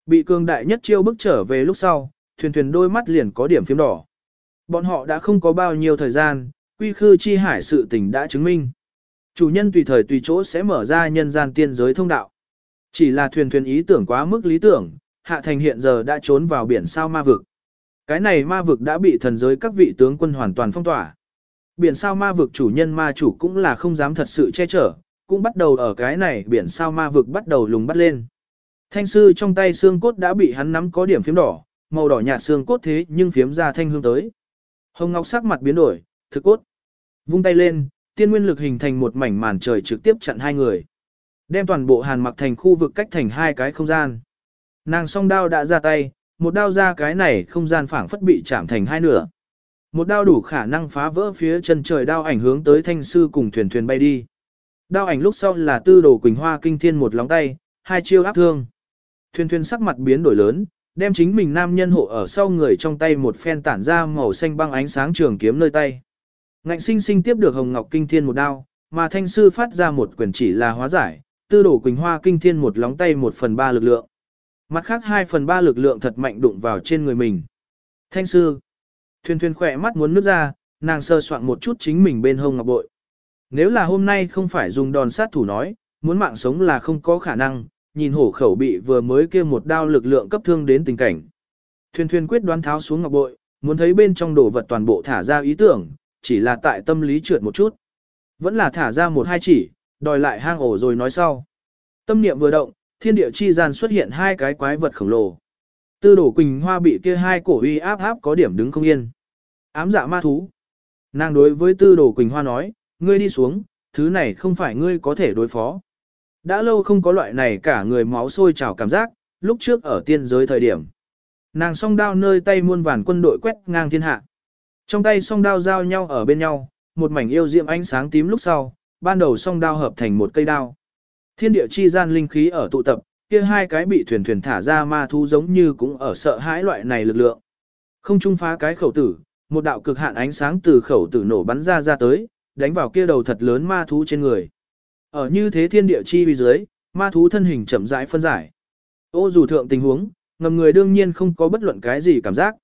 Speaker 1: Bị cường đại nhất chiêu bức trở về lúc sau, thuyền thuyền đôi mắt liền có điểm phím đỏ. Bọn họ đã không có bao nhiêu thời gian, quy khư chi hải sự tình đã chứng minh. Chủ nhân tùy thời tùy chỗ sẽ mở ra nhân gian tiên giới thông đạo. Chỉ là thuyền thuyền ý tưởng quá mức lý tưởng, hạ thành hiện giờ đã trốn vào biển sao ma vực. Cái này ma vực đã bị thần giới các vị tướng quân hoàn toàn phong tỏa. Biển sao ma vực chủ nhân ma chủ cũng là không dám thật sự che chở, cũng bắt đầu ở cái này biển sao ma vực bắt đầu lùng bắt lên. Thanh sư trong tay xương cốt đã bị hắn nắm có điểm phím đỏ, màu đỏ nhạt xương cốt thế nhưng phiếm ra thanh hương tới. Hồng Ngọc sắc mặt biến đổi, thực cốt. Vung tay lên, tiên nguyên lực hình thành một mảnh màn trời trực tiếp chặn hai người. Đem toàn bộ hàn mặc thành khu vực cách thành hai cái không gian. Nàng song đao đã ra tay, một đao ra cái này không gian phảng phất bị chạm thành hai nửa. Một đao đủ khả năng phá vỡ phía chân trời đao ảnh hướng tới thanh sư cùng thuyền thuyền bay đi. Đao ảnh lúc sau là tư đồ quỳnh hoa kinh thiên một lóng tay, hai chiêu áp thương. Thuyền thuyền sắc mặt biến đổi lớn, đem chính mình nam nhân hộ ở sau người trong tay một phen tản ra màu xanh băng ánh sáng trường kiếm nơi tay. Ngạnh sinh sinh tiếp được hồng ngọc kinh thiên một đao, mà thanh sư phát ra một quyền chỉ là hóa giải, tư đổ quỳnh hoa kinh thiên một lóng tay một phần ba lực lượng. Mặt khác hai phần ba lực lượng thật mạnh đụng vào trên người mình. Thanh sư, thuyền thuyền khỏe mắt muốn nước ra, nàng sơ soạn một chút chính mình bên hông ngọc bội. Nếu là hôm nay không phải dùng đòn sát thủ nói, muốn mạng sống là không có khả năng, nhìn hổ khẩu bị vừa mới kia một đao lực lượng cấp thương đến tình cảnh. Thuyền thuyền quyết đoán tháo xuống ngọc bội, muốn thấy bên trong đồ vật toàn bộ thả ra ý tưởng, chỉ là tại tâm lý trượt một chút. Vẫn là thả ra một hai chỉ, đòi lại hang ổ rồi nói sau. Tâm niệm vừa động, thiên địa chi gian xuất hiện hai cái quái vật khổng lồ. Tư đổ quỳnh hoa bị kia hai cổ uy áp áp có điểm đứng không yên. Ám dạ ma thú. Nàng đối với tư đồ quỳnh hoa nói, ngươi đi xuống, thứ này không phải ngươi có thể đối phó. Đã lâu không có loại này cả người máu sôi trào cảm giác, lúc trước ở tiên giới thời điểm. Nàng song đao nơi tay muôn vàn quân đội quét ngang thiên hạ. Trong tay song đao giao nhau ở bên nhau, một mảnh yêu diệm ánh sáng tím lúc sau, ban đầu song đao hợp thành một cây đao. Thiên địa chi gian linh khí ở tụ tập, kia hai cái bị thuyền thuyền thả ra ma thú giống như cũng ở sợ hãi loại này lực lượng. Không trung phá cái khẩu tử, một đạo cực hạn ánh sáng từ khẩu tử nổ bắn ra ra tới, đánh vào kia đầu thật lớn ma thú trên người. Ở như thế thiên địa chi uy dưới, ma thú thân hình chậm rãi phân giải. Ô dù thượng tình huống, ngầm người đương nhiên không có bất luận cái gì cảm giác.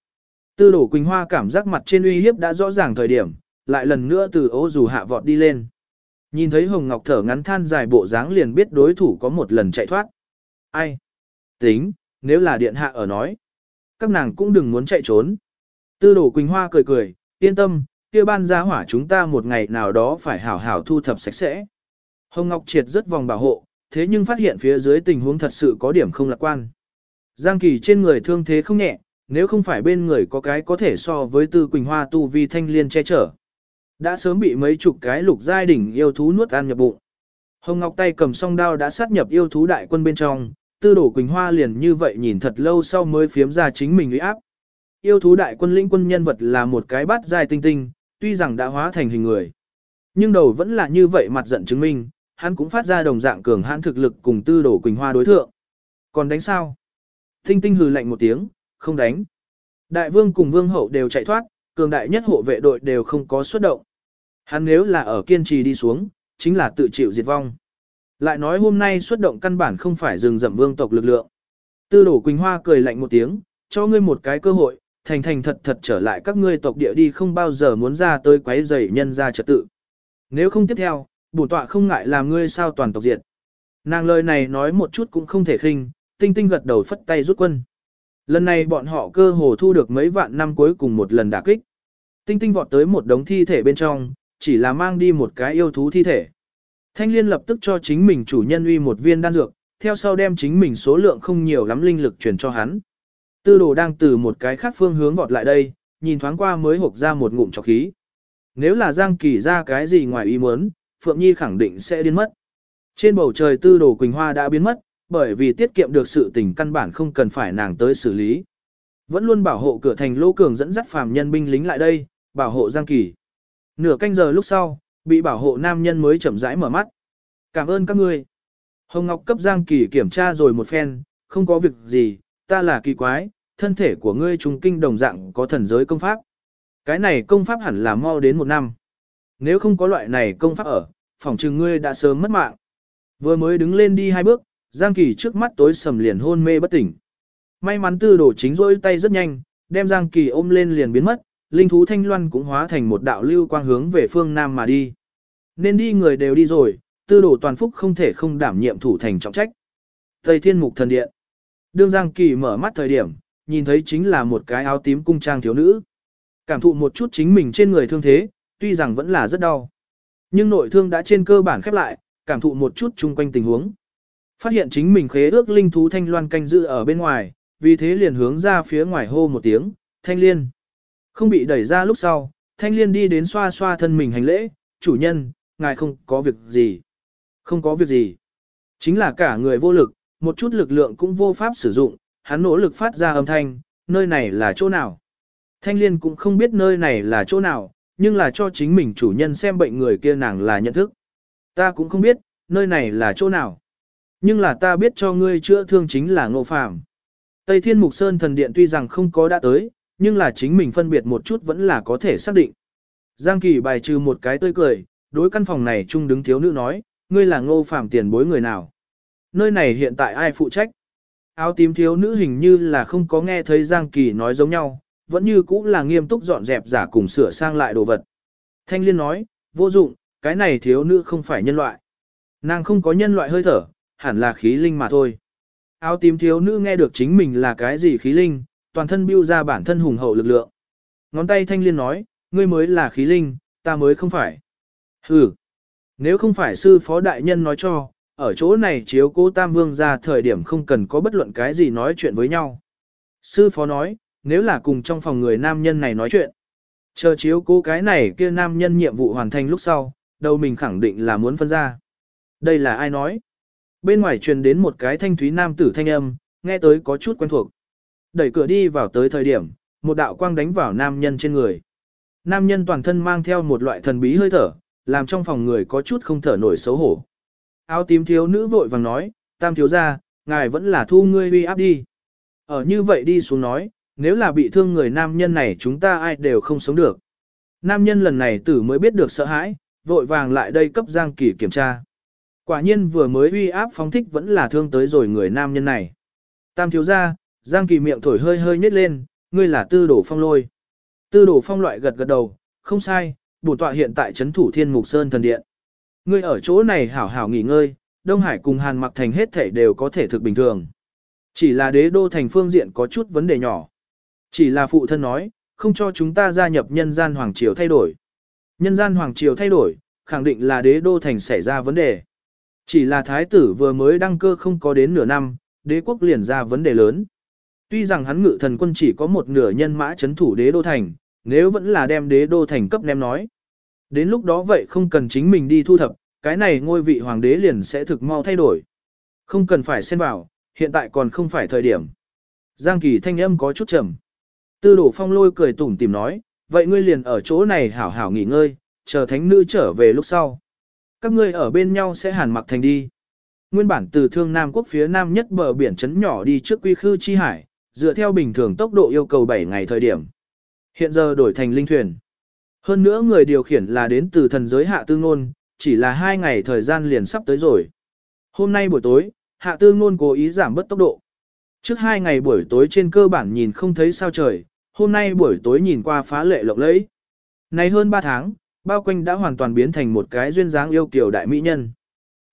Speaker 1: Tư đổ Quỳnh Hoa cảm giác mặt trên uy hiếp đã rõ ràng thời điểm, lại lần nữa từ ô dù hạ vọt đi lên. Nhìn thấy Hồng Ngọc thở ngắn than dài bộ dáng liền biết đối thủ có một lần chạy thoát. Ai? Tính, nếu là điện hạ ở nói. Các nàng cũng đừng muốn chạy trốn. Tư đổ Quỳnh Hoa cười cười, yên tâm, kia ban gia hỏa chúng ta một ngày nào đó phải hảo hảo thu thập sạch sẽ. Hồng Ngọc triệt rất vòng bảo hộ, thế nhưng phát hiện phía dưới tình huống thật sự có điểm không lạc quan. Giang Kỳ trên người thương thế không nhẹ, nếu không phải bên người có cái có thể so với Tư Quỳnh Hoa tu vi thanh liên che chở. Đã sớm bị mấy chục cái lục giai đỉnh yêu thú nuốt ăn nhập bụng. Hồng Ngọc tay cầm song đao đã sát nhập yêu thú đại quân bên trong, Tư Đổ Quỳnh Hoa liền như vậy nhìn thật lâu sau mới phiếm ra chính mình uy áp. Yêu thú đại quân lĩnh quân nhân vật là một cái bát giai tinh tinh, tuy rằng đã hóa thành hình người. Nhưng đầu vẫn là như vậy mặt giận chứng minh, hắn cũng phát ra đồng dạng cường hãn thực lực cùng tư đổ quỳnh hoa đối thượng. Còn đánh sao? Tinh tinh hừ lạnh một tiếng, không đánh. Đại vương cùng vương hậu đều chạy thoát, cường đại nhất hộ vệ đội đều không có xuất động. Hắn nếu là ở kiên trì đi xuống, chính là tự chịu diệt vong. Lại nói hôm nay xuất động căn bản không phải dừng dậm vương tộc lực lượng. Tư đổ Quỳnh Hoa cười lạnh một tiếng, cho ngươi một cái cơ hội, thành thành thật thật trở lại các ngươi tộc địa đi không bao giờ muốn ra tới quấy rầy nhân ra trật tự. Nếu không tiếp theo, bổn tọa không ngại làm ngươi sao toàn tộc diệt. Nàng lời này nói một chút cũng không thể khinh, tinh tinh gật đầu phất tay rút quân. Lần này bọn họ cơ hồ thu được mấy vạn năm cuối cùng một lần đả kích. Tinh tinh vọt tới một đống thi thể bên trong, chỉ là mang đi một cái yêu thú thi thể. Thanh liên lập tức cho chính mình chủ nhân uy một viên đan dược, theo sau đem chính mình số lượng không nhiều lắm linh lực chuyển cho hắn. Tư đồ đang từ một cái khác phương hướng vọt lại đây, nhìn thoáng qua mới hộp ra một ngụm trọc khí. Nếu là Giang Kỳ ra cái gì ngoài ý muốn, Phượng Nhi khẳng định sẽ điên mất. Trên bầu trời tư đồ Quỳnh Hoa đã biến mất, bởi vì tiết kiệm được sự tình căn bản không cần phải nàng tới xử lý. Vẫn luôn bảo hộ cửa thành Lỗ Cường dẫn dắt phàm nhân binh lính lại đây, bảo hộ Giang Kỳ. Nửa canh giờ lúc sau, bị bảo hộ nam nhân mới chậm rãi mở mắt. Cảm ơn các ngươi. Hồng Ngọc cấp Giang Kỳ kiểm tra rồi một phen, không có việc gì, ta là kỳ quái, thân thể của ngươi trùng kinh đồng dạng có thần giới công pháp. Cái này công pháp hẳn là mau đến một năm. Nếu không có loại này công pháp ở, phòng trừng ngươi đã sớm mất mạng. Vừa mới đứng lên đi hai bước, Giang Kỳ trước mắt tối sầm liền hôn mê bất tỉnh. May mắn tư đổ chính rôi tay rất nhanh, đem Giang Kỳ ôm lên liền biến mất, linh thú thanh loan cũng hóa thành một đạo lưu quang hướng về phương Nam mà đi. Nên đi người đều đi rồi, tư đổ toàn phúc không thể không đảm nhiệm thủ thành trọng trách. Tây Thiên Mục Thần Điện. Đương Giang Kỳ mở mắt thời điểm, nhìn thấy chính là một cái áo tím cung trang thiếu nữ. Cảm thụ một chút chính mình trên người thương thế, tuy rằng vẫn là rất đau. Nhưng nội thương đã trên cơ bản khép lại, cảm thụ một chút chung quanh tình huống. Phát hiện chính mình khế ước linh thú thanh loan canh giữ ở bên ngoài, vì thế liền hướng ra phía ngoài hô một tiếng, thanh liên. Không bị đẩy ra lúc sau, thanh liên đi đến xoa xoa thân mình hành lễ, chủ nhân, ngài không có việc gì. Không có việc gì. Chính là cả người vô lực, một chút lực lượng cũng vô pháp sử dụng, hắn nỗ lực phát ra âm thanh, nơi này là chỗ nào. Thanh liên cũng không biết nơi này là chỗ nào, nhưng là cho chính mình chủ nhân xem bệnh người kia nàng là nhận thức. Ta cũng không biết, nơi này là chỗ nào. Nhưng là ta biết cho ngươi chữa thương chính là ngộ phàm. Tây Thiên Mục Sơn thần điện tuy rằng không có đã tới, nhưng là chính mình phân biệt một chút vẫn là có thể xác định. Giang Kỳ bài trừ một cái tươi cười, đối căn phòng này trung đứng thiếu nữ nói, ngươi là ngô phàm tiền bối người nào. Nơi này hiện tại ai phụ trách? Áo tím thiếu nữ hình như là không có nghe thấy Giang Kỳ nói giống nhau, vẫn như cũ là nghiêm túc dọn dẹp giả cùng sửa sang lại đồ vật. Thanh Liên nói, vô dụng, cái này thiếu nữ không phải nhân loại. Nàng không có nhân loại hơi thở, hẳn là khí linh mà thôi. Áo tím thiếu nữ nghe được chính mình là cái gì khí linh, toàn thân bưu ra bản thân hùng hậu lực lượng. Ngón tay Thanh Liên nói, ngươi mới là khí linh, ta mới không phải. Hừ, nếu không phải sư phó đại nhân nói cho, ở chỗ này chiếu cố Tam Vương ra thời điểm không cần có bất luận cái gì nói chuyện với nhau. Sư phó nói, nếu là cùng trong phòng người nam nhân này nói chuyện, chờ chiếu cố cái này kia nam nhân nhiệm vụ hoàn thành lúc sau, đầu mình khẳng định là muốn phân ra. Đây là ai nói? Bên ngoài truyền đến một cái thanh thúy nam tử thanh âm, nghe tới có chút quen thuộc. Đẩy cửa đi vào tới thời điểm, một đạo quang đánh vào nam nhân trên người. Nam nhân toàn thân mang theo một loại thần bí hơi thở, làm trong phòng người có chút không thở nổi xấu hổ. Áo tím thiếu nữ vội vàng nói, tam thiếu ra, ngài vẫn là thu ngươi uy áp đi. Ở như vậy đi xuống nói, nếu là bị thương người nam nhân này chúng ta ai đều không sống được. Nam nhân lần này tử mới biết được sợ hãi, vội vàng lại đây cấp Giang Kỳ kiểm tra. Quả nhiên vừa mới uy áp phóng thích vẫn là thương tới rồi người nam nhân này. Tam thiếu ra, Giang Kỳ miệng thổi hơi hơi nhếch lên, ngươi là tư đổ phong lôi. Tư đổ phong loại gật gật đầu, không sai, bổn tọa hiện tại trấn thủ thiên mục sơn thần điện. Ngươi ở chỗ này hảo hảo nghỉ ngơi, Đông Hải cùng Hàn Mặc Thành hết thể đều có thể thực bình thường. Chỉ là đế đô thành phương diện có chút vấn đề nhỏ. Chỉ là phụ thân nói, không cho chúng ta gia nhập nhân gian hoàng triều thay đổi. Nhân gian hoàng triều thay đổi, khẳng định là đế đô thành xảy ra vấn đề. Chỉ là thái tử vừa mới đăng cơ không có đến nửa năm, đế quốc liền ra vấn đề lớn. Tuy rằng hắn ngự thần quân chỉ có một nửa nhân mã chấn thủ đế đô thành, nếu vẫn là đem đế đô thành cấp ném nói. Đến lúc đó vậy không cần chính mình đi thu thập, cái này ngôi vị hoàng đế liền sẽ thực mau thay đổi. Không cần phải xen vào, hiện tại còn không phải thời điểm. Giang kỳ thanh âm có chút trầm. Tư đổ phong lôi cười tủm tìm nói, vậy ngươi liền ở chỗ này hảo hảo nghỉ ngơi, chờ thánh nữ trở về lúc sau. Các ngươi ở bên nhau sẽ hàn mặc thành đi. Nguyên bản từ thương Nam quốc phía Nam nhất bờ biển trấn nhỏ đi trước quy khư chi hải, dựa theo bình thường tốc độ yêu cầu 7 ngày thời điểm. Hiện giờ đổi thành linh thuyền. Hơn nữa người điều khiển là đến từ thần giới hạ tư ngôn, chỉ là 2 ngày thời gian liền sắp tới rồi. Hôm nay buổi tối, hạ tư ngôn cố ý giảm bớt tốc độ. Trước hai ngày buổi tối trên cơ bản nhìn không thấy sao trời, hôm nay buổi tối nhìn qua phá lệ lộng lẫy. Này hơn 3 tháng, bao quanh đã hoàn toàn biến thành một cái duyên dáng yêu kiều đại mỹ nhân.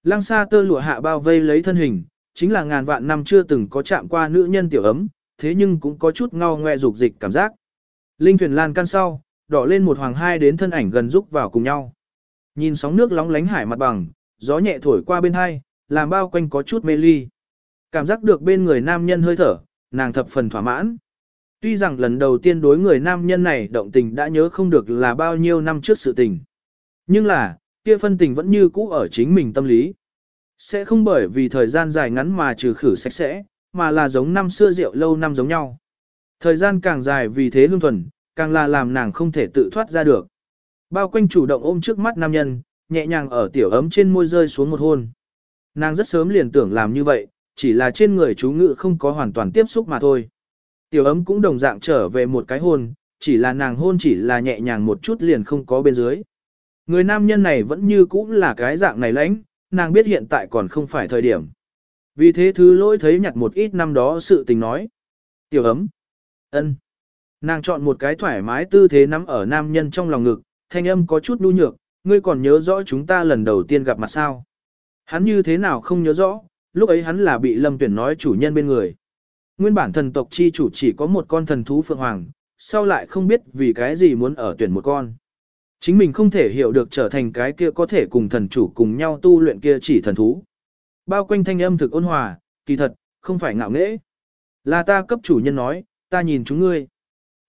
Speaker 1: Lăng xa tơ lụa hạ bao vây lấy thân hình, chính là ngàn vạn năm chưa từng có chạm qua nữ nhân tiểu ấm, thế nhưng cũng có chút ngao ngoe dục dịch cảm giác. Linh thuyền lan căn sau, đỏ lên một hoàng hai đến thân ảnh gần rúc vào cùng nhau. Nhìn sóng nước lóng lánh hải mặt bằng, gió nhẹ thổi qua bên hai, làm bao quanh có chút mê ly. Cảm giác được bên người nam nhân hơi thở, nàng thập phần thỏa mãn. Tuy rằng lần đầu tiên đối người nam nhân này động tình đã nhớ không được là bao nhiêu năm trước sự tình. Nhưng là, kia phân tình vẫn như cũ ở chính mình tâm lý. Sẽ không bởi vì thời gian dài ngắn mà trừ khử sạch sẽ, mà là giống năm xưa rượu lâu năm giống nhau. Thời gian càng dài vì thế lương thuần, càng là làm nàng không thể tự thoát ra được. Bao quanh chủ động ôm trước mắt nam nhân, nhẹ nhàng ở tiểu ấm trên môi rơi xuống một hôn. Nàng rất sớm liền tưởng làm như vậy, chỉ là trên người chú ngự không có hoàn toàn tiếp xúc mà thôi. Tiểu ấm cũng đồng dạng trở về một cái hôn, chỉ là nàng hôn chỉ là nhẹ nhàng một chút liền không có bên dưới. Người nam nhân này vẫn như cũ là cái dạng này lãnh, nàng biết hiện tại còn không phải thời điểm. Vì thế thứ lỗi thấy nhặt một ít năm đó sự tình nói. Tiểu ấm. ân. Nàng chọn một cái thoải mái tư thế nắm ở nam nhân trong lòng ngực, thanh âm có chút nhu nhược, ngươi còn nhớ rõ chúng ta lần đầu tiên gặp mặt sao. Hắn như thế nào không nhớ rõ, lúc ấy hắn là bị lâm tuyển nói chủ nhân bên người. Nguyên bản thần tộc chi chủ chỉ có một con thần thú phượng hoàng, sau lại không biết vì cái gì muốn ở tuyển một con. Chính mình không thể hiểu được trở thành cái kia có thể cùng thần chủ cùng nhau tu luyện kia chỉ thần thú. Bao quanh thanh âm thực ôn hòa, kỳ thật, không phải ngạo nghễ. Là ta cấp chủ nhân nói, ta nhìn chúng ngươi.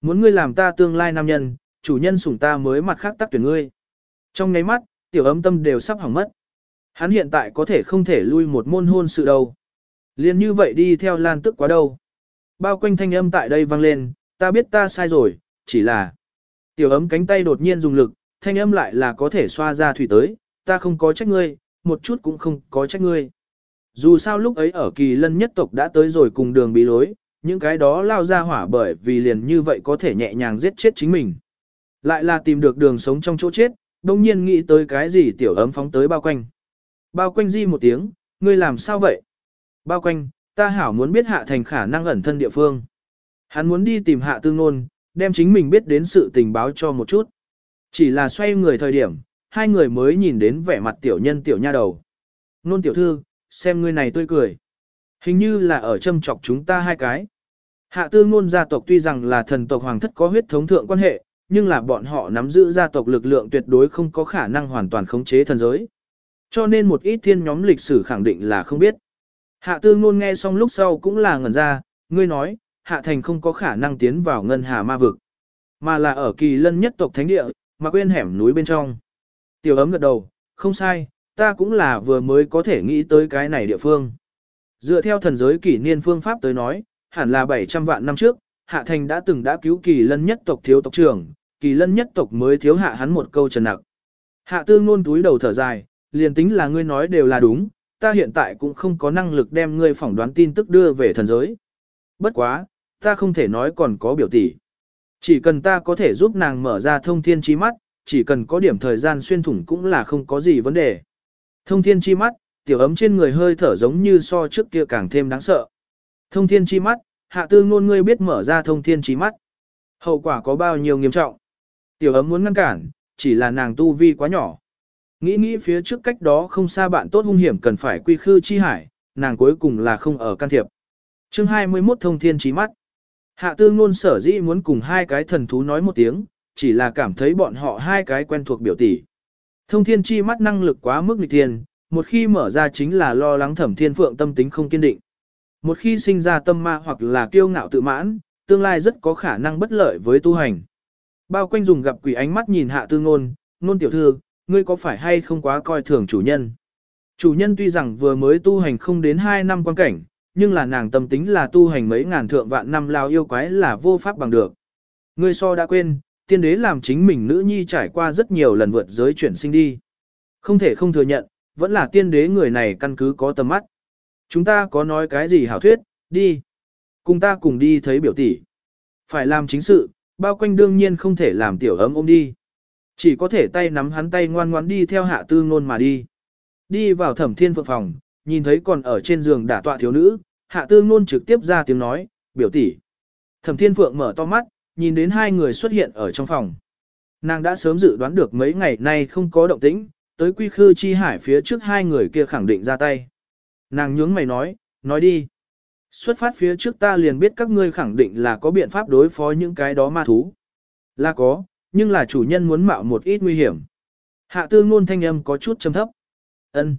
Speaker 1: Muốn ngươi làm ta tương lai nam nhân, chủ nhân sủng ta mới mặt khác tác tuyển ngươi. Trong ngáy mắt, tiểu âm tâm đều sắp hỏng mất. Hắn hiện tại có thể không thể lui một môn hôn sự đâu. Liên như vậy đi theo lan tức quá đâu. Bao quanh thanh âm tại đây vang lên, ta biết ta sai rồi, chỉ là. Tiểu ấm cánh tay đột nhiên dùng lực, thanh âm lại là có thể xoa ra thủy tới, ta không có trách ngươi, một chút cũng không có trách ngươi. Dù sao lúc ấy ở kỳ lân nhất tộc đã tới rồi cùng đường bị lối, những cái đó lao ra hỏa bởi vì liền như vậy có thể nhẹ nhàng giết chết chính mình. Lại là tìm được đường sống trong chỗ chết, đông nhiên nghĩ tới cái gì tiểu ấm phóng tới bao quanh. Bao quanh di một tiếng, ngươi làm sao vậy? Bao quanh, ta hảo muốn biết hạ thành khả năng ẩn thân địa phương. Hắn muốn đi tìm hạ tương nôn, đem chính mình biết đến sự tình báo cho một chút. Chỉ là xoay người thời điểm, hai người mới nhìn đến vẻ mặt tiểu nhân tiểu nha đầu. Nôn tiểu thư, xem ngươi này tươi cười. Hình như là ở châm chọc chúng ta hai cái. Hạ tư ngôn gia tộc tuy rằng là thần tộc hoàng thất có huyết thống thượng quan hệ, nhưng là bọn họ nắm giữ gia tộc lực lượng tuyệt đối không có khả năng hoàn toàn khống chế thần giới. Cho nên một ít thiên nhóm lịch sử khẳng định là không biết. Hạ tư ngôn nghe xong lúc sau cũng là ngẩn ra, ngươi nói, hạ thành không có khả năng tiến vào ngân hà ma vực, mà là ở kỳ lân nhất tộc thánh địa, mà quên hẻm núi bên trong. Tiểu ấm gật đầu, không sai, ta cũng là vừa mới có thể nghĩ tới cái này địa phương. Dựa theo thần giới kỷ niên phương pháp tới nói, hẳn là 700 vạn năm trước, Hạ Thành đã từng đã cứu kỳ lân nhất tộc thiếu tộc trưởng, kỳ lân nhất tộc mới thiếu hạ hắn một câu trần nặc. Hạ tư ngôn túi đầu thở dài, liền tính là ngươi nói đều là đúng, ta hiện tại cũng không có năng lực đem ngươi phỏng đoán tin tức đưa về thần giới. Bất quá, ta không thể nói còn có biểu tỷ. Chỉ cần ta có thể giúp nàng mở ra thông thiên chi mắt, chỉ cần có điểm thời gian xuyên thủng cũng là không có gì vấn đề. Thông thiên chi mắt, tiểu ấm trên người hơi thở giống như so trước kia càng thêm đáng sợ. Thông thiên chi mắt, hạ tư ngôn ngươi biết mở ra thông thiên chi mắt. Hậu quả có bao nhiêu nghiêm trọng. Tiểu ấm muốn ngăn cản, chỉ là nàng tu vi quá nhỏ. Nghĩ nghĩ phía trước cách đó không xa bạn tốt hung hiểm cần phải quy khư chi hải, nàng cuối cùng là không ở can thiệp. chương 21 thông thiên trí mắt. Hạ tư ngôn sở dĩ muốn cùng hai cái thần thú nói một tiếng, chỉ là cảm thấy bọn họ hai cái quen thuộc biểu tỷ. Thông thiên chi mắt năng lực quá mức nghịch thiên, một khi mở ra chính là lo lắng thẩm thiên phượng tâm tính không kiên định. Một khi sinh ra tâm ma hoặc là kiêu ngạo tự mãn, tương lai rất có khả năng bất lợi với tu hành. Bao quanh dùng gặp quỷ ánh mắt nhìn hạ tư ngôn, ngôn tiểu thư, ngươi có phải hay không quá coi thường chủ nhân? Chủ nhân tuy rằng vừa mới tu hành không đến 2 năm quan cảnh, nhưng là nàng tâm tính là tu hành mấy ngàn thượng vạn năm lao yêu quái là vô pháp bằng được. Ngươi so đã quên, tiên đế làm chính mình nữ nhi trải qua rất nhiều lần vượt giới chuyển sinh đi. Không thể không thừa nhận, vẫn là tiên đế người này căn cứ có tầm mắt. Chúng ta có nói cái gì hảo thuyết, đi. Cùng ta cùng đi thấy biểu tỷ. Phải làm chính sự, bao quanh đương nhiên không thể làm tiểu ấm ôm đi. Chỉ có thể tay nắm hắn tay ngoan ngoãn đi theo hạ tư ngôn mà đi. Đi vào thẩm thiên phượng phòng, nhìn thấy còn ở trên giường đả tọa thiếu nữ, hạ tư ngôn trực tiếp ra tiếng nói, biểu tỷ. Thẩm thiên phượng mở to mắt, nhìn đến hai người xuất hiện ở trong phòng. Nàng đã sớm dự đoán được mấy ngày nay không có động tĩnh, tới quy khư chi hải phía trước hai người kia khẳng định ra tay. Nàng nhướng mày nói, nói đi. Xuất phát phía trước ta liền biết các ngươi khẳng định là có biện pháp đối phó những cái đó ma thú. Là có, nhưng là chủ nhân muốn mạo một ít nguy hiểm. Hạ tư ngôn thanh âm có chút trầm thấp. ân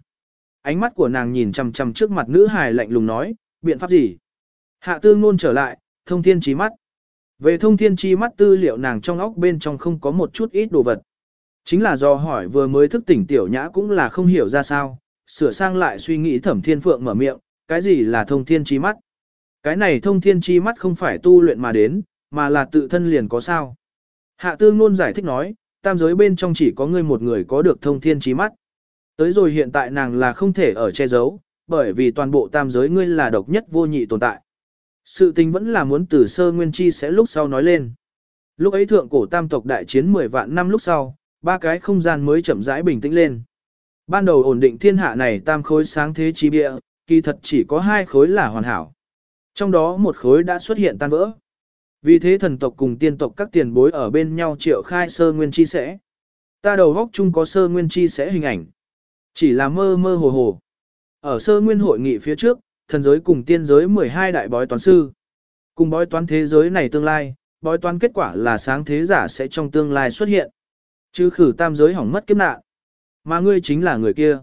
Speaker 1: Ánh mắt của nàng nhìn chằm chằm trước mặt nữ hài lạnh lùng nói, biện pháp gì? Hạ tư ngôn trở lại, thông thiên trí mắt. Về thông thiên chi mắt tư liệu nàng trong óc bên trong không có một chút ít đồ vật. Chính là do hỏi vừa mới thức tỉnh tiểu nhã cũng là không hiểu ra sao, sửa sang lại suy nghĩ thẩm thiên phượng mở miệng, cái gì là thông thiên chi mắt? Cái này thông thiên chi mắt không phải tu luyện mà đến, mà là tự thân liền có sao. Hạ tư ngôn giải thích nói, tam giới bên trong chỉ có ngươi một người có được thông thiên trí mắt. Tới rồi hiện tại nàng là không thể ở che giấu, bởi vì toàn bộ tam giới ngươi là độc nhất vô nhị tồn tại. Sự tình vẫn là muốn từ sơ nguyên chi sẽ lúc sau nói lên. Lúc ấy thượng cổ tam tộc đại chiến 10 vạn năm lúc sau, ba cái không gian mới chậm rãi bình tĩnh lên. Ban đầu ổn định thiên hạ này tam khối sáng thế chi bịa, kỳ thật chỉ có hai khối là hoàn hảo. Trong đó một khối đã xuất hiện tan vỡ. Vì thế thần tộc cùng tiên tộc các tiền bối ở bên nhau triệu khai sơ nguyên chi sẽ. Ta đầu góc chung có sơ nguyên chi sẽ hình ảnh. Chỉ là mơ mơ hồ hồ. Ở sơ nguyên hội nghị phía trước, thần giới cùng tiên giới 12 đại bói toán sư. Cùng bói toán thế giới này tương lai, bói toán kết quả là sáng thế giả sẽ trong tương lai xuất hiện. Chứ khử tam giới hỏng mất kiếp nạn. Mà ngươi chính là người kia.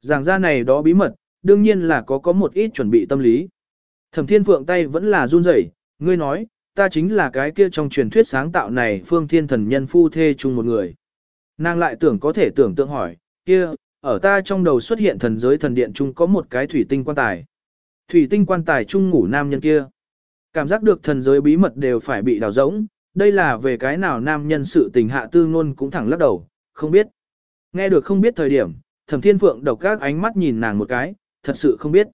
Speaker 1: Giảng ra này đó bí mật, đương nhiên là có có một ít chuẩn bị tâm lý. Thẩm thiên phượng tay vẫn là run rẩy, ngươi nói, ta chính là cái kia trong truyền thuyết sáng tạo này phương thiên thần nhân phu thê chung một người. Nàng lại tưởng có thể tưởng tượng hỏi, kia, ở ta trong đầu xuất hiện thần giới thần điện chung có một cái thủy tinh quan tài. Thủy tinh quan tài chung ngủ nam nhân kia. Cảm giác được thần giới bí mật đều phải bị đào rỗng, đây là về cái nào nam nhân sự tình hạ tư ngôn cũng thẳng lắc đầu, không biết. Nghe được không biết thời điểm, thẩm thiên phượng độc các ánh mắt nhìn nàng một cái, thật sự không biết.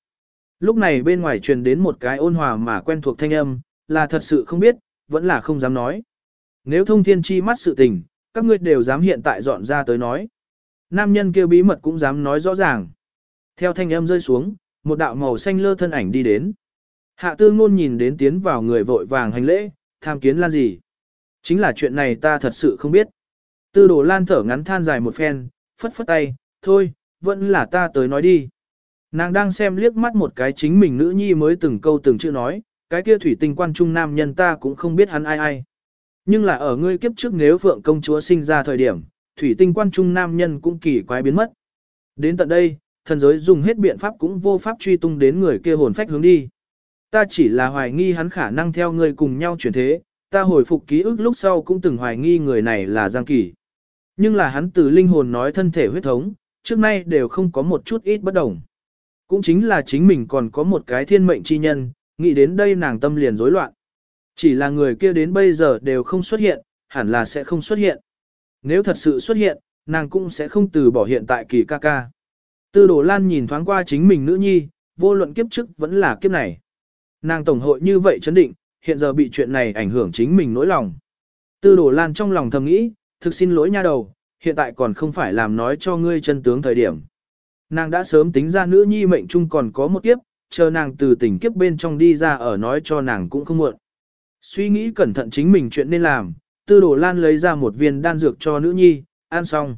Speaker 1: Lúc này bên ngoài truyền đến một cái ôn hòa mà quen thuộc thanh âm, là thật sự không biết, vẫn là không dám nói. Nếu thông thiên chi mắt sự tình, các ngươi đều dám hiện tại dọn ra tới nói. Nam nhân kêu bí mật cũng dám nói rõ ràng. Theo thanh âm rơi xuống, một đạo màu xanh lơ thân ảnh đi đến. Hạ tư ngôn nhìn đến tiến vào người vội vàng hành lễ, tham kiến lan gì. Chính là chuyện này ta thật sự không biết. Tư đồ lan thở ngắn than dài một phen, phất phất tay, thôi, vẫn là ta tới nói đi. Nàng đang xem liếc mắt một cái chính mình nữ nhi mới từng câu từng chữ nói, cái kia thủy tinh quan trung nam nhân ta cũng không biết hắn ai ai. Nhưng là ở ngươi kiếp trước nếu vượng công chúa sinh ra thời điểm, thủy tinh quan trung nam nhân cũng kỳ quái biến mất. Đến tận đây, thần giới dùng hết biện pháp cũng vô pháp truy tung đến người kia hồn phách hướng đi. Ta chỉ là hoài nghi hắn khả năng theo ngươi cùng nhau chuyển thế, ta hồi phục ký ức lúc sau cũng từng hoài nghi người này là Giang Kỳ. Nhưng là hắn từ linh hồn nói thân thể huyết thống, trước nay đều không có một chút ít bất đồng. Cũng chính là chính mình còn có một cái thiên mệnh chi nhân, nghĩ đến đây nàng tâm liền rối loạn. Chỉ là người kia đến bây giờ đều không xuất hiện, hẳn là sẽ không xuất hiện. Nếu thật sự xuất hiện, nàng cũng sẽ không từ bỏ hiện tại kỳ ca ca. Tư đồ lan nhìn thoáng qua chính mình nữ nhi, vô luận kiếp trước vẫn là kiếp này. Nàng tổng hội như vậy chấn định, hiện giờ bị chuyện này ảnh hưởng chính mình nỗi lòng. Tư đồ lan trong lòng thầm nghĩ, thực xin lỗi nha đầu, hiện tại còn không phải làm nói cho ngươi chân tướng thời điểm. Nàng đã sớm tính ra nữ nhi mệnh chung còn có một kiếp, chờ nàng từ tỉnh kiếp bên trong đi ra ở nói cho nàng cũng không muộn. Suy nghĩ cẩn thận chính mình chuyện nên làm, tư đồ lan lấy ra một viên đan dược cho nữ nhi, ăn xong.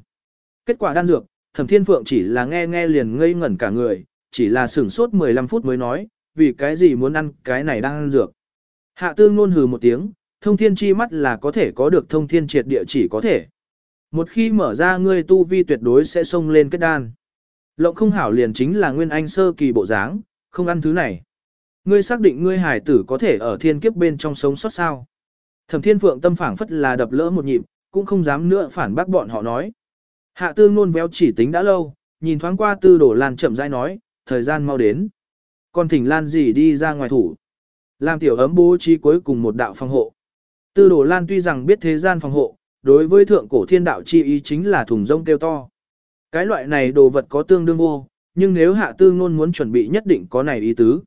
Speaker 1: Kết quả đan dược, thẩm thiên phượng chỉ là nghe nghe liền ngây ngẩn cả người, chỉ là sửng sốt 15 phút mới nói, vì cái gì muốn ăn cái này đang ăn dược. Hạ tương nôn hừ một tiếng, thông thiên chi mắt là có thể có được thông thiên triệt địa chỉ có thể. Một khi mở ra ngươi tu vi tuyệt đối sẽ xông lên kết đan. Lộng không hảo liền chính là nguyên anh sơ kỳ bộ dáng, không ăn thứ này. Ngươi xác định ngươi hải tử có thể ở thiên kiếp bên trong sống sót sao. Thẩm thiên phượng tâm phảng phất là đập lỡ một nhịp, cũng không dám nữa phản bác bọn họ nói. Hạ tư ngôn véo chỉ tính đã lâu, nhìn thoáng qua tư đổ lan chậm rãi nói, thời gian mau đến. Còn thỉnh lan gì đi ra ngoài thủ. Làm tiểu ấm bố trí cuối cùng một đạo phòng hộ. Tư đổ lan tuy rằng biết thế gian phòng hộ, đối với thượng cổ thiên đạo chi ý chính là thùng rông kêu to. Cái loại này đồ vật có tương đương vô, nhưng nếu hạ tư ngôn muốn chuẩn bị nhất định có này ý tứ.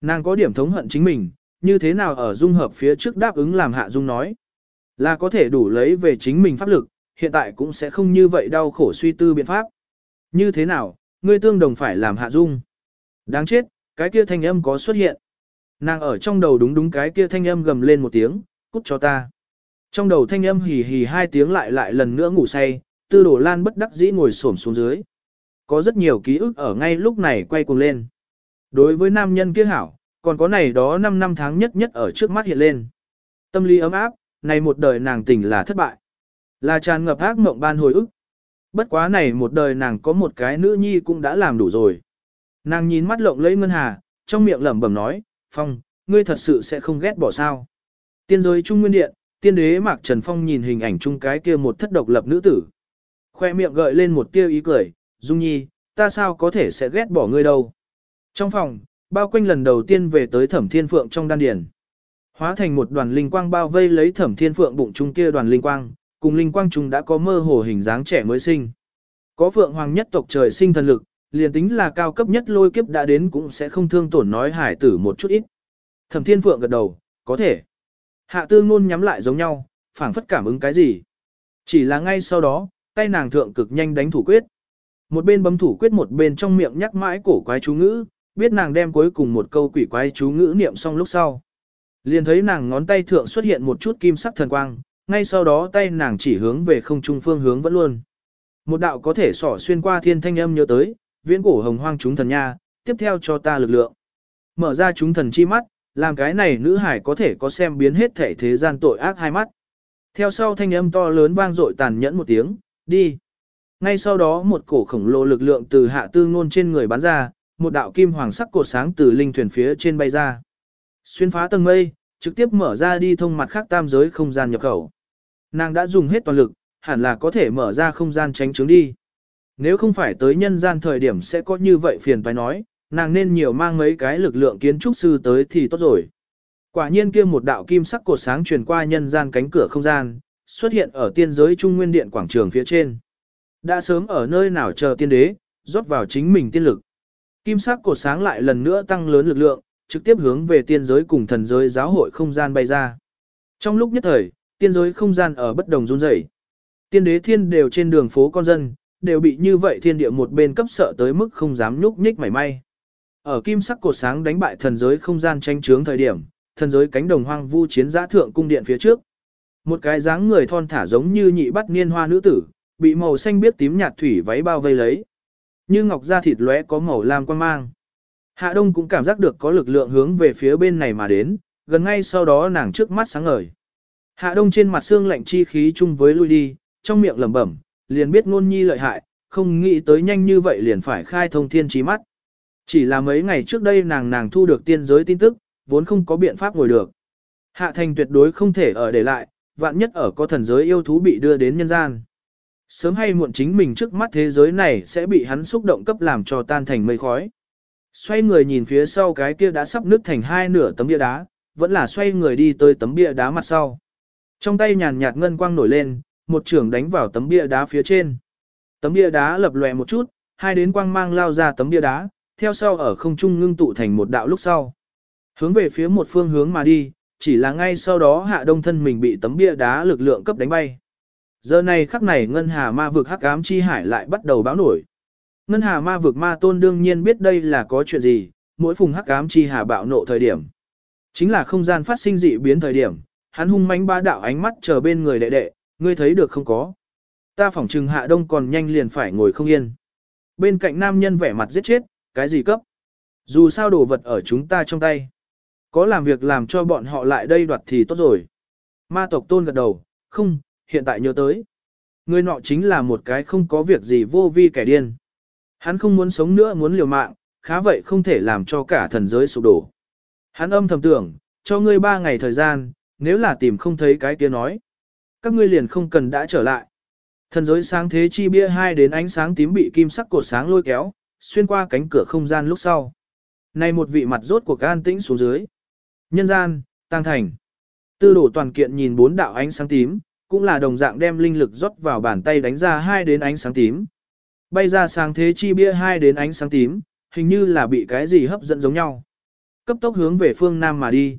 Speaker 1: Nàng có điểm thống hận chính mình, như thế nào ở dung hợp phía trước đáp ứng làm hạ dung nói. Là có thể đủ lấy về chính mình pháp lực, hiện tại cũng sẽ không như vậy đau khổ suy tư biện pháp. Như thế nào, ngươi tương đồng phải làm hạ dung. Đáng chết, cái kia thanh âm có xuất hiện. Nàng ở trong đầu đúng đúng cái kia thanh âm gầm lên một tiếng, cút cho ta. Trong đầu thanh âm hì hì hai tiếng lại lại lần nữa ngủ say, tư đổ lan bất đắc dĩ ngồi xổm xuống dưới. Có rất nhiều ký ức ở ngay lúc này quay cuồng lên. Đối với nam nhân kia hảo, còn có này đó 5 năm tháng nhất nhất ở trước mắt hiện lên. Tâm lý ấm áp, này một đời nàng tỉnh là thất bại. Là tràn ngập ác mộng ban hồi ức. Bất quá này một đời nàng có một cái nữ nhi cũng đã làm đủ rồi. Nàng nhìn mắt lộng lẫy ngân hà, trong miệng lẩm bẩm nói, Phong, ngươi thật sự sẽ không ghét bỏ sao. Tiên giới Trung Nguyên Điện, tiên đế Mạc Trần Phong nhìn hình ảnh chung cái kia một thất độc lập nữ tử. Khoe miệng gợi lên một tia ý cười, Dung Nhi, ta sao có thể sẽ ghét bỏ ngươi đâu. Trong phòng, bao quanh lần đầu tiên về tới thẩm thiên phượng trong đan điển. Hóa thành một đoàn linh quang bao vây lấy thẩm thiên phượng bụng trung kia đoàn linh quang, cùng linh quang trung đã có mơ hồ hình dáng trẻ mới sinh. Có phượng hoàng nhất tộc trời sinh thần lực, liền tính là cao cấp nhất lôi kiếp đã đến cũng sẽ không thương tổn nói hải tử một chút ít. Thẩm thiên phượng gật đầu, có thể. Hạ tư ngôn nhắm lại giống nhau, phảng phất cảm ứng cái gì. Chỉ là ngay sau đó, tay nàng thượng cực nhanh đánh thủ quyết. Một bên bấm thủ quyết một bên trong miệng nhắc mãi cổ quái chú ngữ, biết nàng đem cuối cùng một câu quỷ quái chú ngữ niệm xong lúc sau. Liền thấy nàng ngón tay thượng xuất hiện một chút kim sắc thần quang, ngay sau đó tay nàng chỉ hướng về không trung phương hướng vẫn luôn. Một đạo có thể sỏ xuyên qua thiên thanh âm nhớ tới, viễn cổ hồng hoang chúng thần nha, tiếp theo cho ta lực lượng. Mở ra chúng thần chi mắt, làm cái này nữ hải có thể có xem biến hết thể thế gian tội ác hai mắt. Theo sau thanh âm to lớn vang dội tàn nhẫn một tiếng, đi. Ngay sau đó một cổ khổng lồ lực lượng từ hạ tư ngôn trên người bắn ra, một đạo kim hoàng sắc cột sáng từ linh thuyền phía trên bay ra. Xuyên phá tầng mây, trực tiếp mở ra đi thông mặt khác tam giới không gian nhập khẩu. Nàng đã dùng hết toàn lực, hẳn là có thể mở ra không gian tránh trướng đi. Nếu không phải tới nhân gian thời điểm sẽ có như vậy phiền phải nói, nàng nên nhiều mang mấy cái lực lượng kiến trúc sư tới thì tốt rồi. Quả nhiên kia một đạo kim sắc cột sáng truyền qua nhân gian cánh cửa không gian, xuất hiện ở tiên giới trung nguyên điện quảng trường phía trên. Đã sớm ở nơi nào chờ tiên đế, rót vào chính mình tiên lực. Kim sắc cột sáng lại lần nữa tăng lớn lực lượng, trực tiếp hướng về tiên giới cùng thần giới giáo hội không gian bay ra. Trong lúc nhất thời, tiên giới không gian ở bất đồng run rẩy. Tiên đế thiên đều trên đường phố con dân, đều bị như vậy thiên địa một bên cấp sợ tới mức không dám nhúc nhích mảy may. Ở kim sắc cột sáng đánh bại thần giới không gian tranh chướng thời điểm, thần giới cánh đồng hoang vu chiến giã thượng cung điện phía trước. Một cái dáng người thon thả giống như nhị bắt niên hoa nữ tử, bị màu xanh biết tím nhạt thủy váy bao vây lấy. Như ngọc da thịt lóe có màu lam quan mang. Hạ Đông cũng cảm giác được có lực lượng hướng về phía bên này mà đến, gần ngay sau đó nàng trước mắt sáng ngời. Hạ Đông trên mặt xương lạnh chi khí chung với lui đi, trong miệng lẩm bẩm, liền biết ngôn nhi lợi hại, không nghĩ tới nhanh như vậy liền phải khai thông thiên trí mắt. Chỉ là mấy ngày trước đây nàng nàng thu được tiên giới tin tức, vốn không có biện pháp ngồi được. Hạ thành tuyệt đối không thể ở để lại, vạn nhất ở có thần giới yêu thú bị đưa đến nhân gian. Sớm hay muộn chính mình trước mắt thế giới này sẽ bị hắn xúc động cấp làm cho tan thành mây khói. Xoay người nhìn phía sau cái kia đã sắp nứt thành hai nửa tấm bia đá, vẫn là xoay người đi tới tấm bia đá mặt sau. Trong tay nhàn nhạt ngân quang nổi lên, một trường đánh vào tấm bia đá phía trên. Tấm bia đá lập lòe một chút, hai đến quang mang lao ra tấm bia đá, theo sau ở không trung ngưng tụ thành một đạo lúc sau. Hướng về phía một phương hướng mà đi, chỉ là ngay sau đó hạ đông thân mình bị tấm bia đá lực lượng cấp đánh bay. Giờ này khắc này ngân hà ma vực hắc ám chi hải lại bắt đầu báo nổi. Ngân hà ma vực ma tôn đương nhiên biết đây là có chuyện gì, mỗi phùng hắc ám chi hà bạo nộ thời điểm. Chính là không gian phát sinh dị biến thời điểm, hắn hung mãnh ba đạo ánh mắt chờ bên người đệ đệ, ngươi thấy được không có. Ta phỏng trừng hạ đông còn nhanh liền phải ngồi không yên. Bên cạnh nam nhân vẻ mặt giết chết, cái gì cấp? Dù sao đồ vật ở chúng ta trong tay. Có làm việc làm cho bọn họ lại đây đoạt thì tốt rồi. Ma tộc tôn gật đầu, không, hiện tại nhớ tới. Người nọ chính là một cái không có việc gì vô vi kẻ điên. Hắn không muốn sống nữa muốn liều mạng, khá vậy không thể làm cho cả thần giới sụp đổ. Hắn âm thầm tưởng, cho ngươi ba ngày thời gian, nếu là tìm không thấy cái kia nói. Các ngươi liền không cần đã trở lại. Thần giới sáng thế chi bia hai đến ánh sáng tím bị kim sắc cột sáng lôi kéo, xuyên qua cánh cửa không gian lúc sau. Này một vị mặt rốt của can tĩnh xuống dưới. Nhân gian, tăng thành. Tư đổ toàn kiện nhìn bốn đạo ánh sáng tím, cũng là đồng dạng đem linh lực rót vào bàn tay đánh ra hai đến ánh sáng tím. Bay ra sáng thế chi bia hai đến ánh sáng tím, hình như là bị cái gì hấp dẫn giống nhau. Cấp tốc hướng về phương Nam mà đi.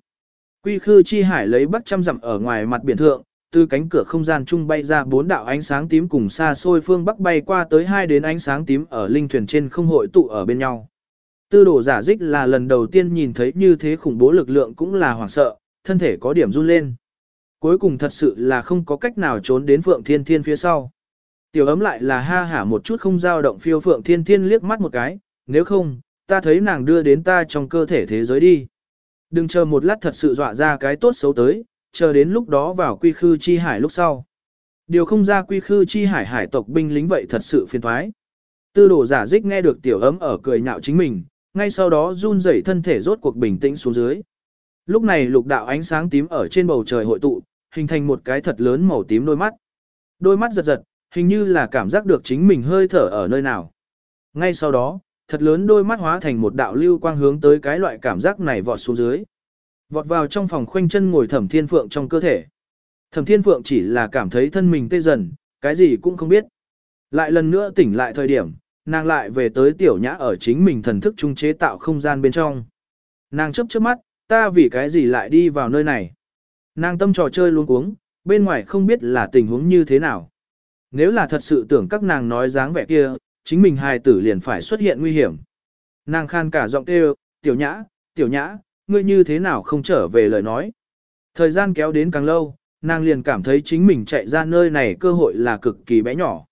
Speaker 1: Quy khư chi hải lấy bắc trăm dặm ở ngoài mặt biển thượng, từ cánh cửa không gian trung bay ra bốn đạo ánh sáng tím cùng xa xôi phương bắc bay qua tới hai đến ánh sáng tím ở linh thuyền trên không hội tụ ở bên nhau. Tư đồ giả dích là lần đầu tiên nhìn thấy như thế khủng bố lực lượng cũng là hoảng sợ, thân thể có điểm run lên. Cuối cùng thật sự là không có cách nào trốn đến Phượng Thiên Thiên phía sau. Tiểu ấm lại là ha hả một chút không dao động phiêu Phượng Thiên Thiên liếc mắt một cái, nếu không, ta thấy nàng đưa đến ta trong cơ thể thế giới đi. Đừng chờ một lát thật sự dọa ra cái tốt xấu tới, chờ đến lúc đó vào quy khư chi hải lúc sau. Điều không ra quy khư chi hải hải tộc binh lính vậy thật sự phiền thoái. Tư đồ giả dích nghe được tiểu ấm ở cười nhạo chính mình, ngay sau đó run rẩy thân thể rốt cuộc bình tĩnh xuống dưới. Lúc này lục đạo ánh sáng tím ở trên bầu trời hội tụ, hình thành một cái thật lớn màu tím đôi mắt. Đôi mắt giật giật, hình như là cảm giác được chính mình hơi thở ở nơi nào. Ngay sau đó, thật lớn đôi mắt hóa thành một đạo lưu quang hướng tới cái loại cảm giác này vọt xuống dưới. Vọt vào trong phòng khoanh chân ngồi thẩm thiên phượng trong cơ thể. Thẩm thiên phượng chỉ là cảm thấy thân mình tê dần, cái gì cũng không biết. Lại lần nữa tỉnh lại thời điểm, nàng lại về tới tiểu nhã ở chính mình thần thức trung chế tạo không gian bên trong. Nàng chấp chớp mắt, ta vì cái gì lại đi vào nơi này. Nàng tâm trò chơi luôn cuống, bên ngoài không biết là tình huống như thế nào. Nếu là thật sự tưởng các nàng nói dáng vẻ kia, chính mình hài tử liền phải xuất hiện nguy hiểm. Nàng khan cả giọng kêu, tiểu nhã, tiểu nhã, ngươi như thế nào không trở về lời nói. Thời gian kéo đến càng lâu, nàng liền cảm thấy chính mình chạy ra nơi này cơ hội là cực kỳ bé nhỏ.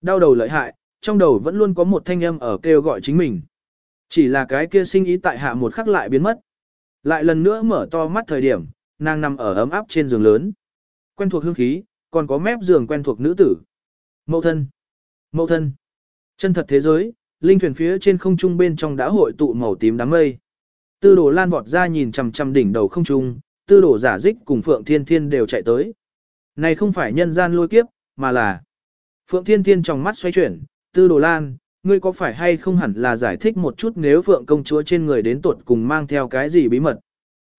Speaker 1: Đau đầu lợi hại, trong đầu vẫn luôn có một thanh âm ở kêu gọi chính mình. Chỉ là cái kia sinh ý tại hạ một khắc lại biến mất. Lại lần nữa mở to mắt thời điểm, nàng nằm ở ấm áp trên giường lớn. Quen thuộc hương khí, còn có mép giường quen thuộc nữ tử. Mậu thân. Mậu thân. Chân thật thế giới, linh thuyền phía trên không trung bên trong đã hội tụ màu tím đám mây. Tư đồ lan vọt ra nhìn chằm chằm đỉnh đầu không trung, tư đồ giả dích cùng Phượng Thiên Thiên đều chạy tới. Này không phải nhân gian lôi kiếp, mà là Phượng Thiên Thiên trong mắt xoay chuyển, tư đồ lan, ngươi có phải hay không hẳn là giải thích một chút nếu Phượng công chúa trên người đến tuột cùng mang theo cái gì bí mật.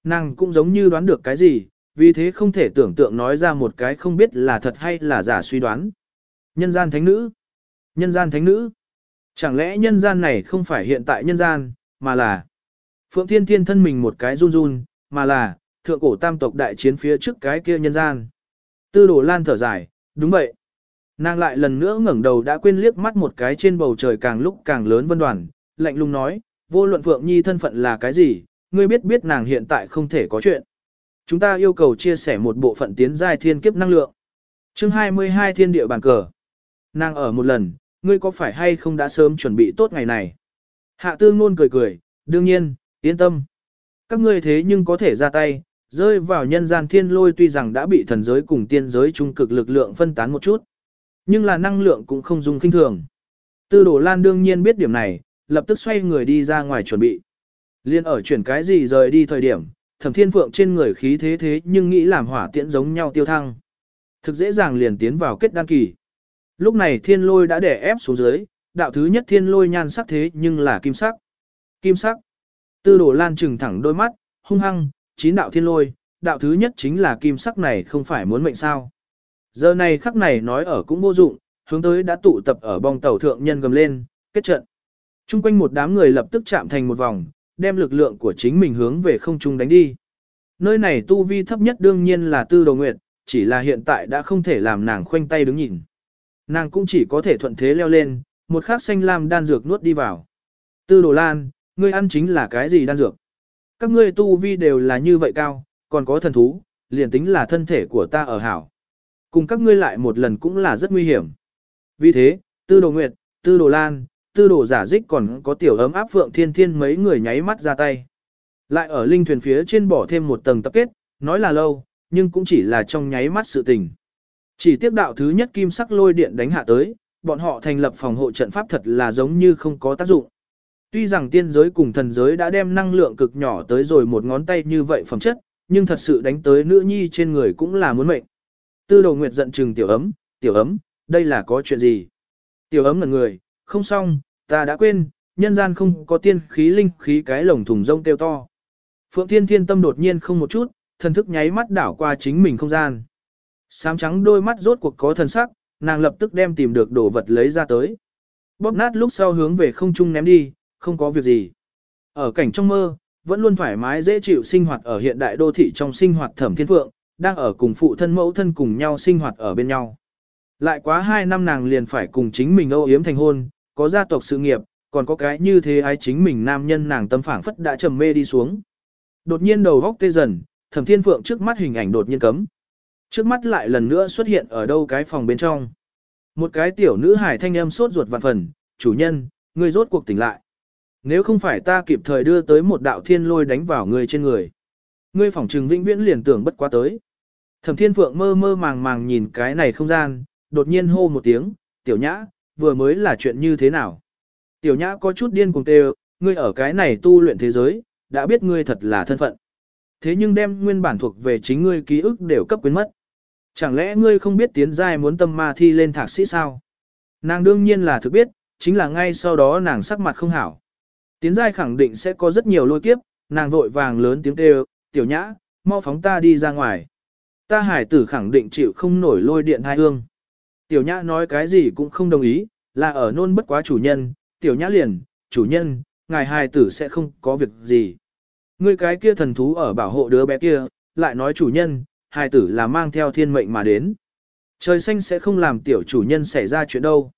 Speaker 1: Nàng cũng giống như đoán được cái gì, vì thế không thể tưởng tượng nói ra một cái không biết là thật hay là giả suy đoán. Nhân gian thánh nữ. Nhân gian thánh nữ. Chẳng lẽ nhân gian này không phải hiện tại nhân gian, mà là Phượng Thiên Thiên thân mình một cái run run, mà là thượng cổ tam tộc đại chiến phía trước cái kia nhân gian. Tư đồ lan thở dài, đúng vậy. Nàng lại lần nữa ngẩng đầu đã quên liếc mắt một cái trên bầu trời càng lúc càng lớn vân đoàn, lạnh lùng nói, vô luận Phượng Nhi thân phận là cái gì, ngươi biết biết nàng hiện tại không thể có chuyện. Chúng ta yêu cầu chia sẻ một bộ phận tiến giai thiên kiếp năng lượng. chương 22 thiên địa bàn cờ. Nàng ở một lần, ngươi có phải hay không đã sớm chuẩn bị tốt ngày này? Hạ tư ngôn cười cười, đương nhiên, yên tâm. Các ngươi thế nhưng có thể ra tay, rơi vào nhân gian thiên lôi tuy rằng đã bị thần giới cùng tiên giới trung cực lực lượng phân tán một chút. Nhưng là năng lượng cũng không dùng kinh thường. Tư đổ lan đương nhiên biết điểm này, lập tức xoay người đi ra ngoài chuẩn bị. Liên ở chuyển cái gì rời đi thời điểm, thẩm thiên phượng trên người khí thế thế nhưng nghĩ làm hỏa tiễn giống nhau tiêu thăng. Thực dễ dàng liền tiến vào kết đan kỳ. Lúc này thiên lôi đã đè ép xuống dưới, đạo thứ nhất thiên lôi nhan sắc thế nhưng là kim sắc. Kim sắc. Tư đồ lan trừng thẳng đôi mắt, hung hăng, chín đạo thiên lôi, đạo thứ nhất chính là kim sắc này không phải muốn mệnh sao. Giờ này khắc này nói ở cũng vô dụng, hướng tới đã tụ tập ở bong tàu thượng nhân gầm lên, kết trận. Trung quanh một đám người lập tức chạm thành một vòng, đem lực lượng của chính mình hướng về không trung đánh đi. Nơi này tu vi thấp nhất đương nhiên là tư đồ nguyệt, chỉ là hiện tại đã không thể làm nàng khoanh tay đứng nhìn. Nàng cũng chỉ có thể thuận thế leo lên, một khắc xanh lam đan dược nuốt đi vào. Tư đồ lan, ngươi ăn chính là cái gì đan dược? Các ngươi tu vi đều là như vậy cao, còn có thần thú, liền tính là thân thể của ta ở hảo. Cùng các ngươi lại một lần cũng là rất nguy hiểm. Vì thế, tư đồ nguyệt, tư đồ lan, tư đồ giả dích còn có tiểu ấm áp phượng thiên thiên mấy người nháy mắt ra tay. Lại ở linh thuyền phía trên bỏ thêm một tầng tập kết, nói là lâu, nhưng cũng chỉ là trong nháy mắt sự tình. Chỉ tiếp đạo thứ nhất kim sắc lôi điện đánh hạ tới, bọn họ thành lập phòng hộ trận pháp thật là giống như không có tác dụng. Tuy rằng tiên giới cùng thần giới đã đem năng lượng cực nhỏ tới rồi một ngón tay như vậy phẩm chất, nhưng thật sự đánh tới nữ nhi trên người cũng là muốn mệnh. Tư đồ nguyệt giận trừng tiểu ấm, tiểu ấm, đây là có chuyện gì? Tiểu ấm ngần người, không xong, ta đã quên, nhân gian không có tiên khí linh khí cái lồng thùng rông kêu to. Phượng Thiên Thiên tâm đột nhiên không một chút, thần thức nháy mắt đảo qua chính mình không gian. Sám trắng đôi mắt rốt cuộc có thần sắc, nàng lập tức đem tìm được đồ vật lấy ra tới. Bóp nát lúc sau hướng về không trung ném đi, không có việc gì. Ở cảnh trong mơ, vẫn luôn thoải mái dễ chịu sinh hoạt ở hiện đại đô thị trong sinh hoạt thẩm thiên phượng, đang ở cùng phụ thân mẫu thân cùng nhau sinh hoạt ở bên nhau. Lại quá 2 năm nàng liền phải cùng chính mình âu yếm thành hôn, có gia tộc sự nghiệp, còn có cái như thế ái chính mình nam nhân nàng tâm phảng phất đã trầm mê đi xuống. Đột nhiên đầu góc tê dần, thẩm thiên phượng trước mắt hình ảnh đột nhiên cấm. Trước mắt lại lần nữa xuất hiện ở đâu cái phòng bên trong. Một cái tiểu nữ hải thanh âm sốt ruột vạn phần, chủ nhân, ngươi rốt cuộc tỉnh lại. Nếu không phải ta kịp thời đưa tới một đạo thiên lôi đánh vào ngươi trên người. Ngươi phỏng trừng vĩnh viễn liền tưởng bất quá tới. Thẩm thiên phượng mơ mơ màng màng nhìn cái này không gian, đột nhiên hô một tiếng, tiểu nhã, vừa mới là chuyện như thế nào. Tiểu nhã có chút điên cùng tê ngươi ở cái này tu luyện thế giới, đã biết ngươi thật là thân phận. Thế nhưng đem nguyên bản thuộc về chính ngươi ký ức đều cấp quyến mất. Chẳng lẽ ngươi không biết tiến giai muốn tâm ma thi lên thạc sĩ sao? Nàng đương nhiên là thực biết, chính là ngay sau đó nàng sắc mặt không hảo. Tiến giai khẳng định sẽ có rất nhiều lôi kiếp, nàng vội vàng lớn tiếng kêu, tiểu nhã, mau phóng ta đi ra ngoài. Ta hải tử khẳng định chịu không nổi lôi điện hai hương. Tiểu nhã nói cái gì cũng không đồng ý, là ở nôn bất quá chủ nhân, tiểu nhã liền, chủ nhân, ngài hài tử sẽ không có việc gì. Ngươi cái kia thần thú ở bảo hộ đứa bé kia, lại nói chủ nhân, hài tử là mang theo thiên mệnh mà đến. Trời xanh sẽ không làm tiểu chủ nhân xảy ra chuyện đâu.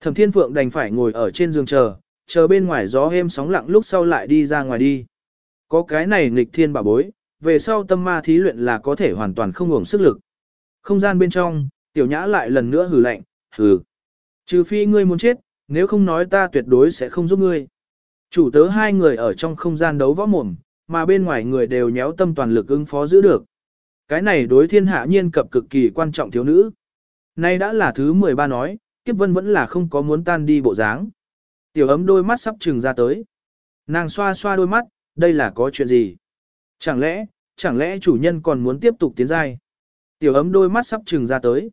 Speaker 1: Thẩm thiên phượng đành phải ngồi ở trên giường chờ, chờ bên ngoài gió êm sóng lặng lúc sau lại đi ra ngoài đi. Có cái này nghịch thiên bảo bối, về sau tâm ma thí luyện là có thể hoàn toàn không ngủng sức lực. Không gian bên trong, tiểu nhã lại lần nữa hừ lạnh, hừ. Trừ phi ngươi muốn chết, nếu không nói ta tuyệt đối sẽ không giúp ngươi. Chủ tớ hai người ở trong không gian đấu võ mồm, mà bên ngoài người đều nhéo tâm toàn lực ứng phó giữ được. Cái này đối thiên hạ nhiên cập cực kỳ quan trọng thiếu nữ. Nay đã là thứ 13 nói, kiếp vân vẫn là không có muốn tan đi bộ dáng. Tiểu ấm đôi mắt sắp trừng ra tới. Nàng xoa xoa đôi mắt, đây là có chuyện gì? Chẳng lẽ, chẳng lẽ chủ nhân còn muốn tiếp tục tiến giai? Tiểu ấm đôi mắt sắp trừng ra tới.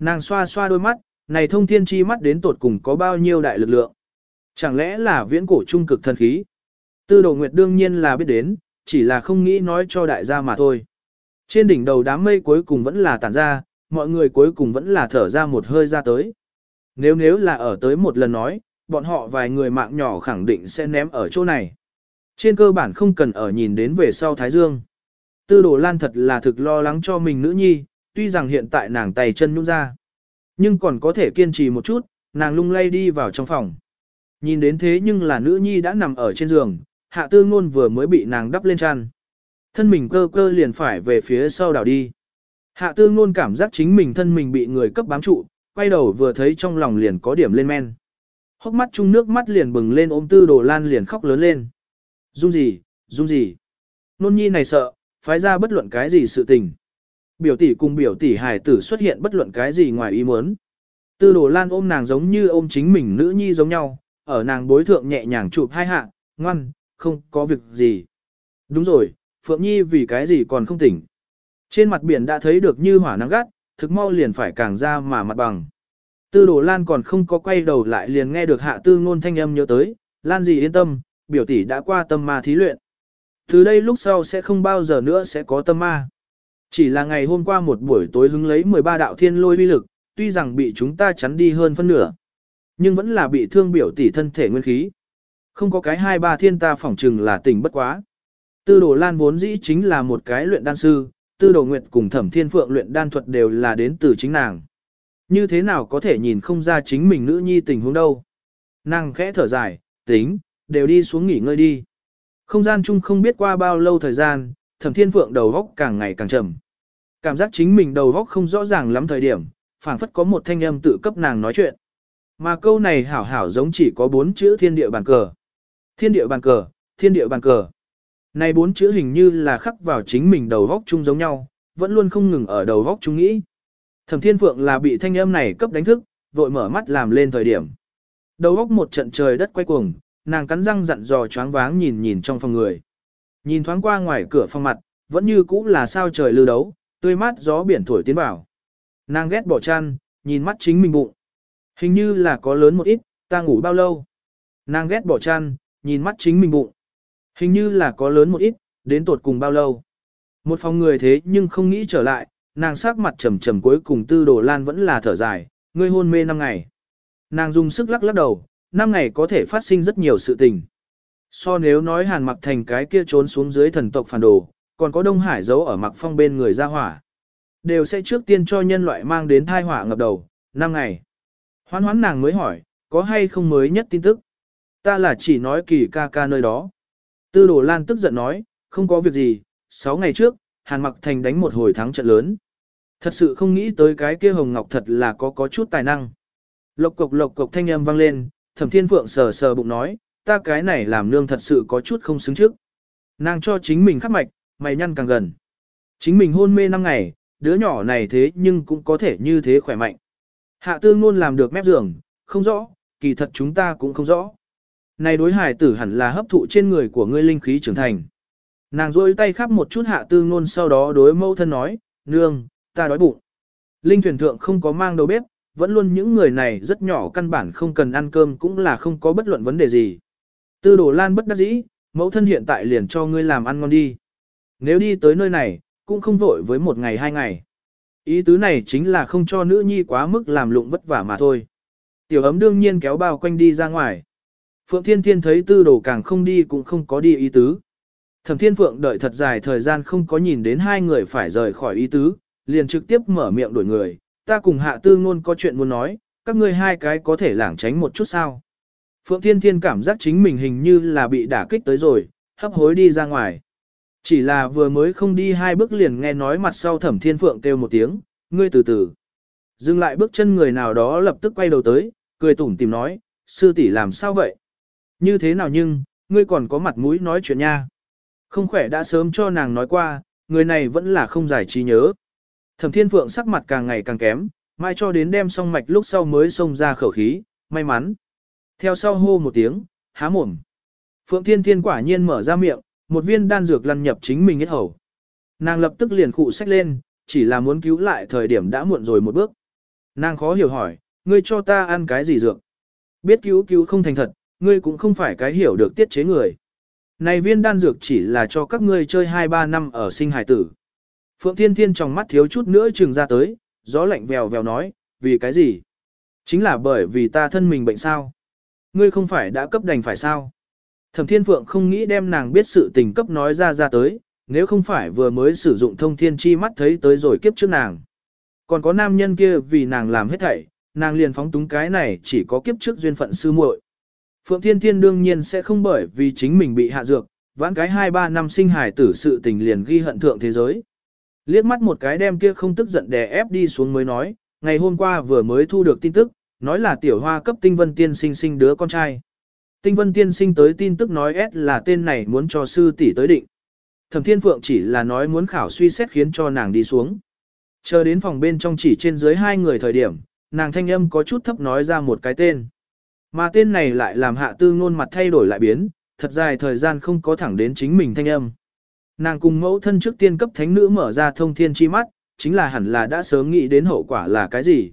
Speaker 1: Nàng xoa xoa đôi mắt, này thông thiên chi mắt đến tột cùng có bao nhiêu đại lực lượng? Chẳng lẽ là viễn cổ trung cực thần khí? Tư đồ nguyệt đương nhiên là biết đến, chỉ là không nghĩ nói cho đại gia mà thôi. Trên đỉnh đầu đám mây cuối cùng vẫn là tản ra, mọi người cuối cùng vẫn là thở ra một hơi ra tới. Nếu nếu là ở tới một lần nói, bọn họ vài người mạng nhỏ khẳng định sẽ ném ở chỗ này. Trên cơ bản không cần ở nhìn đến về sau Thái Dương. Tư đồ lan thật là thực lo lắng cho mình nữ nhi, tuy rằng hiện tại nàng tay chân nhung ra. Nhưng còn có thể kiên trì một chút, nàng lung lay đi vào trong phòng. Nhìn đến thế nhưng là nữ nhi đã nằm ở trên giường, hạ tư ngôn vừa mới bị nàng đắp lên chăn. Thân mình cơ cơ liền phải về phía sau đảo đi. Hạ tư ngôn cảm giác chính mình thân mình bị người cấp bám trụ, quay đầu vừa thấy trong lòng liền có điểm lên men. Hốc mắt chung nước mắt liền bừng lên ôm tư đồ lan liền khóc lớn lên. Dung gì, dung gì. Nôn nhi này sợ, phái ra bất luận cái gì sự tình. Biểu tỷ cùng biểu tỷ hài tử xuất hiện bất luận cái gì ngoài ý muốn. Tư đồ lan ôm nàng giống như ôm chính mình nữ nhi giống nhau, ở nàng bối thượng nhẹ nhàng chụp hai hạ, ngoan, không có việc gì. Đúng rồi, Phượng Nhi vì cái gì còn không tỉnh. Trên mặt biển đã thấy được như hỏa nắng gắt, thực mau liền phải càng ra mà mặt bằng. Tư đồ Lan còn không có quay đầu lại liền nghe được hạ tư ngôn thanh âm nhớ tới, Lan gì yên tâm, biểu tỷ đã qua tâm ma thí luyện. Từ đây lúc sau sẽ không bao giờ nữa sẽ có tâm ma. Chỉ là ngày hôm qua một buổi tối hứng lấy 13 đạo thiên lôi uy lực, tuy rằng bị chúng ta chắn đi hơn phân nửa, nhưng vẫn là bị thương biểu tỷ thân thể nguyên khí. Không có cái hai ba thiên ta phỏng trừng là tỉnh bất quá. Tư đồ lan vốn dĩ chính là một cái luyện đan sư, tư đồ nguyệt cùng thẩm thiên phượng luyện đan thuật đều là đến từ chính nàng. Như thế nào có thể nhìn không ra chính mình nữ nhi tình huống đâu. Nàng khẽ thở dài, tính, đều đi xuống nghỉ ngơi đi. Không gian chung không biết qua bao lâu thời gian, thẩm thiên phượng đầu góc càng ngày càng trầm. Cảm giác chính mình đầu góc không rõ ràng lắm thời điểm, phảng phất có một thanh âm tự cấp nàng nói chuyện. Mà câu này hảo hảo giống chỉ có bốn chữ thiên địa bàn cờ. Thiên địa bàn cờ, thiên địa bàn cờ. Này bốn chữ hình như là khắc vào chính mình đầu góc chung giống nhau, vẫn luôn không ngừng ở đầu góc chung nghĩ. Thẩm Thiên Phượng là bị thanh âm này cấp đánh thức, vội mở mắt làm lên thời điểm. Đầu góc một trận trời đất quay cuồng, nàng cắn răng dặn dò choáng váng nhìn nhìn trong phòng người. Nhìn thoáng qua ngoài cửa phòng mặt, vẫn như cũ là sao trời lưu đấu, tươi mát gió biển thổi tiến vào. Nàng ghét bỏ chăn, nhìn mắt chính mình bụng. Hình như là có lớn một ít, ta ngủ bao lâu. Nàng ghét bỏ chăn, nhìn mắt chính mình bụng. Hình như là có lớn một ít, đến tột cùng bao lâu. Một phòng người thế nhưng không nghĩ trở lại, nàng sắc mặt trầm trầm cuối cùng tư đồ lan vẫn là thở dài, ngươi hôn mê 5 ngày. Nàng dùng sức lắc lắc đầu, 5 ngày có thể phát sinh rất nhiều sự tình. So nếu nói hàn mặc thành cái kia trốn xuống dưới thần tộc phản đồ, còn có Đông Hải giấu ở mặc phong bên người ra hỏa. Đều sẽ trước tiên cho nhân loại mang đến thai hỏa ngập đầu, 5 ngày. Hoán hoán nàng mới hỏi, có hay không mới nhất tin tức? Ta là chỉ nói kỳ ca ca nơi đó. Tư đồ lan tức giận nói, không có việc gì, 6 ngày trước, Hàn Mặc Thành đánh một hồi thắng trận lớn. Thật sự không nghĩ tới cái kia Hồng Ngọc thật là có có chút tài năng. Lộc cục lộc cục thanh âm vang lên, Thẩm Thiên Phượng sờ sờ bụng nói, ta cái này làm nương thật sự có chút không xứng trước. Nàng cho chính mình khắc mạch, mày nhăn càng gần. Chính mình hôn mê 5 ngày, đứa nhỏ này thế nhưng cũng có thể như thế khỏe mạnh. Hạ tư ngôn làm được mép giường, không rõ, kỳ thật chúng ta cũng không rõ. Này đối hải tử hẳn là hấp thụ trên người của ngươi linh khí trưởng thành. Nàng rôi tay khắp một chút hạ tư ngôn sau đó đối mâu thân nói, nương, ta đói bụng. Linh thuyền thượng không có mang đầu bếp, vẫn luôn những người này rất nhỏ căn bản không cần ăn cơm cũng là không có bất luận vấn đề gì. Tư đồ lan bất đắc dĩ, mẫu thân hiện tại liền cho ngươi làm ăn ngon đi. Nếu đi tới nơi này, cũng không vội với một ngày hai ngày. Ý tứ này chính là không cho nữ nhi quá mức làm lụng vất vả mà thôi. Tiểu ấm đương nhiên kéo bao quanh đi ra ngoài. Phượng Thiên Thiên thấy tư đồ càng không đi cũng không có đi ý tứ. Thẩm Thiên Phượng đợi thật dài thời gian không có nhìn đến hai người phải rời khỏi ý tứ, liền trực tiếp mở miệng đổi người, ta cùng hạ tư ngôn có chuyện muốn nói, các ngươi hai cái có thể lảng tránh một chút sao. Phượng Thiên Thiên cảm giác chính mình hình như là bị đả kích tới rồi, hấp hối đi ra ngoài. Chỉ là vừa mới không đi hai bước liền nghe nói mặt sau thẩm thiên phượng kêu một tiếng, ngươi từ từ. Dừng lại bước chân người nào đó lập tức quay đầu tới, cười tủm tìm nói, sư tỷ làm sao vậy? Như thế nào nhưng, ngươi còn có mặt mũi nói chuyện nha. Không khỏe đã sớm cho nàng nói qua, người này vẫn là không giải trí nhớ. Thẩm thiên phượng sắc mặt càng ngày càng kém, mai cho đến đem xong mạch lúc sau mới xông ra khẩu khí, may mắn. Theo sau hô một tiếng, há mồm. Phượng thiên thiên quả nhiên mở ra miệng, một viên đan dược lăn nhập chính mình hết hầu. Nàng lập tức liền khụ sách lên, chỉ là muốn cứu lại thời điểm đã muộn rồi một bước. Nàng khó hiểu hỏi, ngươi cho ta ăn cái gì dược? Biết cứu cứu không thành thật, ngươi cũng không phải cái hiểu được tiết chế người. Này viên đan dược chỉ là cho các ngươi chơi 2-3 năm ở sinh hải tử. Phượng Thiên Thiên trong mắt thiếu chút nữa trừng ra tới, gió lạnh vèo vèo nói, vì cái gì? Chính là bởi vì ta thân mình bệnh sao? Ngươi không phải đã cấp đành phải sao? Thẩm Thiên Phượng không nghĩ đem nàng biết sự tình cấp nói ra ra tới, nếu không phải vừa mới sử dụng thông thiên chi mắt thấy tới rồi kiếp trước nàng. Còn có nam nhân kia vì nàng làm hết thảy, nàng liền phóng túng cái này chỉ có kiếp trước duyên phận sư muội. Phượng Thiên Thiên đương nhiên sẽ không bởi vì chính mình bị hạ dược, vãn cái 2-3 năm sinh hài tử sự tình liền ghi hận thượng thế giới. Liếc mắt một cái đem kia không tức giận đè ép đi xuống mới nói, ngày hôm qua vừa mới thu được tin tức, nói là tiểu hoa cấp tinh vân tiên sinh sinh đứa con trai. Tinh vân tiên sinh tới tin tức nói S là tên này muốn cho sư tỷ tới định. Thẩm thiên phượng chỉ là nói muốn khảo suy xét khiến cho nàng đi xuống. Chờ đến phòng bên trong chỉ trên dưới hai người thời điểm, nàng thanh âm có chút thấp nói ra một cái tên. Mà tên này lại làm hạ tư ngôn mặt thay đổi lại biến, thật dài thời gian không có thẳng đến chính mình thanh âm. Nàng cùng mẫu thân trước tiên cấp thánh nữ mở ra thông thiên chi mắt, chính là hẳn là đã sớm nghĩ đến hậu quả là cái gì.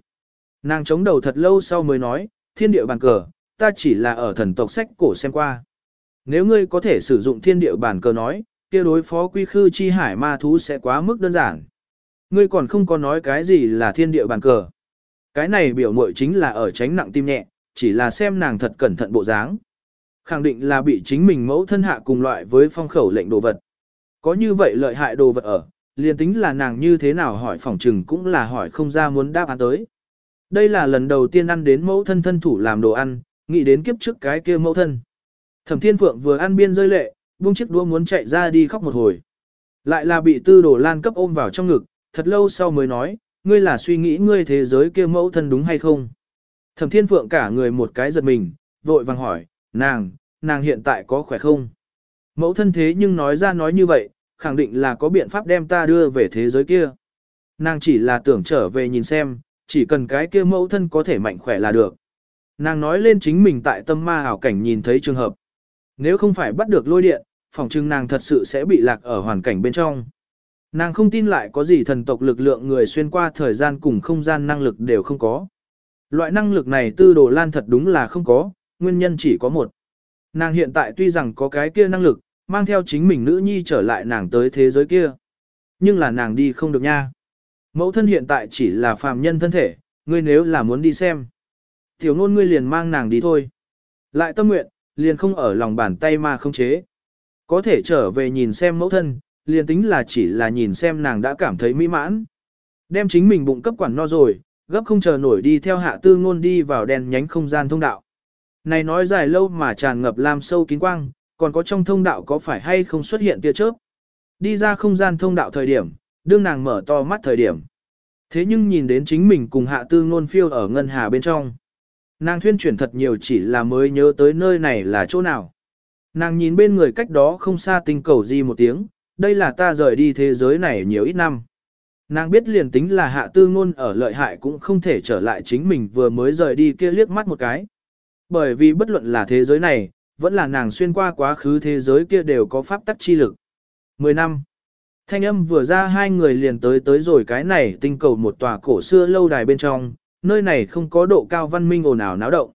Speaker 1: Nàng chống đầu thật lâu sau mới nói, thiên địa bàn cờ, ta chỉ là ở thần tộc sách cổ xem qua. Nếu ngươi có thể sử dụng thiên địa bản cờ nói, kia đối phó quy khư chi hải ma thú sẽ quá mức đơn giản. Ngươi còn không có nói cái gì là thiên địa bản cờ. Cái này biểu mội chính là ở tránh nặng tim nhẹ, chỉ là xem nàng thật cẩn thận bộ dáng. Khẳng định là bị chính mình mẫu thân hạ cùng loại với phong khẩu lệnh đồ vật. Có như vậy lợi hại đồ vật ở, liền tính là nàng như thế nào hỏi phỏng trừng cũng là hỏi không ra muốn đáp án tới. Đây là lần đầu tiên ăn đến mẫu thân thân thủ làm đồ ăn, nghĩ đến kiếp trước cái kia mẫu thân. Thẩm Thiên Phượng vừa ăn biên rơi lệ, buông chiếc đũa muốn chạy ra đi khóc một hồi. Lại là bị tư đồ lan cấp ôm vào trong ngực, thật lâu sau mới nói, ngươi là suy nghĩ ngươi thế giới kia mẫu thân đúng hay không. Thẩm Thiên Phượng cả người một cái giật mình, vội vàng hỏi, nàng, nàng hiện tại có khỏe không? Mẫu thân thế nhưng nói ra nói như vậy, khẳng định là có biện pháp đem ta đưa về thế giới kia. Nàng chỉ là tưởng trở về nhìn xem, chỉ cần cái kia mẫu thân có thể mạnh khỏe là được. Nàng nói lên chính mình tại tâm ma ảo cảnh nhìn thấy trường hợp. Nếu không phải bắt được lôi điện, phòng trưng nàng thật sự sẽ bị lạc ở hoàn cảnh bên trong. Nàng không tin lại có gì thần tộc lực lượng người xuyên qua thời gian cùng không gian năng lực đều không có. Loại năng lực này tư đồ lan thật đúng là không có, nguyên nhân chỉ có một. Nàng hiện tại tuy rằng có cái kia năng lực, mang theo chính mình nữ nhi trở lại nàng tới thế giới kia. Nhưng là nàng đi không được nha. Mẫu thân hiện tại chỉ là phàm nhân thân thể, ngươi nếu là muốn đi xem. Tiểu ngôn ngươi liền mang nàng đi thôi. Lại tâm nguyện, liền không ở lòng bàn tay mà không chế. Có thể trở về nhìn xem mẫu thân, liền tính là chỉ là nhìn xem nàng đã cảm thấy mỹ mãn. Đem chính mình bụng cấp quản no rồi, gấp không chờ nổi đi theo hạ tư ngôn đi vào đèn nhánh không gian thông đạo. Này nói dài lâu mà tràn ngập làm sâu kín quang, còn có trong thông đạo có phải hay không xuất hiện tia chớp. Đi ra không gian thông đạo thời điểm, đương nàng mở to mắt thời điểm. Thế nhưng nhìn đến chính mình cùng hạ tư ngôn phiêu ở ngân hà bên trong. Nàng thuyên chuyển thật nhiều chỉ là mới nhớ tới nơi này là chỗ nào. Nàng nhìn bên người cách đó không xa tinh cầu gì một tiếng, đây là ta rời đi thế giới này nhiều ít năm. Nàng biết liền tính là hạ tư ngôn ở lợi hại cũng không thể trở lại chính mình vừa mới rời đi kia liếc mắt một cái. Bởi vì bất luận là thế giới này, vẫn là nàng xuyên qua quá khứ thế giới kia đều có pháp tắc chi lực. Mười năm. Thanh âm vừa ra hai người liền tới tới rồi cái này tinh cầu một tòa cổ xưa lâu đài bên trong, nơi này không có độ cao văn minh ồn ào náo động.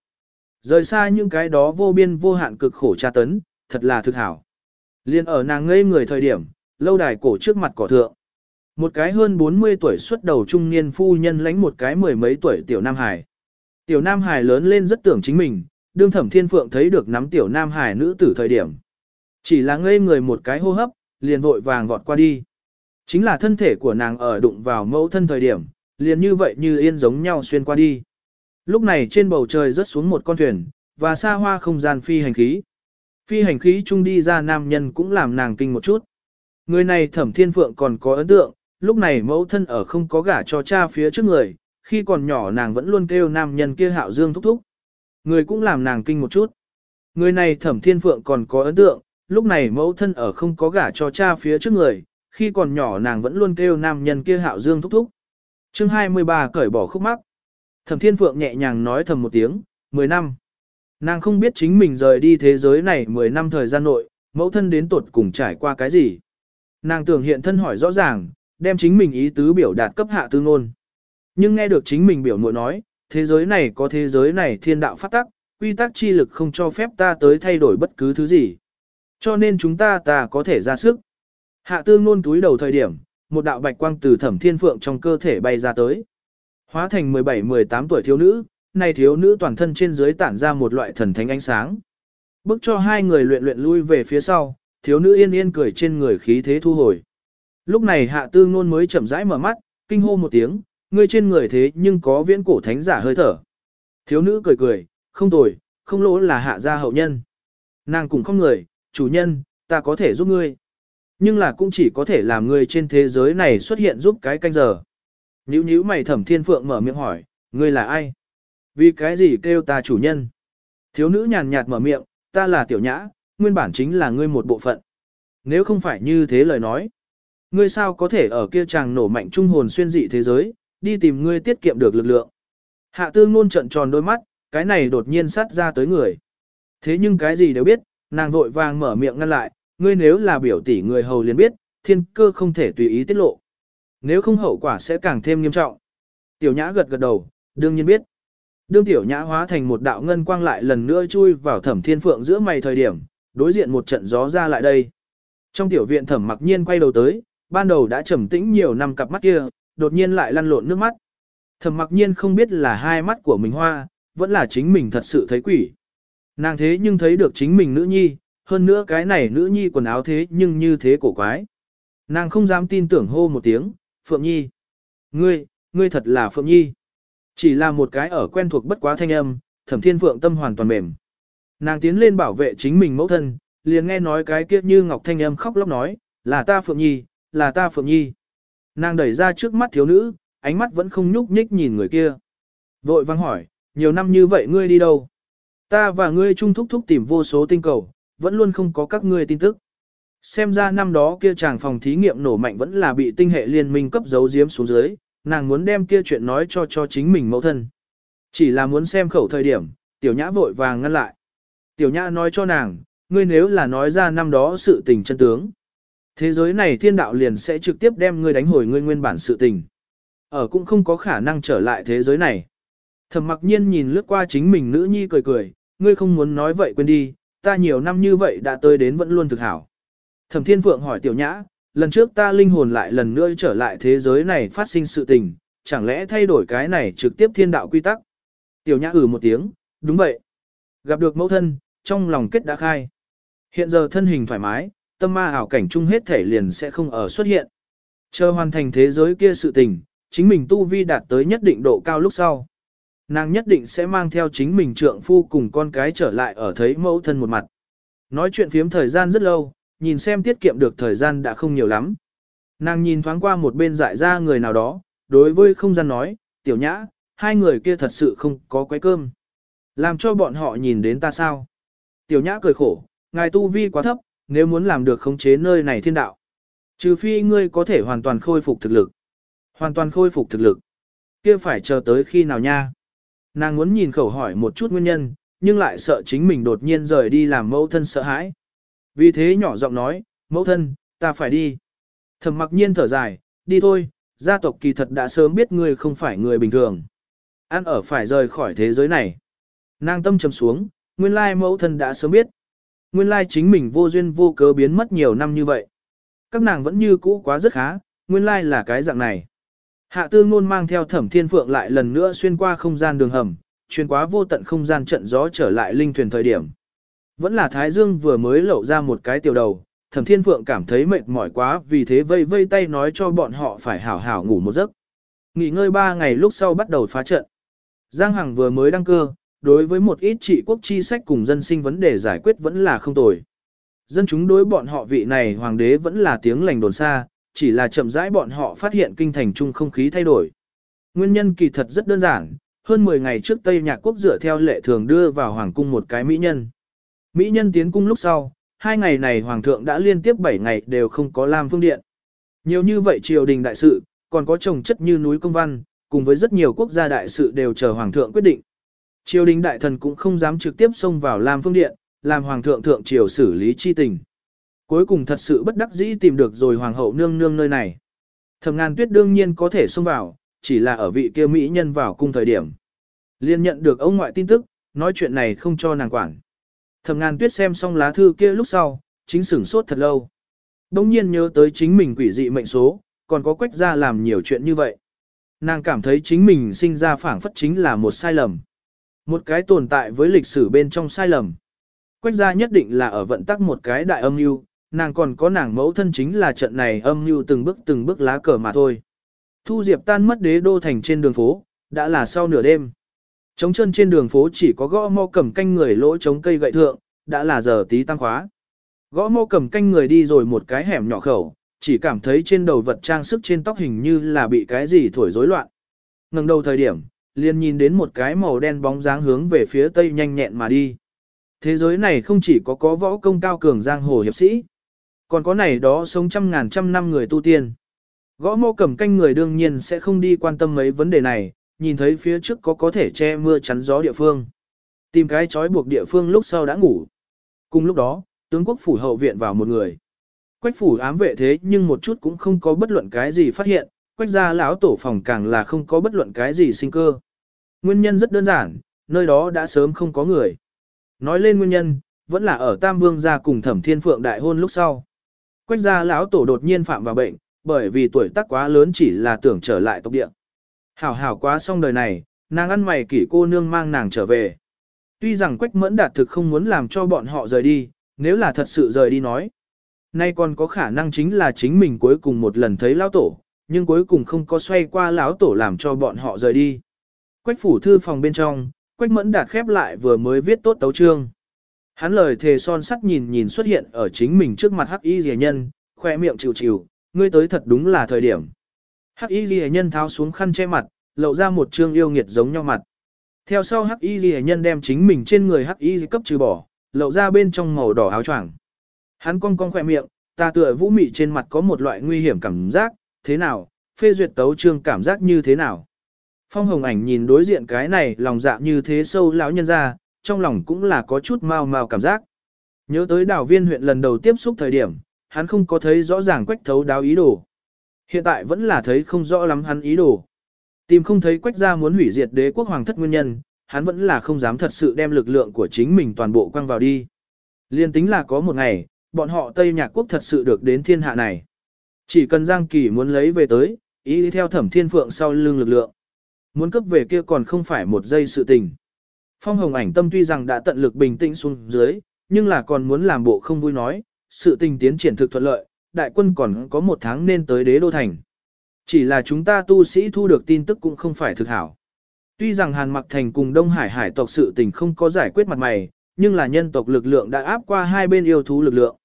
Speaker 1: Rời xa những cái đó vô biên vô hạn cực khổ tra tấn, thật là thực hảo. Liên ở nàng ngây người thời điểm, lâu đài cổ trước mặt cỏ thượng. Một cái hơn 40 tuổi xuất đầu trung niên phu nhân lãnh một cái mười mấy tuổi tiểu Nam Hải. Tiểu Nam Hải lớn lên rất tưởng chính mình, đương thẩm thiên phượng thấy được nắm tiểu Nam Hải nữ tử thời điểm. Chỉ là ngây người một cái hô hấp, liền vội vàng vọt qua đi. Chính là thân thể của nàng ở đụng vào mẫu thân thời điểm, liền như vậy như yên giống nhau xuyên qua đi. Lúc này trên bầu trời rớt xuống một con thuyền, và xa hoa không gian phi hành khí. Phi hành khí chung đi ra nam nhân cũng làm nàng kinh một chút. Người này thẩm thiên phượng còn có ấn tượng, lúc này mẫu thân ở không có gả cho cha phía trước người, khi còn nhỏ nàng vẫn luôn kêu nam nhân kia hạo dương thúc thúc. Người cũng làm nàng kinh một chút. Người này thẩm thiên phượng còn có ấn tượng, lúc này mẫu thân ở không có gả cho cha phía trước người, khi còn nhỏ nàng vẫn luôn kêu nam nhân kia hạo dương thúc thúc. chương 23 cởi bỏ khúc mắc. Thẩm thiên phượng nhẹ nhàng nói thầm một tiếng, 10 năm. Nàng không biết chính mình rời đi thế giới này 10 năm thời gian nội, mẫu thân đến tuột cùng trải qua cái gì. Nàng tưởng hiện thân hỏi rõ ràng, đem chính mình ý tứ biểu đạt cấp hạ tư ngôn. Nhưng nghe được chính mình biểu muội nói, thế giới này có thế giới này thiên đạo phát tắc, quy tắc chi lực không cho phép ta tới thay đổi bất cứ thứ gì. Cho nên chúng ta ta có thể ra sức. Hạ tư ngôn túi đầu thời điểm, một đạo bạch quang từ thẩm thiên phượng trong cơ thể bay ra tới. Hóa thành 17-18 tuổi thiếu nữ, này thiếu nữ toàn thân trên dưới tản ra một loại thần thánh ánh sáng. Bước cho hai người luyện luyện lui về phía sau, thiếu nữ yên yên cười trên người khí thế thu hồi. Lúc này hạ tư ngôn mới chậm rãi mở mắt, kinh hô một tiếng, ngươi trên người thế nhưng có viễn cổ thánh giả hơi thở. Thiếu nữ cười cười, không tồi, không lỗ là hạ gia hậu nhân. Nàng cũng không người, chủ nhân, ta có thể giúp ngươi. Nhưng là cũng chỉ có thể làm ngươi trên thế giới này xuất hiện giúp cái canh giờ. Nhữ nhữ mày thẩm thiên phượng mở miệng hỏi, ngươi là ai? Vì cái gì kêu ta chủ nhân? Thiếu nữ nhàn nhạt mở miệng, ta là tiểu nhã, nguyên bản chính là ngươi một bộ phận. Nếu không phải như thế lời nói, ngươi sao có thể ở kia chàng nổ mạnh trung hồn xuyên dị thế giới, đi tìm ngươi tiết kiệm được lực lượng. Hạ tư ngôn trận tròn đôi mắt, cái này đột nhiên sát ra tới người. Thế nhưng cái gì đều biết, nàng vội vàng mở miệng ngăn lại, ngươi nếu là biểu tỷ người hầu liền biết, thiên cơ không thể tùy ý tiết lộ. Nếu không hậu quả sẽ càng thêm nghiêm trọng. Tiểu nhã gật gật đầu, đương nhiên biết. Đương tiểu nhã hóa thành một đạo ngân quang lại lần nữa chui vào thẩm thiên phượng giữa mày thời điểm, đối diện một trận gió ra lại đây. Trong tiểu viện thẩm mặc nhiên quay đầu tới, ban đầu đã trầm tĩnh nhiều năm cặp mắt kia, đột nhiên lại lăn lộn nước mắt. Thẩm mặc nhiên không biết là hai mắt của mình hoa, vẫn là chính mình thật sự thấy quỷ. Nàng thế nhưng thấy được chính mình nữ nhi, hơn nữa cái này nữ nhi quần áo thế nhưng như thế cổ quái. Nàng không dám tin tưởng hô một tiếng, Phượng Nhi. Ngươi, ngươi thật là Phượng Nhi. Chỉ là một cái ở quen thuộc bất quá thanh âm, thẩm thiên Phượng tâm hoàn toàn mềm. Nàng tiến lên bảo vệ chính mình mẫu thân, liền nghe nói cái kia như ngọc thanh âm khóc lóc nói, là ta Phượng Nhi, là ta Phượng Nhi. Nàng đẩy ra trước mắt thiếu nữ, ánh mắt vẫn không nhúc nhích nhìn người kia. Vội vang hỏi, nhiều năm như vậy ngươi đi đâu? Ta và ngươi chung thúc thúc tìm vô số tinh cầu, vẫn luôn không có các ngươi tin tức. Xem ra năm đó kia chàng phòng thí nghiệm nổ mạnh vẫn là bị tinh hệ liên minh cấp giấu giếm xuống dưới, nàng muốn đem kia chuyện nói cho cho chính mình mẫu thân. Chỉ là muốn xem khẩu thời điểm, tiểu nhã vội vàng ngăn lại. Tiểu nhã nói cho nàng, ngươi nếu là nói ra năm đó sự tình chân tướng. Thế giới này thiên đạo liền sẽ trực tiếp đem ngươi đánh hồi ngươi nguyên bản sự tình. Ở cũng không có khả năng trở lại thế giới này. Thẩm mặc nhiên nhìn lướt qua chính mình nữ nhi cười cười, ngươi không muốn nói vậy quên đi, ta nhiều năm như vậy đã tới đến vẫn luôn thực hảo. Thẩm Thiên Phượng hỏi Tiểu Nhã, lần trước ta linh hồn lại lần nữa trở lại thế giới này phát sinh sự tình, chẳng lẽ thay đổi cái này trực tiếp thiên đạo quy tắc? Tiểu Nhã ử ừ một tiếng, đúng vậy. Gặp được mẫu thân, trong lòng kết đã khai. Hiện giờ thân hình thoải mái, tâm ma ảo cảnh chung hết thể liền sẽ không ở xuất hiện. Chờ hoàn thành thế giới kia sự tình, chính mình tu vi đạt tới nhất định độ cao lúc sau. Nàng nhất định sẽ mang theo chính mình trượng phu cùng con cái trở lại ở thấy mẫu thân một mặt. Nói chuyện phiếm thời gian rất lâu, nhìn xem tiết kiệm được thời gian đã không nhiều lắm. Nàng nhìn thoáng qua một bên dại ra người nào đó, đối với không gian nói, tiểu nhã, hai người kia thật sự không có quấy cơm. Làm cho bọn họ nhìn đến ta sao? Tiểu nhã cười khổ, ngài tu vi quá thấp, nếu muốn làm được khống chế nơi này thiên đạo. Trừ phi ngươi có thể hoàn toàn khôi phục thực lực. Hoàn toàn khôi phục thực lực. kia phải chờ tới khi nào nha? Nàng muốn nhìn khẩu hỏi một chút nguyên nhân, nhưng lại sợ chính mình đột nhiên rời đi làm mẫu thân sợ hãi. Vì thế nhỏ giọng nói, mẫu thân, ta phải đi. Thẩm mặc nhiên thở dài, đi thôi, gia tộc kỳ thật đã sớm biết ngươi không phải người bình thường. Ăn ở phải rời khỏi thế giới này. Nàng tâm trầm xuống, nguyên lai mẫu thân đã sớm biết. Nguyên lai chính mình vô duyên vô cớ biến mất nhiều năm như vậy. Các nàng vẫn như cũ quá rất khá, nguyên lai là cái dạng này. Hạ tư ngôn mang theo thẩm thiên phượng lại lần nữa xuyên qua không gian đường hầm, xuyên qua vô tận không gian trận gió trở lại linh thuyền thời điểm. Vẫn là Thái Dương vừa mới lộ ra một cái tiểu đầu, thẩm thiên phượng cảm thấy mệt mỏi quá vì thế vây vây tay nói cho bọn họ phải hảo hảo ngủ một giấc. Nghỉ ngơi ba ngày lúc sau bắt đầu phá trận. Giang Hằng vừa mới đăng cơ, đối với một ít trị quốc chi sách cùng dân sinh vấn đề giải quyết vẫn là không tồi. Dân chúng đối bọn họ vị này hoàng đế vẫn là tiếng lành đồn xa, chỉ là chậm rãi bọn họ phát hiện kinh thành trung không khí thay đổi. Nguyên nhân kỳ thật rất đơn giản, hơn 10 ngày trước Tây Nhạc Quốc dựa theo lệ thường đưa vào hoàng cung một cái mỹ nhân. Mỹ nhân tiến cung lúc sau, hai ngày này hoàng thượng đã liên tiếp 7 ngày đều không có làm phương điện. Nhiều như vậy triều đình đại sự, còn có chồng chất như núi công văn, cùng với rất nhiều quốc gia đại sự đều chờ hoàng thượng quyết định. Triều đình đại thần cũng không dám trực tiếp xông vào làm Phương Điện, làm hoàng thượng thượng triều xử lý chi tình. Cuối cùng thật sự bất đắc dĩ tìm được rồi hoàng hậu nương nương nơi này. Thẩm ngàn tuyết đương nhiên có thể xông vào, chỉ là ở vị kia mỹ nhân vào cung thời điểm. Liên nhận được ông ngoại tin tức, nói chuyện này không cho nàng quản. Thẩm ngàn tuyết xem xong lá thư kia lúc sau, chính sửng sốt thật lâu. Đông nhiên nhớ tới chính mình quỷ dị mệnh số, còn có quách ra làm nhiều chuyện như vậy. Nàng cảm thấy chính mình sinh ra phản phất chính là một sai lầm. Một cái tồn tại với lịch sử bên trong sai lầm. Quách gia nhất định là ở vận tắc một cái đại âm mưu, nàng còn có nàng mẫu thân chính là trận này âm mưu từng bước từng bước lá cờ mà thôi. Thu Diệp tan mất đế đô thành trên đường phố, đã là sau nửa đêm. Trống chân trên đường phố chỉ có gõ mò cầm canh người lỗ trống cây gậy thượng, đã là giờ tí tăng khóa. Gõ mò cầm canh người đi rồi một cái hẻm nhỏ khẩu, chỉ cảm thấy trên đầu vật trang sức trên tóc hình như là bị cái gì thổi rối loạn. Ngừng đầu thời điểm, liền nhìn đến một cái màu đen bóng dáng hướng về phía tây nhanh nhẹn mà đi. Thế giới này không chỉ có có võ công cao cường giang hồ hiệp sĩ, còn có này đó sống trăm ngàn trăm năm người tu tiên. Gõ mô cầm canh người đương nhiên sẽ không đi quan tâm mấy vấn đề này, nhìn thấy phía trước có có thể che mưa chắn gió địa phương. Tìm cái trói buộc địa phương lúc sau đã ngủ. Cùng lúc đó, tướng quốc phủ hậu viện vào một người. Quách phủ ám vệ thế nhưng một chút cũng không có bất luận cái gì phát hiện, quách gia lão tổ phòng càng là không có bất luận cái gì sinh cơ. Nguyên nhân rất đơn giản, nơi đó đã sớm không có người. Nói lên nguyên nhân, vẫn là ở Tam Vương gia cùng Thẩm Thiên Phượng đại hôn lúc sau. Quách gia lão tổ đột nhiên phạm vào bệnh, bởi vì tuổi tác quá lớn chỉ là tưởng trở lại tộc địa. Hảo hảo quá xong đời này, nàng ăn mày kỷ cô nương mang nàng trở về. Tuy rằng Quách Mẫn Đạt thực không muốn làm cho bọn họ rời đi, nếu là thật sự rời đi nói. Nay còn có khả năng chính là chính mình cuối cùng một lần thấy lão tổ, nhưng cuối cùng không có xoay qua lão tổ làm cho bọn họ rời đi. Quách phủ thư phòng bên trong, Quách Mẫn Đạt khép lại vừa mới viết tốt tấu chương. Hắn lời thề son sắt nhìn nhìn xuất hiện ở chính mình trước mặt Hắc Y Liễu Nhân, khoe miệng chịu chịu, ngươi tới thật đúng là thời điểm. Hắc Y Liễu Nhân tháo xuống khăn che mặt, lộ ra một trương yêu nghiệt giống nhau mặt. Theo sau Hắc Y Liễu Nhân đem chính mình trên người Hắc Y cấp trừ bỏ, lộ ra bên trong màu đỏ áo choàng. Hắn cong cong khoe miệng, ta tựa vũ mị trên mặt có một loại nguy hiểm cảm giác, thế nào, phê duyệt tấu trương cảm giác như thế nào. Phong hồng ảnh nhìn đối diện cái này lòng dạ như thế sâu lão nhân ra, trong lòng cũng là có chút mau mau cảm giác. Nhớ tới đảo viên huyện lần đầu tiếp xúc thời điểm, hắn không có thấy rõ ràng quách thấu đáo ý đồ. Hiện tại vẫn là thấy không rõ lắm hắn ý đồ. Tìm không thấy quách gia muốn hủy diệt đế quốc hoàng thất nguyên nhân, hắn vẫn là không dám thật sự đem lực lượng của chính mình toàn bộ quăng vào đi. Liên tính là có một ngày, bọn họ Tây Nhạc Quốc thật sự được đến thiên hạ này. Chỉ cần Giang Kỳ muốn lấy về tới, ý theo thẩm thiên phượng sau lưng lực lượng. Muốn cấp về kia còn không phải một giây sự tình. Phong hồng ảnh tâm tuy rằng đã tận lực bình tĩnh xuống dưới, nhưng là còn muốn làm bộ không vui nói, sự tình tiến triển thực thuận lợi, đại quân còn có một tháng nên tới đế đô thành. Chỉ là chúng ta tu sĩ thu được tin tức cũng không phải thực hảo. Tuy rằng Hàn Mặc Thành cùng Đông Hải hải tộc sự tình không có giải quyết mặt mày, nhưng là nhân tộc lực lượng đã áp qua hai bên yêu thú lực lượng.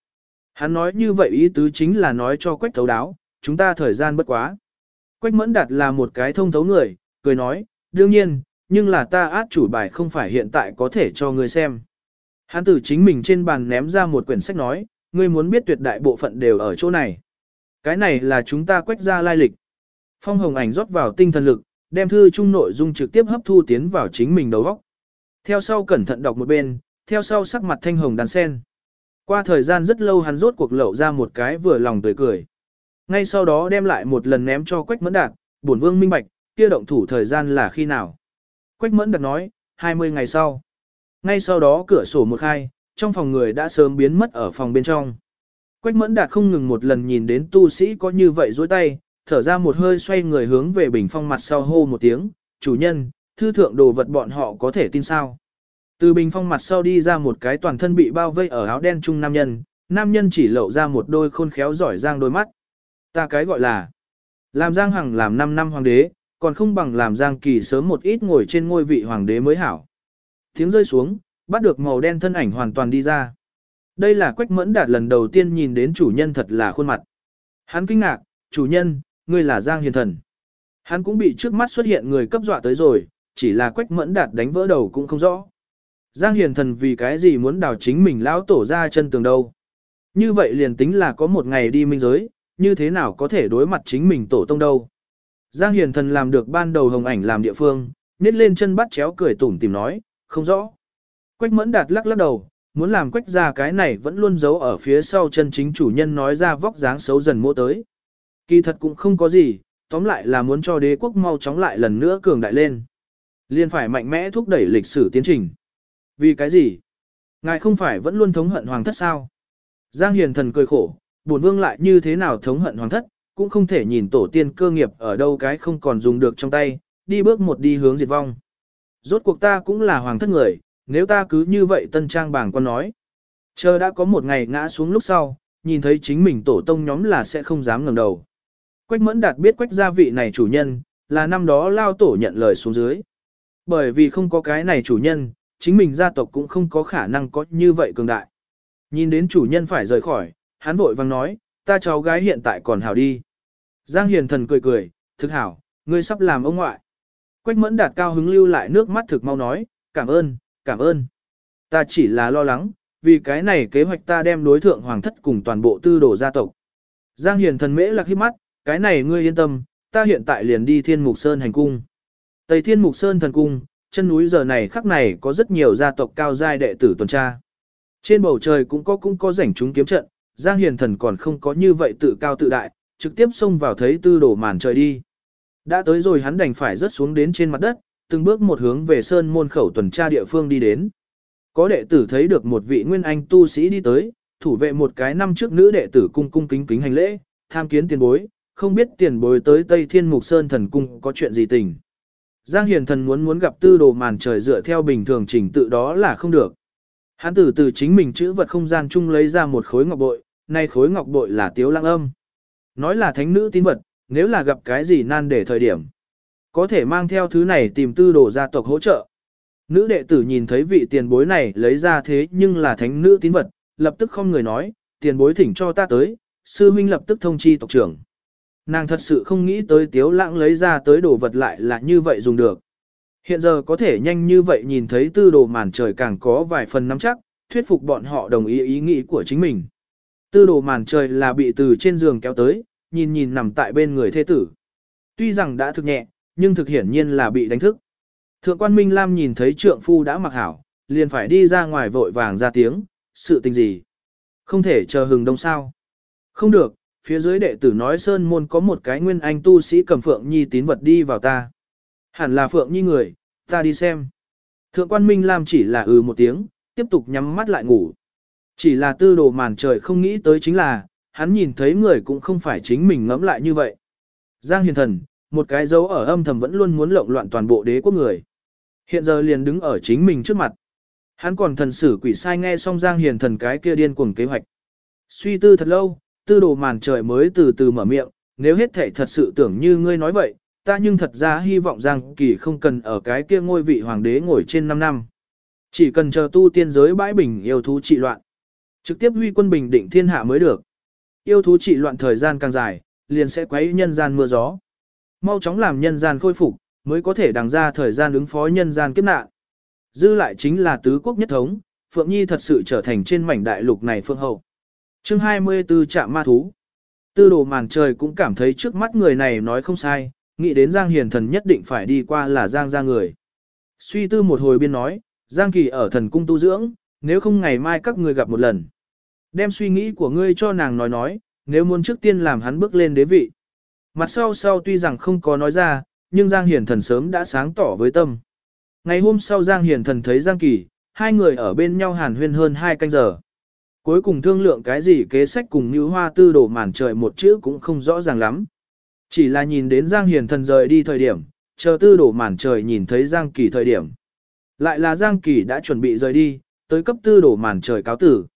Speaker 1: Hắn nói như vậy ý tứ chính là nói cho Quách thấu đáo, chúng ta thời gian bất quá. Quách mẫn đạt là một cái thông thấu người, cười nói, đương nhiên, nhưng là ta át chủ bài không phải hiện tại có thể cho ngươi xem. Hắn tử chính mình trên bàn ném ra một quyển sách nói, ngươi muốn biết tuyệt đại bộ phận đều ở chỗ này. Cái này là chúng ta quách ra lai lịch. Phong hồng ảnh rót vào tinh thần lực, đem thư chung nội dung trực tiếp hấp thu tiến vào chính mình đầu óc. Theo sau cẩn thận đọc một bên, theo sau sắc mặt thanh hồng đàn sen. Qua thời gian rất lâu hắn rốt cuộc lậu ra một cái vừa lòng tươi cười. Ngay sau đó đem lại một lần ném cho quách mẫn đạt, bổn vương minh bạch, kia động thủ thời gian là khi nào. Quách mẫn đặt nói, 20 ngày sau. Ngay sau đó cửa sổ một khai, trong phòng người đã sớm biến mất ở phòng bên trong. Quách mẫn đạt không ngừng một lần nhìn đến tu sĩ có như vậy dối tay, thở ra một hơi xoay người hướng về bình phong mặt sau hô một tiếng, chủ nhân, thư thượng đồ vật bọn họ có thể tin sao. Từ bình phong mặt sau đi ra một cái toàn thân bị bao vây ở áo đen trung nam nhân, nam nhân chỉ lộ ra một đôi khôn khéo giỏi giang đôi mắt. Ta cái gọi là, làm giang hằng làm 5 năm hoàng đế, còn không bằng làm giang kỳ sớm một ít ngồi trên ngôi vị hoàng đế mới hảo. Tiếng rơi xuống, bắt được màu đen thân ảnh hoàn toàn đi ra. Đây là quách mẫn đạt lần đầu tiên nhìn đến chủ nhân thật là khuôn mặt. Hắn kinh ngạc, chủ nhân, ngươi là Giang Hiền Thần. Hắn cũng bị trước mắt xuất hiện người cấp dọa tới rồi, chỉ là quách mẫn đạt đánh vỡ đầu cũng không rõ. Giang Hiền Thần vì cái gì muốn đào chính mình lão tổ ra chân tường đâu. Như vậy liền tính là có một ngày đi minh giới, như thế nào có thể đối mặt chính mình tổ tông đâu. Giang Hiền Thần làm được ban đầu hồng ảnh làm địa phương, nết lên chân bắt chéo cười tủm tìm nói, không rõ. Quách mẫn đạt lắc lắc đầu, muốn làm quách ra cái này vẫn luôn giấu ở phía sau chân chính chủ nhân nói ra vóc dáng xấu dần mô tới. Kỳ thật cũng không có gì, tóm lại là muốn cho đế quốc mau chóng lại lần nữa cường đại lên. Liên phải mạnh mẽ thúc đẩy lịch sử tiến trình. Vì cái gì? Ngài không phải vẫn luôn thống hận hoàng thất sao? Giang Hiền thần cười khổ, buồn vương lại như thế nào thống hận hoàng thất, cũng không thể nhìn tổ tiên cơ nghiệp ở đâu cái không còn dùng được trong tay, đi bước một đi hướng diệt vong. Rốt cuộc ta cũng là hoàng thất người, nếu ta cứ như vậy tân trang bảng con nói. Chờ đã có một ngày ngã xuống lúc sau, nhìn thấy chính mình tổ tông nhóm là sẽ không dám ngẩng đầu. Quách mẫn đạt biết quách gia vị này chủ nhân, là năm đó lao tổ nhận lời xuống dưới. Bởi vì không có cái này chủ nhân, chính mình gia tộc cũng không có khả năng có như vậy cường đại. Nhìn đến chủ nhân phải rời khỏi, hắn vội vang nói, ta cháu gái hiện tại còn hảo đi. Giang hiền thần cười cười, thực hảo, ngươi sắp làm ông ngoại. Quách mẫn đạt cao hứng lưu lại nước mắt thực mau nói, cảm ơn, cảm ơn. Ta chỉ là lo lắng, vì cái này kế hoạch ta đem đối thượng hoàng thất cùng toàn bộ tư đồ gia tộc. Giang hiền thần mễ lạc hít mắt, cái này ngươi yên tâm, ta hiện tại liền đi thiên mục sơn hành cung. Tây thiên mục sơn thần cung, chân núi giờ này khắc này có rất nhiều gia tộc cao giai đệ tử tuần tra. Trên bầu trời cũng có cũng có rảnh chúng kiếm trận, Giang Hiền Thần còn không có như vậy tự cao tự đại, trực tiếp xông vào thấy tư đổ màn trời đi. Đã tới rồi hắn đành phải rớt xuống đến trên mặt đất, từng bước một hướng về sơn môn khẩu tuần tra địa phương đi đến. Có đệ tử thấy được một vị nguyên anh tu sĩ đi tới, thủ vệ một cái năm trước nữ đệ tử cung cung kính kính hành lễ, tham kiến tiền bối, không biết tiền bối tới Tây Thiên Mục Sơn thần cung có chuyện gì tình. Giang Hiền Thần muốn muốn gặp tư đồ màn trời dựa theo bình thường trình tự đó là không được. Hắn tử từ chính mình chữ vật không gian chung lấy ra một khối ngọc bội, nay khối ngọc bội là tiếu lăng âm. Nói là thánh nữ tín vật, nếu là gặp cái gì nan để thời điểm. Có thể mang theo thứ này tìm tư đồ gia tộc hỗ trợ. Nữ đệ tử nhìn thấy vị tiền bối này lấy ra thế nhưng là thánh nữ tín vật, lập tức không người nói, tiền bối thỉnh cho ta tới, sư huynh lập tức thông chi tộc trưởng. Nàng thật sự không nghĩ tới tiếu lãng lấy ra tới đồ vật lại là như vậy dùng được. Hiện giờ có thể nhanh như vậy nhìn thấy tư đồ màn trời càng có vài phần nắm chắc, thuyết phục bọn họ đồng ý ý nghĩ của chính mình. Tư đồ màn trời là bị từ trên giường kéo tới, nhìn nhìn nằm tại bên người thế tử. Tuy rằng đã thực nhẹ, nhưng thực hiển nhiên là bị đánh thức. Thượng quan Minh Lam nhìn thấy trượng phu đã mặc hảo, liền phải đi ra ngoài vội vàng ra tiếng, sự tình gì? Không thể chờ hừng đông sao? Không được, phía dưới đệ tử nói Sơn Môn có một cái nguyên anh tu sĩ cầm Phượng Nhi tín vật đi vào ta. Hẳn là Phượng Nhi người, ta đi xem. Thượng quan Minh Lam chỉ là ừ một tiếng, tiếp tục nhắm mắt lại ngủ. Chỉ là tư đồ màn trời không nghĩ tới chính là, hắn nhìn thấy người cũng không phải chính mình ngẫm lại như vậy. Giang hiền thần, một cái dấu ở âm thầm vẫn luôn muốn lộn loạn toàn bộ đế quốc người. Hiện giờ liền đứng ở chính mình trước mặt. Hắn còn thần sử quỷ sai nghe xong Giang hiền thần cái kia điên cuồng kế hoạch. Suy tư thật lâu, tư đồ màn trời mới từ từ mở miệng, nếu hết thể thật sự tưởng như ngươi nói vậy, ta nhưng thật ra hy vọng rằng kỳ không cần ở cái kia ngôi vị hoàng đế ngồi trên 5 năm. Chỉ cần chờ tu tiên giới bãi bình yêu thú trị loạn. Trực tiếp huy quân bình định thiên hạ mới được. Yêu thú trị loạn thời gian càng dài, liền sẽ quấy nhân gian mưa gió. Mau chóng làm nhân gian khôi phục, mới có thể đằng ra thời gian ứng phó nhân gian kiếp nạn. Dư lại chính là tứ quốc nhất thống, Phượng Nhi thật sự trở thành trên mảnh đại lục này phương hậu. Chương 24 Trạm Ma Thú Tư đồ màn trời cũng cảm thấy trước mắt người này nói không sai, nghĩ đến Giang Hiền Thần nhất định phải đi qua là Giang ra người. Suy tư một hồi biên nói, Giang Kỳ ở thần cung tu dưỡng, nếu không ngày mai các người gặp một lần. Đem suy nghĩ của ngươi cho nàng nói nói, nếu muốn trước tiên làm hắn bước lên đế vị. Mặt sau sau tuy rằng không có nói ra, nhưng Giang Hiền Thần sớm đã sáng tỏ với tâm. Ngày hôm sau Giang Hiền Thần thấy Giang Kỳ, hai người ở bên nhau hàn huyên hơn hai canh giờ. Cuối cùng thương lượng cái gì kế sách cùng như hoa tư đổ màn trời một chữ cũng không rõ ràng lắm. Chỉ là nhìn đến Giang Hiền Thần rời đi thời điểm, chờ tư đổ màn trời nhìn thấy Giang Kỳ thời điểm. Lại là Giang Kỳ đã chuẩn bị rời đi, tới cấp tư đổ màn trời cáo tử.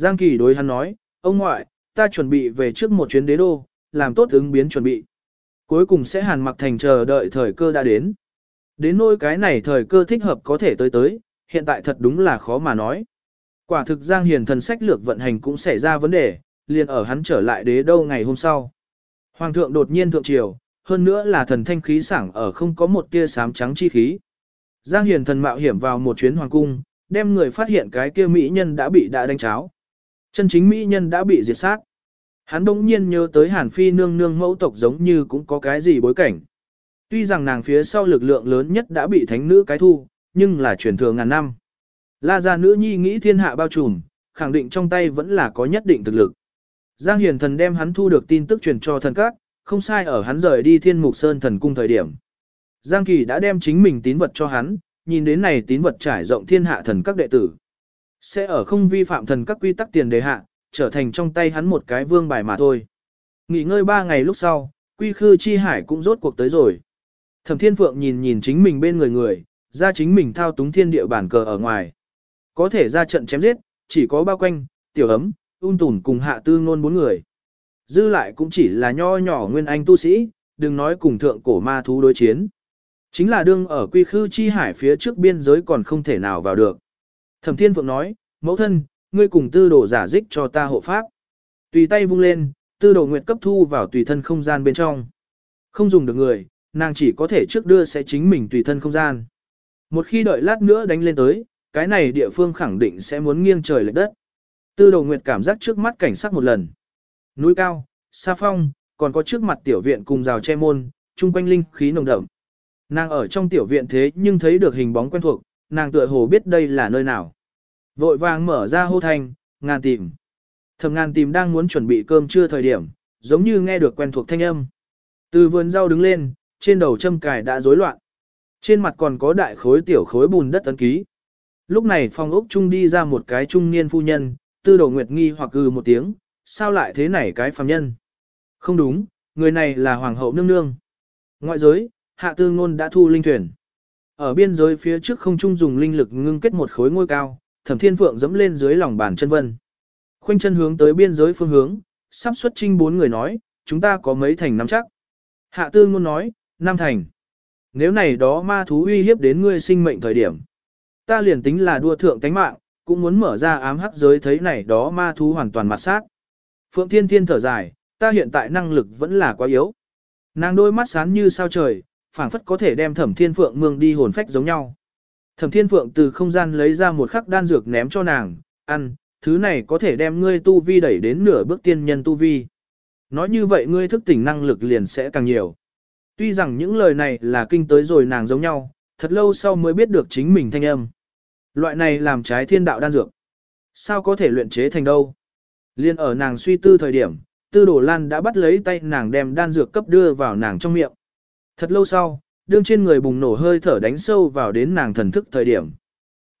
Speaker 1: Giang Kỳ đối hắn nói, ông ngoại, ta chuẩn bị về trước một chuyến đế đô, làm tốt ứng biến chuẩn bị. Cuối cùng sẽ hàn mặc thành chờ đợi thời cơ đã đến. Đến nỗi cái này thời cơ thích hợp có thể tới tới, hiện tại thật đúng là khó mà nói. Quả thực Giang Hiền thần sách lược vận hành cũng xảy ra vấn đề, liền ở hắn trở lại đế đô ngày hôm sau. Hoàng thượng đột nhiên thượng triều, hơn nữa là thần thanh khí sảng ở không có một tia sám trắng chi khí. Giang Hiền thần mạo hiểm vào một chuyến hoàng cung, đem người phát hiện cái kia mỹ nhân đã bị đã đánh cháo. Chân chính mỹ nhân đã bị diệt sát. Hắn đống nhiên nhớ tới Hàn Phi nương nương mẫu tộc giống như cũng có cái gì bối cảnh. Tuy rằng nàng phía sau lực lượng lớn nhất đã bị thánh nữ cái thu, nhưng là truyền thừa ngàn năm. La gia nữ nhi nghĩ thiên hạ bao trùm, khẳng định trong tay vẫn là có nhất định thực lực. Giang Hiền thần đem hắn thu được tin tức truyền cho thần các, không sai ở hắn rời đi thiên mục sơn thần cung thời điểm. Giang Kỳ đã đem chính mình tín vật cho hắn, nhìn đến này tín vật trải rộng thiên hạ thần các đệ tử. Sẽ ở không vi phạm thần các quy tắc tiền đề hạ, trở thành trong tay hắn một cái vương bài mà thôi. Nghỉ ngơi ba ngày lúc sau, quy khư chi hải cũng rốt cuộc tới rồi. Thẩm Thiên Phượng nhìn nhìn chính mình bên người người, ra chính mình thao túng thiên địa bản cờ ở ngoài. Có thể ra trận chém giết, chỉ có bao quanh, tiểu ấm, un tùn cùng hạ tư ngôn bốn người. Dư lại cũng chỉ là nho nhỏ nguyên anh tu sĩ, đừng nói cùng thượng cổ ma thú đối chiến. Chính là đương ở quy khư chi hải phía trước biên giới còn không thể nào vào được. Thẩm Thiên Phượng nói, mẫu thân, ngươi cùng tư đồ giả dích cho ta hộ pháp. Tùy tay vung lên, tư đồ nguyệt cấp thu vào tùy thân không gian bên trong. Không dùng được người, nàng chỉ có thể trước đưa sẽ chính mình tùy thân không gian. Một khi đợi lát nữa đánh lên tới, cái này địa phương khẳng định sẽ muốn nghiêng trời lệch đất. Tư đồ nguyệt cảm giác trước mắt cảnh sắc một lần. Núi cao, xa phong, còn có trước mặt tiểu viện cùng rào che môn, trung quanh linh khí nồng đậm. Nàng ở trong tiểu viện thế nhưng thấy được hình bóng quen thuộc, nàng tựa hồ biết đây là nơi nào. Vội vàng mở ra hô thanh, ngàn tìm. Thầm ngàn tìm đang muốn chuẩn bị cơm trưa thời điểm, giống như nghe được quen thuộc thanh âm. Từ vườn rau đứng lên, trên đầu châm cài đã rối loạn. Trên mặt còn có đại khối tiểu khối bùn đất tấn ký. Lúc này phòng ốc trung đi ra một cái trung niên phu nhân, tư đồ nguyệt nghi hoặc gừ một tiếng, sao lại thế này cái phàm nhân? Không đúng, người này là hoàng hậu nương nương. Ngoại giới, hạ tư ngôn đã thu linh thuyền. Ở biên giới phía trước không trung dùng linh lực ngưng kết một khối ngôi cao, thẩm thiên phượng dẫm lên dưới lòng bàn chân vân. Khoanh chân hướng tới biên giới phương hướng, sắp xuất trinh bốn người nói, chúng ta có mấy thành nắm chắc. Hạ tư ngôn nói, năm thành. Nếu này đó ma thú uy hiếp đến ngươi sinh mệnh thời điểm. Ta liền tính là đua thượng tánh mạng, cũng muốn mở ra ám hắc giới thấy này đó ma thú hoàn toàn mặt sát. Phượng Thiên Thiên thở dài, ta hiện tại năng lực vẫn là quá yếu. Nàng đôi mắt sáng như sao trời, phảng phất có thể đem Thẩm Thiên Phượng mương đi hồn phách giống nhau. Thẩm Thiên Phượng từ không gian lấy ra một khắc đan dược ném cho nàng, ăn, thứ này có thể đem ngươi tu vi đẩy đến nửa bước tiên nhân tu vi. Nói như vậy ngươi thức tỉnh năng lực liền sẽ càng nhiều. Tuy rằng những lời này là kinh tới rồi nàng giống nhau, thật lâu sau mới biết được chính mình thanh âm. Loại này làm trái thiên đạo đan dược. Sao có thể luyện chế thành đâu? Liên ở nàng suy tư thời điểm, tư đổ lan đã bắt lấy tay nàng đem đan dược cấp đưa vào nàng trong miệng. Thật lâu sau, đương trên người bùng nổ hơi thở đánh sâu vào đến nàng thần thức thời điểm.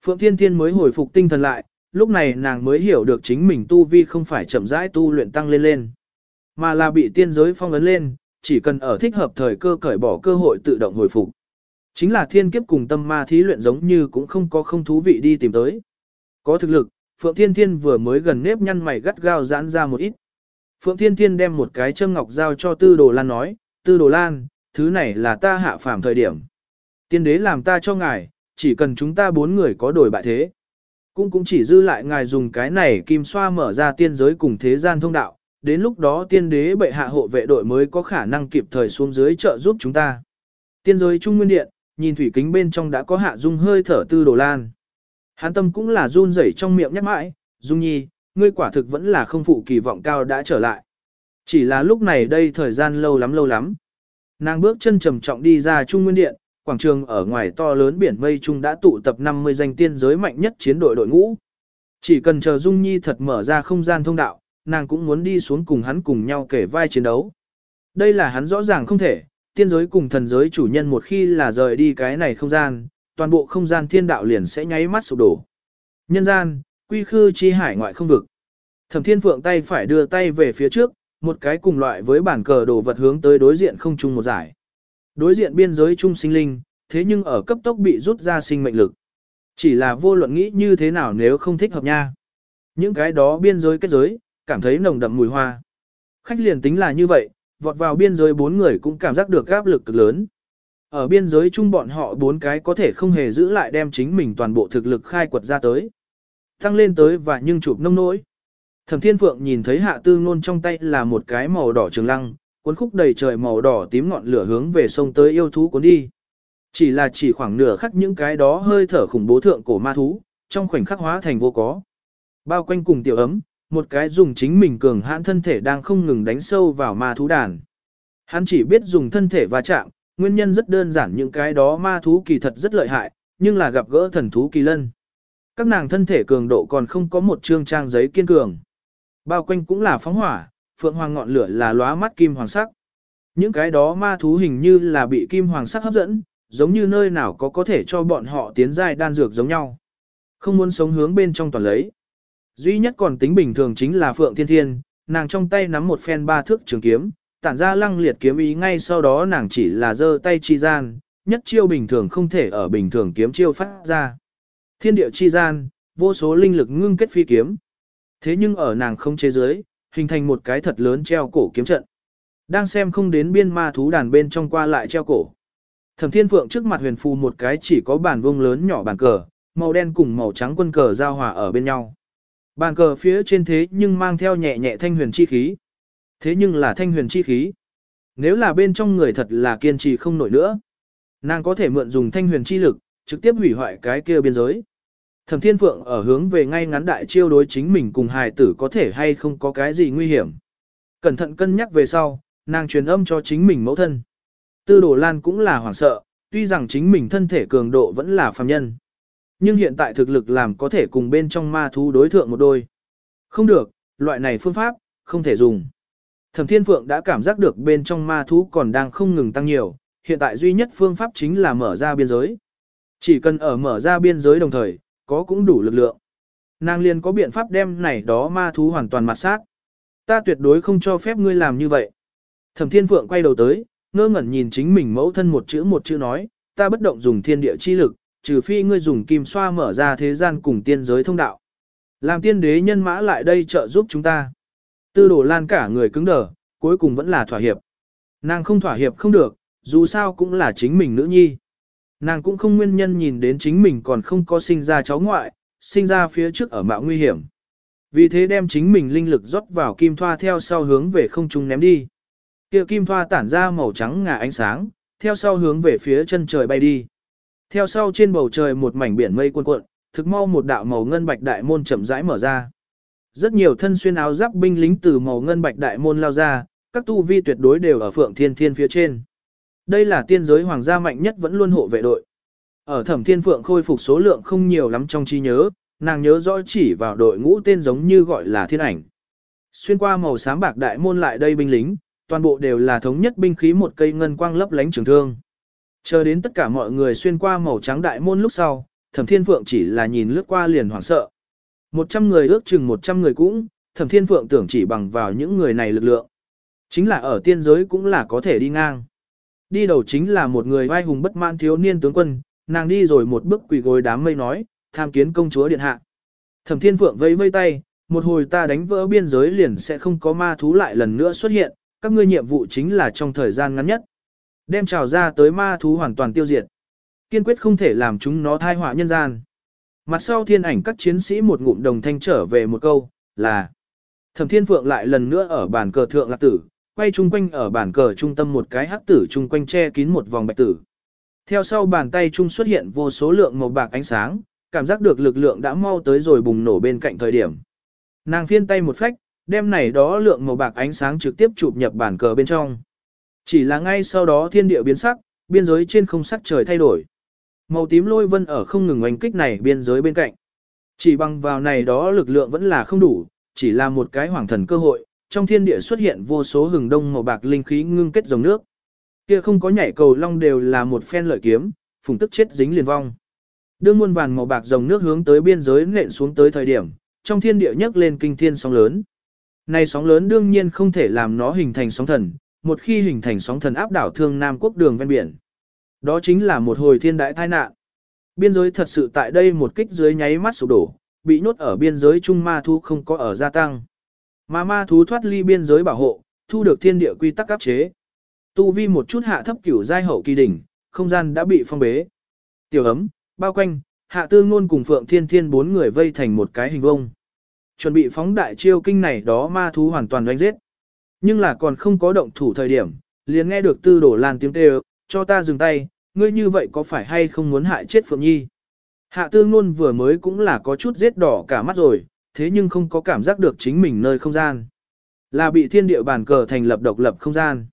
Speaker 1: Phượng Thiên Thiên mới hồi phục tinh thần lại, lúc này nàng mới hiểu được chính mình tu vi không phải chậm rãi tu luyện tăng lên lên, mà là bị tiên giới phong ấn lên, chỉ cần ở thích hợp thời cơ cởi bỏ cơ hội tự động hồi phục. Chính là thiên kiếp cùng tâm ma thí luyện giống như cũng không có không thú vị đi tìm tới. Có thực lực, Phượng Thiên Thiên vừa mới gần nếp nhăn mày gắt gao giãn ra một ít. Phượng Thiên Thiên đem một cái châm ngọc giao cho Tư Đồ Lan nói, Tư Đồ Lan, thứ này là ta hạ phàm thời điểm. Tiên đế làm ta cho ngài, chỉ cần chúng ta bốn người có đổi bại thế. Cũng cũng chỉ dư lại ngài dùng cái này kim xoa mở ra tiên giới cùng thế gian thông đạo, đến lúc đó tiên đế bệ hạ hộ vệ đội mới có khả năng kịp thời xuống dưới trợ giúp chúng ta. Tiên giới trung nguyên điện, nhìn thủy kính bên trong đã có hạ dung hơi thở tư đồ lan. Hán tâm cũng là run rẩy trong miệng nhắc mãi, dung nhi, ngươi quả thực vẫn là không phụ kỳ vọng cao đã trở lại. Chỉ là lúc này đây thời gian lâu lắm lâu lắm. Nàng bước chân trầm trọng đi ra trung nguyên điện, quảng trường ở ngoài to lớn biển mây trung đã tụ tập 50 danh tiên giới mạnh nhất chiến đội đội ngũ. Chỉ cần chờ Dung Nhi thật mở ra không gian thông đạo, nàng cũng muốn đi xuống cùng hắn cùng nhau kể vai chiến đấu. Đây là hắn rõ ràng không thể, tiên giới cùng thần giới chủ nhân một khi là rời đi cái này không gian, toàn bộ không gian thiên đạo liền sẽ nháy mắt sụp đổ. Nhân gian, quy khư chi hải ngoại không vực. Thẩm Thiên Phượng tay phải đưa tay về phía trước, một cái cùng loại với bản cờ đồ vật hướng tới đối diện không chung một giải. Đối diện biên giới chung sinh linh, thế nhưng ở cấp tốc bị rút ra sinh mệnh lực. Chỉ là vô luận nghĩ như thế nào nếu không thích hợp nha. Những cái đó biên giới kết giới, cảm thấy nồng đậm mùi hoa. Khách liền tính là như vậy, vọt vào biên giới bốn người cũng cảm giác được áp lực cực lớn. Ở biên giới chung bọn họ bốn cái có thể không hề giữ lại đem chính mình toàn bộ thực lực khai quật ra tới. Tăng lên tới và nhưng chụp nông nỗi. Thẩm Thiên Phượng nhìn thấy hạ tư ngôn trong tay là một cái màu đỏ trường lăng, cuốn khúc đầy trời màu đỏ tím ngọn lửa hướng về sông tới yêu thú cuốn đi. Chỉ là chỉ khoảng nửa khắc những cái đó hơi thở khủng bố thượng cổ ma thú, trong khoảnh khắc hóa thành vô có. Bao quanh cùng tiểu ấm, một cái dùng chính mình cường hãn thân thể đang không ngừng đánh sâu vào ma thú đàn. Hắn chỉ biết dùng thân thể va chạm, nguyên nhân rất đơn giản những cái đó ma thú kỳ thật rất lợi hại, nhưng là gặp gỡ thần thú kỳ lân. Các nàng thân thể cường độ còn không có một trương trang giấy kiên cường. Bao quanh cũng là phóng hỏa, phượng hoàng ngọn lửa là lóa mắt kim hoàng sắc. Những cái đó ma thú hình như là bị kim hoàng sắc hấp dẫn, giống như nơi nào có có thể cho bọn họ tiến giai đan dược giống nhau. Không muốn sống hướng bên trong toàn lấy. Duy nhất còn tính bình thường chính là Phượng Thiên Thiên, nàng trong tay nắm một phen ba thước trường kiếm, tản ra lăng liệt kiếm ý ngay sau đó nàng chỉ là giơ tay chi gian, nhất chiêu bình thường không thể ở bình thường kiếm chiêu phát ra. Thiên địa chi gian, vô số linh lực ngưng kết phi kiếm. Thế nhưng ở nàng không chế giới, hình thành một cái thật lớn treo cổ kiếm trận. Đang xem không đến biên ma thú đàn bên trong qua lại treo cổ. Thẩm Thiên Phượng trước mặt huyền phù một cái chỉ có bản vông lớn nhỏ bàn cờ, màu đen cùng màu trắng quân cờ giao hòa ở bên nhau. Bàn cờ phía trên thế nhưng mang theo nhẹ nhẹ thanh huyền chi khí. Thế nhưng là thanh huyền chi khí. Nếu là bên trong người thật là kiên trì không nổi nữa. Nàng có thể mượn dùng thanh huyền chi lực, trực tiếp hủy hoại cái kia biên giới. Thẩm Thiên Phượng ở hướng về ngay ngắn đại chiêu đối chính mình cùng hài tử có thể hay không có cái gì nguy hiểm. Cẩn thận cân nhắc về sau, nàng truyền âm cho chính mình mẫu thân. Tư Đồ Lan cũng là hoảng sợ, tuy rằng chính mình thân thể cường độ vẫn là phàm nhân. Nhưng hiện tại thực lực làm có thể cùng bên trong ma thú đối thượng một đôi. Không được, loại này phương pháp, không thể dùng. Thẩm Thiên Phượng đã cảm giác được bên trong ma thú còn đang không ngừng tăng nhiều, hiện tại duy nhất phương pháp chính là mở ra biên giới. Chỉ cần ở mở ra biên giới đồng thời, có cũng đủ lực lượng. Nàng liền có biện pháp đem này đó ma thú hoàn toàn mặt sát. Ta tuyệt đối không cho phép ngươi làm như vậy. Thẩm Thiên Phượng quay đầu tới, ngơ ngẩn nhìn chính mình mẫu thân một chữ một chữ nói, ta bất động dùng thiên địa chi lực, trừ phi ngươi dùng kim xoa mở ra thế gian cùng tiên giới thông đạo. Làm tiên đế nhân mã lại đây trợ giúp chúng ta. Tư đổ lan cả người cứng đờ, cuối cùng vẫn là thỏa hiệp. Nàng không thỏa hiệp không được, dù sao cũng là chính mình nữ nhi. Nàng cũng không nguyên nhân nhìn đến chính mình còn không có sinh ra cháu ngoại, sinh ra phía trước ở mạo nguy hiểm. Vì thế đem chính mình linh lực rót vào kim thoa theo sau hướng về không trung ném đi. Kia kim thoa tản ra màu trắng ngà ánh sáng, theo sau hướng về phía chân trời bay đi. Theo sau trên bầu trời một mảnh biển mây cuộn cuộn, thực mau một đạo màu ngân bạch đại môn chậm rãi mở ra. Rất nhiều thân xuyên áo giáp binh lính từ màu ngân bạch đại môn lao ra, các tu vi tuyệt đối đều ở phượng thiên thiên phía trên. Đây là tiên giới hoàng gia mạnh nhất vẫn luôn hộ vệ đội. Ở thẩm thiên phượng khôi phục số lượng không nhiều lắm trong trí nhớ, nàng nhớ rõ chỉ vào đội ngũ tên giống như gọi là thiên ảnh. Xuyên qua màu xám bạc đại môn lại đây binh lính, toàn bộ đều là thống nhất binh khí một cây ngân quang lấp lánh trường thương. Chờ đến tất cả mọi người xuyên qua màu trắng đại môn lúc sau, thẩm thiên phượng chỉ là nhìn lướt qua liền hoảng sợ. Một trăm người ước chừng một trăm người cũng, thẩm thiên phượng tưởng chỉ bằng vào những người này lực lượng. Chính là ở tiên giới cũng là có thể đi ngang. Đi đầu chính là một người vai hùng bất mãn thiếu niên tướng quân, nàng đi rồi một bước quỳ gối đám mây nói, tham kiến công chúa điện hạ. Thẩm thiên phượng vẫy vây tay, một hồi ta đánh vỡ biên giới liền sẽ không có ma thú lại lần nữa xuất hiện, các ngươi nhiệm vụ chính là trong thời gian ngắn nhất. Đem trào ra tới ma thú hoàn toàn tiêu diệt. Kiên quyết không thể làm chúng nó thai họa nhân gian. Mặt sau thiên ảnh các chiến sĩ một ngụm đồng thanh trở về một câu, là Thẩm Thiên Phượng lại lần nữa ở bàn cờ thượng lạc tử, quay chung quanh ở bàn cờ trung tâm một cái hắc tử chung quanh che kín một vòng bạch tử. Theo sau bàn tay trung xuất hiện vô số lượng màu bạc ánh sáng, cảm giác được lực lượng đã mau tới rồi bùng nổ bên cạnh thời điểm. Nàng phiên tay một phách, đem này đó lượng màu bạc ánh sáng trực tiếp chụp nhập bàn cờ bên trong. Chỉ là ngay sau đó thiên địa biến sắc, biên giới trên không sắc trời thay đổi. Màu tím lôi vân ở không ngừng oanh kích này biên giới bên cạnh. Chỉ bằng vào này đó lực lượng vẫn là không đủ, chỉ là một cái hoàng thần cơ hội, trong thiên địa xuất hiện vô số hừng đông màu bạc linh khí ngưng kết dòng nước. Kia không có nhảy cầu long đều là một phen lợi kiếm, phùng tức chết dính liền vong. Đương muôn vàn màu bạc dòng nước hướng tới biên giới nện xuống tới thời điểm, trong thiên địa nhấc lên kinh thiên sóng lớn. Này sóng lớn đương nhiên không thể làm nó hình thành sóng thần, một khi hình thành sóng thần áp đảo thương Nam quốc đường ven biển. Đó chính là một hồi thiên đại tai nạn. Biên giới thật sự tại đây một kích dưới nháy mắt sụp đổ, bị nhốt ở biên giới trung ma thu không có ở gia tăng. Mà ma thú thoát ly biên giới bảo hộ, thu được thiên địa quy tắc áp chế. Tu vi một chút hạ thấp cửu giai hậu kỳ đỉnh, không gian đã bị phong bế. Tiểu ấm, bao quanh, hạ tư ngôn cùng phượng thiên thiên bốn người vây thành một cái hình vông. Chuẩn bị phóng đại chiêu kinh này đó ma thú hoàn toàn đánh giết. Nhưng là còn không có động thủ thời điểm, liền nghe được tư đổ lan tiếng kêu, cho ta dừng tay, ngươi như vậy có phải hay không muốn hại chết Phượng Nhi? Hạ tư ngôn vừa mới cũng là có chút giết đỏ cả mắt rồi, thế nhưng không có cảm giác được chính mình nơi không gian. Là bị thiên địa bàn cờ thành lập độc lập không gian.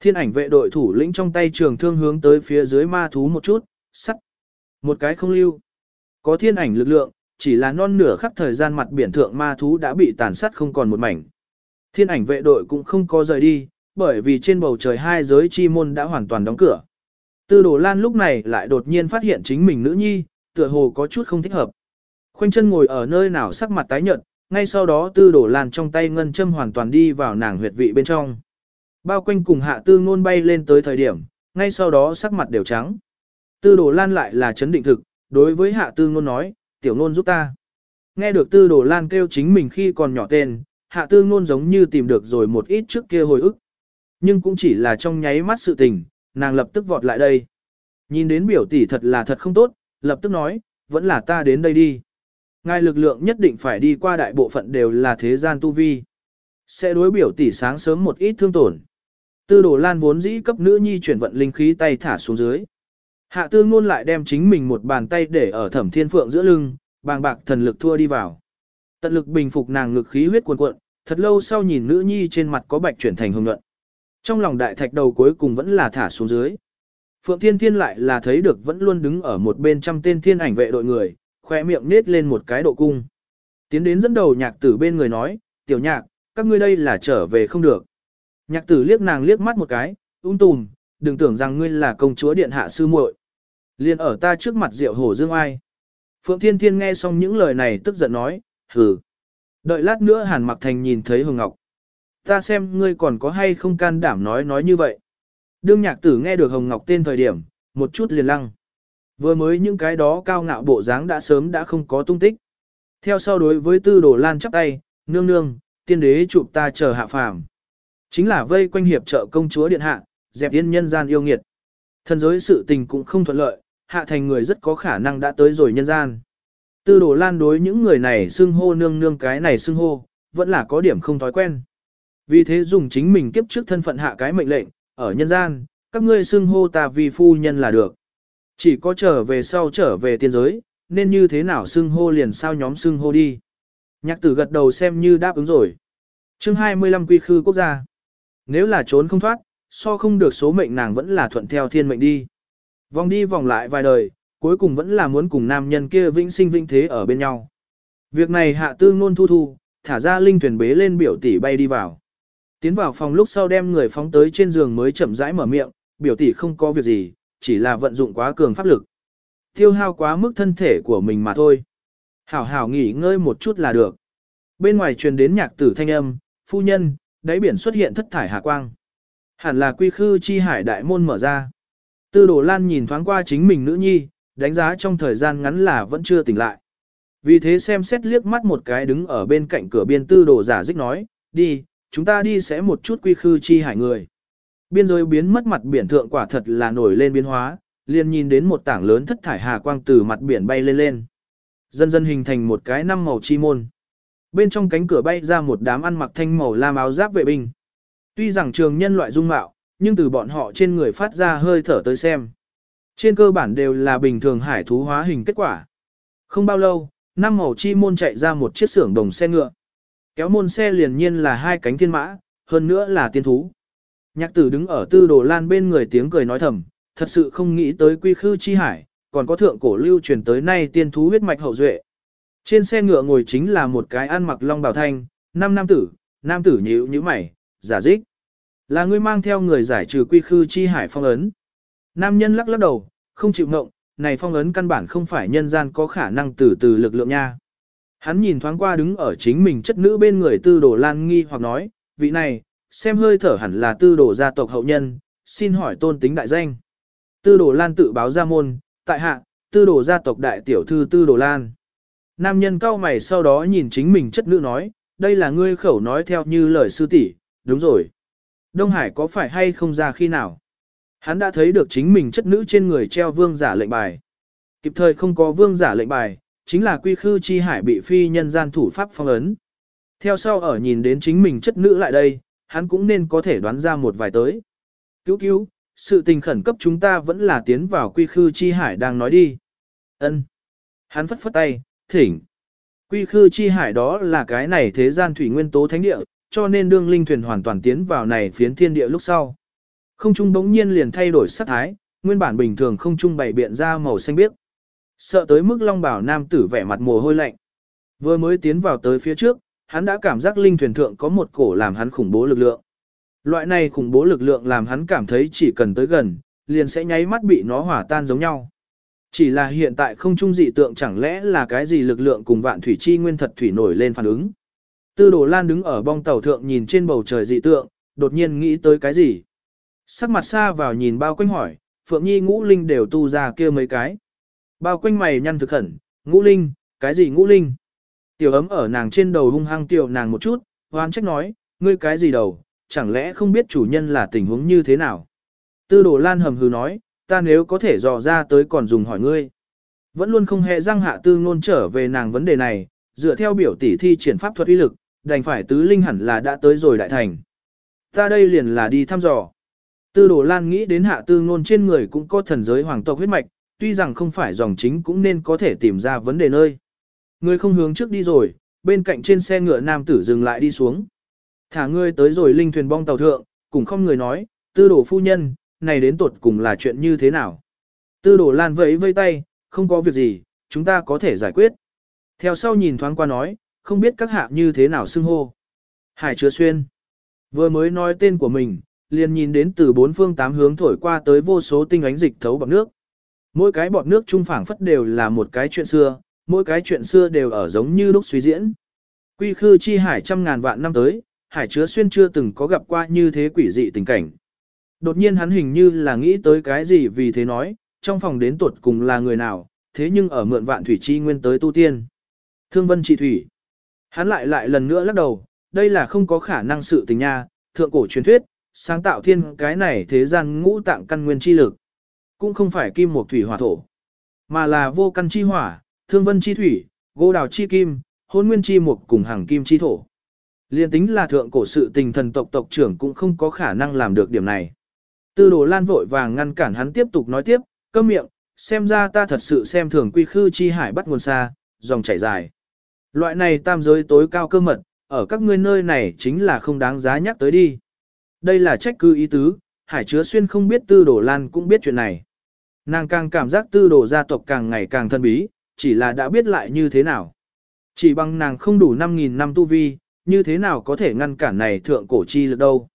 Speaker 1: Thiên ảnh vệ đội thủ lĩnh trong tay trường thương hướng tới phía dưới ma thú một chút, sắt. Một cái không lưu. Có thiên ảnh lực lượng, chỉ là non nửa khắc thời gian mặt biển thượng ma thú đã bị tàn sát không còn một mảnh. Thiên ảnh vệ đội cũng không có rời đi, bởi vì trên bầu trời hai giới chi môn đã hoàn toàn đóng cửa. Tư đồ lan lúc này lại đột nhiên phát hiện chính mình nữ nhi, tựa hồ có chút không thích hợp. Khoanh chân ngồi ở nơi nào sắc mặt tái nhợt, ngay sau đó tư đồ lan trong tay ngân châm hoàn toàn đi vào nàng huyệt vị bên trong. Bao quanh cùng hạ tư ngôn bay lên tới thời điểm, ngay sau đó sắc mặt đều trắng. Tư đồ lan lại là chấn định thực, đối với hạ tư ngôn nói, tiểu ngôn giúp ta. Nghe được tư đồ lan kêu chính mình khi còn nhỏ tên, hạ tư ngôn giống như tìm được rồi một ít trước kia hồi ức. Nhưng cũng chỉ là trong nháy mắt sự tình, nàng lập tức vọt lại đây. Nhìn đến biểu tỷ thật là thật không tốt, lập tức nói, vẫn là ta đến đây đi. Ngài lực lượng nhất định phải đi qua đại bộ phận đều là thế gian tu vi. Sẽ đối biểu tỷ sáng sớm một ít thương tổn. Tư đồ lan vốn dĩ cấp nữ nhi chuyển vận linh khí tay thả xuống dưới. Hạ tư ngôn lại đem chính mình một bàn tay để ở thẩm thiên phượng giữa lưng, bàng bạc thần lực thua đi vào. Tận lực bình phục nàng ngực khí huyết cuồn cuộn, thật lâu sau nhìn nữ nhi trên mặt có bạch chuyển thành hồng nhuận. Trong lòng đại thạch đầu cuối cùng vẫn là thả xuống dưới. Phượng Thiên Thiên lại là thấy được vẫn luôn đứng ở một bên trăm tên thiên ảnh vệ đội người, khoe miệng nết lên một cái độ cung. Tiến đến dẫn đầu nhạc tử bên người nói, tiểu nhạc, các ngươi đây là trở về không được. Nhạc tử liếc nàng liếc mắt một cái, ung tùm, đừng tưởng rằng ngươi là công chúa điện hạ sư muội. Liên ở ta trước mặt rượu hổ dương ai. Phượng Thiên Thiên nghe xong những lời này tức giận nói, hừ. Đợi lát nữa Hàn Mặc Thành nhìn thấy Hồng Ngọc. Ta xem ngươi còn có hay không can đảm nói nói như vậy. Đương nhạc tử nghe được Hồng Ngọc tên thời điểm, một chút liền lăng. Vừa mới những cái đó cao ngạo bộ dáng đã sớm đã không có tung tích. Theo sau đối với tư đồ lan chắp tay, nương nương, tiên đế chụp ta chờ hạ phàm. Chính là vây quanh hiệp trợ công chúa điện hạ, dẹp yên nhân gian yêu nghiệt. Thần giới sự tình cũng không thuận lợi, hạ thành người rất có khả năng đã tới rồi nhân gian. Tư đồ lan đối những người này xưng hô nương nương cái này xưng hô, vẫn là có điểm không thói quen. Vì thế dùng chính mình kiếp trước thân phận hạ cái mệnh lệnh, ở nhân gian, các ngươi xưng hô ta vì phu nhân là được. Chỉ có trở về sau trở về tiên giới, nên như thế nào xưng hô liền sao nhóm xưng hô đi. Nhạc tử gật đầu xem như đáp ứng rồi. chương 25 quy khư quốc gia. Nếu là trốn không thoát, so không được số mệnh nàng vẫn là thuận theo thiên mệnh đi. Vòng đi vòng lại vài đời, cuối cùng vẫn là muốn cùng nam nhân kia vĩnh sinh vĩnh thế ở bên nhau. Việc này hạ tư ngôn thu thu, thả ra linh thuyền bế lên biểu tỷ bay đi vào. Tiến vào phòng lúc sau đem người phóng tới trên giường mới chậm rãi mở miệng, biểu tỷ không có việc gì, chỉ là vận dụng quá cường pháp lực. Tiêu hao quá mức thân thể của mình mà thôi. Hảo hảo nghỉ ngơi một chút là được. Bên ngoài truyền đến nhạc tử thanh âm, phu nhân, đáy biển xuất hiện thất thải hạ quang. Hẳn là quy khư chi hải đại môn mở ra. Tư đồ lan nhìn thoáng qua chính mình nữ nhi, đánh giá trong thời gian ngắn là vẫn chưa tỉnh lại. Vì thế xem xét liếc mắt một cái đứng ở bên cạnh cửa biên tư đồ giả dích nói, đi, chúng ta đi sẽ một chút quy khư chi hải người. Biên giới biến mất mặt biển thượng quả thật là nổi lên biến hóa, liền nhìn đến một tảng lớn thất thải hà quang từ mặt biển bay lên lên. Dần dần hình thành một cái năm màu chi môn. Bên trong cánh cửa bay ra một đám ăn mặc thanh màu lam áo giáp vệ binh. Tuy rằng trường nhân loại dung mạo, nhưng từ bọn họ trên người phát ra hơi thở tới xem. Trên cơ bản đều là bình thường hải thú hóa hình kết quả. Không bao lâu, năm màu chi môn chạy ra một chiếc xưởng đồng xe ngựa. Kéo môn xe liền nhiên là hai cánh thiên mã, hơn nữa là tiên thú. Nhạc tử đứng ở tư đồ lan bên người tiếng cười nói thầm, thật sự không nghĩ tới quy khư chi hải, còn có thượng cổ lưu truyền tới nay tiên thú huyết mạch hậu duệ. Trên xe ngựa ngồi chính là một cái ăn mặc long bào thanh, năm nam tử, nam tử nhíu như mày, giả dích. Là ngươi mang theo người giải trừ quy khư chi hải phong ấn. Nam nhân lắc lắc đầu, không chịu ngộng, này phong ấn căn bản không phải nhân gian có khả năng từ từ lực lượng nha. Hắn nhìn thoáng qua đứng ở chính mình chất nữ bên người tư đồ lan nghi hoặc nói, vị này, xem hơi thở hẳn là tư đồ gia tộc hậu nhân, xin hỏi tôn tính đại danh. Tư đồ lan tự báo ra môn, tại hạ, tư đồ gia tộc đại tiểu thư tư đồ lan. Nam nhân cao mày sau đó nhìn chính mình chất nữ nói, đây là ngươi khẩu nói theo như lời sư tỷ, đúng rồi. Đông Hải có phải hay không ra khi nào? Hắn đã thấy được chính mình chất nữ trên người treo vương giả lệnh bài. Kịp thời không có vương giả lệnh bài, chính là quy khư chi hải bị phi nhân gian thủ pháp phong ấn. Theo sau ở nhìn đến chính mình chất nữ lại đây, hắn cũng nên có thể đoán ra một vài tới. Cứu cứu, sự tình khẩn cấp chúng ta vẫn là tiến vào quy khư chi hải đang nói đi. Ân. Hắn phất phất tay, thỉnh. Quy khư chi hải đó là cái này thế gian thủy nguyên tố thánh địa, cho nên đương linh thuyền hoàn toàn tiến vào này phiến thiên địa lúc sau. Không trung bỗng nhiên liền thay đổi sắc thái, nguyên bản bình thường không trung bày biện ra màu xanh biếc. Sợ tới mức long bảo nam tử vẻ mặt mồ hôi lạnh. Vừa mới tiến vào tới phía trước, hắn đã cảm giác linh thuyền thượng có một cổ làm hắn khủng bố lực lượng. Loại này khủng bố lực lượng làm hắn cảm thấy chỉ cần tới gần, liền sẽ nháy mắt bị nó hỏa tan giống nhau. Chỉ là hiện tại không trung dị tượng chẳng lẽ là cái gì lực lượng cùng vạn thủy chi nguyên thật thủy nổi lên phản ứng. Tư đồ lan đứng ở bong tàu thượng nhìn trên bầu trời dị tượng, đột nhiên nghĩ tới cái gì. Sắc mặt xa vào nhìn bao quanh hỏi, Phượng Nhi ngũ linh đều tu ra kia mấy cái. Bao quanh mày nhăn thực khẩn, ngũ linh, cái gì ngũ linh? Tiểu ấm ở nàng trên đầu hung hăng tiểu nàng một chút, hoan trách nói, ngươi cái gì đầu, chẳng lẽ không biết chủ nhân là tình huống như thế nào? Tư đồ lan hầm hừ nói, ta nếu có thể dò ra tới còn dùng hỏi ngươi. Vẫn luôn không hề răng hạ tư ngôn trở về nàng vấn đề này, dựa theo biểu tỷ thi triển pháp thuật uy lực, đành phải tứ linh hẳn là đã tới rồi đại thành. Ta đây liền là đi thăm dò. Tư đồ lan nghĩ đến hạ tư ngôn trên người cũng có thần giới hoàng tộc huyết mạch, tuy rằng không phải dòng chính cũng nên có thể tìm ra vấn đề nơi. Người không hướng trước đi rồi, bên cạnh trên xe ngựa nam tử dừng lại đi xuống. Thả ngươi tới rồi linh thuyền bong tàu thượng, cùng không người nói, tư đồ phu nhân, này đến tuột cùng là chuyện như thế nào. Tư đồ lan vẫy vây tay, không có việc gì, chúng ta có thể giải quyết. Theo sau nhìn thoáng qua nói, không biết các hạ như thế nào xưng hô. Hải chứa xuyên. Vừa mới nói tên của mình, liền nhìn đến từ bốn phương tám hướng thổi qua tới vô số tinh ánh dịch thấu bọt nước. Mỗi cái bọt nước trung phảng phất đều là một cái chuyện xưa, mỗi cái chuyện xưa đều ở giống như lúc suy diễn. Quy khư chi hải trăm ngàn vạn năm tới, hải chứa xuyên chưa từng có gặp qua như thế quỷ dị tình cảnh. Đột nhiên hắn hình như là nghĩ tới cái gì vì thế nói, trong phòng đến tuột cùng là người nào, thế nhưng ở mượn vạn thủy chi nguyên tới tu tiên. Thương vân trị thủy. Hắn lại lại lần nữa lắc đầu, đây là không có khả năng sự tình nha, thượng cổ truyền thuyết, sáng tạo thiên cái này thế gian ngũ tạng căn nguyên chi lực. Cũng không phải kim một thủy hỏa thổ, mà là vô căn chi hỏa, thương vân chi thủy, gỗ đào chi kim, hôn nguyên chi mục cùng hàng kim chi thổ. Liên tính là thượng cổ sự tình thần tộc tộc trưởng cũng không có khả năng làm được điểm này. Tư đồ lan vội vàng ngăn cản hắn tiếp tục nói tiếp, câm miệng, xem ra ta thật sự xem thường quy khư chi hải bắt nguồn xa, dòng chảy dài. Loại này tam giới tối cao cơ mật, ở các ngươi nơi này chính là không đáng giá nhắc tới đi. Đây là trách cư ý tứ, hải chứa xuyên không biết tư đồ lan cũng biết chuyện này. Nàng càng cảm giác tư đồ gia tộc càng ngày càng thân bí, chỉ là đã biết lại như thế nào. Chỉ bằng nàng không đủ 5.000 năm tu vi, như thế nào có thể ngăn cản này thượng cổ chi lực đâu.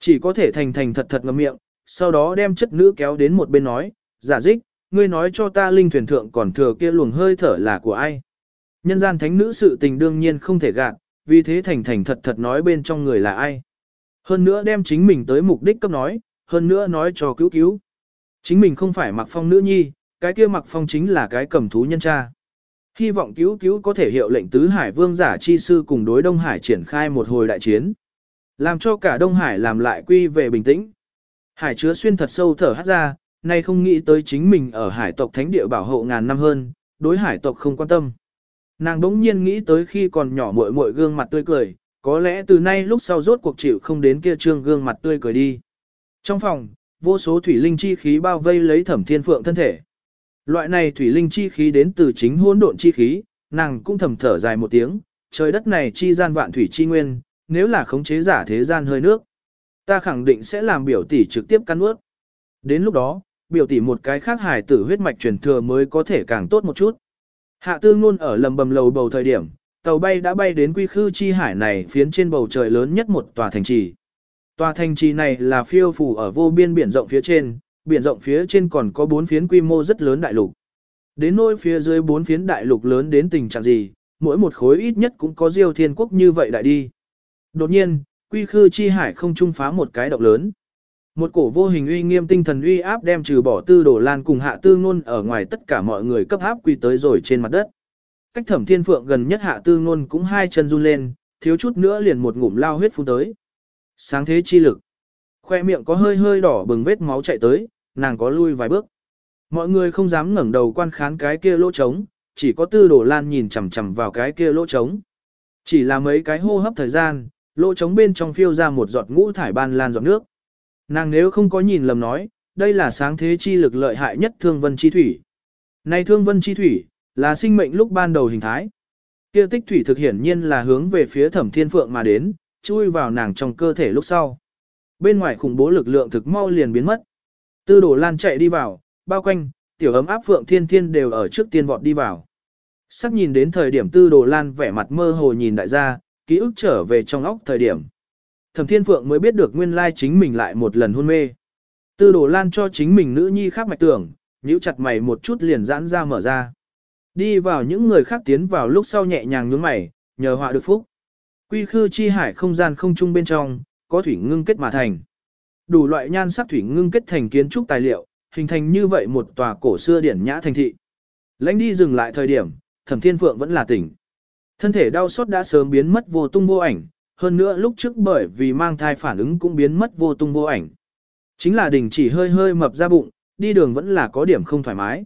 Speaker 1: Chỉ có thể thành thành thật thật ngậm miệng, sau đó đem chất nữ kéo đến một bên nói, giả dích, ngươi nói cho ta linh thuyền thượng còn thừa kia luồng hơi thở là của ai. Nhân gian thánh nữ sự tình đương nhiên không thể gạt, vì thế thành thành thật thật nói bên trong người là ai. Hơn nữa đem chính mình tới mục đích cấp nói, hơn nữa nói cho cứu cứu. Chính mình không phải mặc phong nữ nhi, cái kia mặc phong chính là cái cầm thú nhân cha. Hy vọng cứu cứu có thể hiệu lệnh tứ hải vương giả chi sư cùng đối Đông Hải triển khai một hồi đại chiến. Làm cho cả Đông Hải làm lại quy về bình tĩnh. Hải chứa xuyên thật sâu thở hát ra, nay không nghĩ tới chính mình ở hải tộc thánh địa bảo hộ ngàn năm hơn, đối hải tộc không quan tâm. Nàng đống nhiên nghĩ tới khi còn nhỏ muội muội gương mặt tươi cười, có lẽ từ nay lúc sau rốt cuộc chịu không đến kia trương gương mặt tươi cười đi. Trong phòng, vô số thủy linh chi khí bao vây lấy thẩm thiên phượng thân thể. Loại này thủy linh chi khí đến từ chính hỗn độn chi khí, nàng cũng thầm thở dài một tiếng, trời đất này chi gian vạn thủy chi nguyên, nếu là khống chế giả thế gian hơi nước. Ta khẳng định sẽ làm biểu tỷ trực tiếp cắn ướt. Đến lúc đó, biểu tỷ một cái khác hài tử huyết mạch truyền thừa mới có thể càng tốt một chút. Hạ tư ngôn ở lầm bầm lầu bầu thời điểm, tàu bay đã bay đến quy khư chi hải này phiến trên bầu trời lớn nhất một tòa thành trì. Tòa thành trì này là phiêu phù ở vô biên biển rộng phía trên, biển rộng phía trên còn có bốn phiến quy mô rất lớn đại lục. Đến nỗi phía dưới bốn phiến đại lục lớn đến tình trạng gì, mỗi một khối ít nhất cũng có diêu thiên quốc như vậy đại đi. Đột nhiên, quy khư chi hải không trung phá một cái động lớn. Một cổ vô hình uy nghiêm tinh thần uy áp đem trừ bỏ tư đổ lan cùng hạ tư ngôn ở ngoài tất cả mọi người cấp áp quy tới rồi trên mặt đất. Cách thẩm thiên phượng gần nhất hạ tư ngôn cũng hai chân run lên, thiếu chút nữa liền một ngụm lao huyết phun tới. Sáng thế chi lực. Khoe miệng có hơi hơi đỏ bừng vết máu chạy tới, nàng có lui vài bước. Mọi người không dám ngẩng đầu quan khán cái kia lỗ trống, chỉ có tư Đồ lan nhìn chằm chằm vào cái kia lỗ trống. Chỉ là mấy cái hô hấp thời gian, lỗ trống bên trong phiêu ra một giọt ngũ thải ban lan giọt nước. Nàng nếu không có nhìn lầm nói, đây là sáng thế chi lực lợi hại nhất thương vân chi thủy. Này thương vân chi thủy, là sinh mệnh lúc ban đầu hình thái. Kia tích thủy thực hiển nhiên là hướng về phía thẩm thiên phượng mà đến, chui vào nàng trong cơ thể lúc sau. Bên ngoài khủng bố lực lượng thực mau liền biến mất. Tư Đồ lan chạy đi vào, bao quanh, tiểu ấm áp phượng thiên thiên đều ở trước tiên vọt đi vào. Sắc nhìn đến thời điểm tư đồ lan vẻ mặt mơ hồ nhìn đại gia, ký ức trở về trong óc thời điểm. Thẩm thiên phượng mới biết được nguyên lai chính mình lại một lần hôn mê. Tư đồ lan cho chính mình nữ nhi khác mạch tưởng, nhíu chặt mày một chút liền giãn ra mở ra. Đi vào những người khác tiến vào lúc sau nhẹ nhàng nhướng mày, nhờ họa được phúc. Quy khư chi hải không gian không trung bên trong, có thủy ngưng kết mà thành. Đủ loại nhan sắc thủy ngưng kết thành kiến trúc tài liệu, hình thành như vậy một tòa cổ xưa điển nhã thành thị. Lãnh đi dừng lại thời điểm, Thẩm Thiên Phượng vẫn là tỉnh. Thân thể đau sốt đã sớm biến mất vô tung vô ảnh, hơn nữa lúc trước bởi vì mang thai phản ứng cũng biến mất vô tung vô ảnh. Chính là đình chỉ hơi hơi mập ra bụng, đi đường vẫn là có điểm không thoải mái.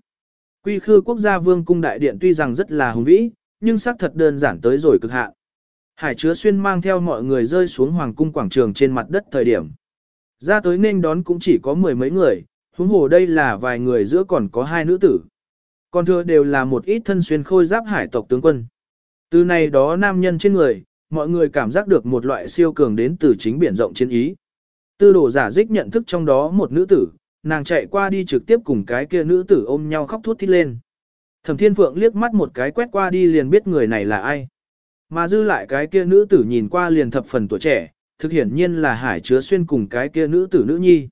Speaker 1: Quy khư quốc gia vương cung đại điện tuy rằng rất là hùng vĩ, nhưng xác thật đơn giản tới rồi cực hạn. Hải chứa xuyên mang theo mọi người rơi xuống hoàng cung quảng trường trên mặt đất thời điểm. Ra tới nên đón cũng chỉ có mười mấy người, huống hồ đây là vài người giữa còn có hai nữ tử. Còn thừa đều là một ít thân xuyên khôi giáp hải tộc tướng quân. Từ này đó nam nhân trên người, mọi người cảm giác được một loại siêu cường đến từ chính biển rộng chiến ý. Tư đồ giả dích nhận thức trong đó một nữ tử, nàng chạy qua đi trực tiếp cùng cái kia nữ tử ôm nhau khóc thút thít lên. Thẩm Thiên Phượng liếc mắt một cái quét qua đi liền biết người này là ai. Mà dư lại cái kia nữ tử nhìn qua liền thập phần tuổi trẻ, thực hiển nhiên là hải chứa xuyên cùng cái kia nữ tử nữ nhi.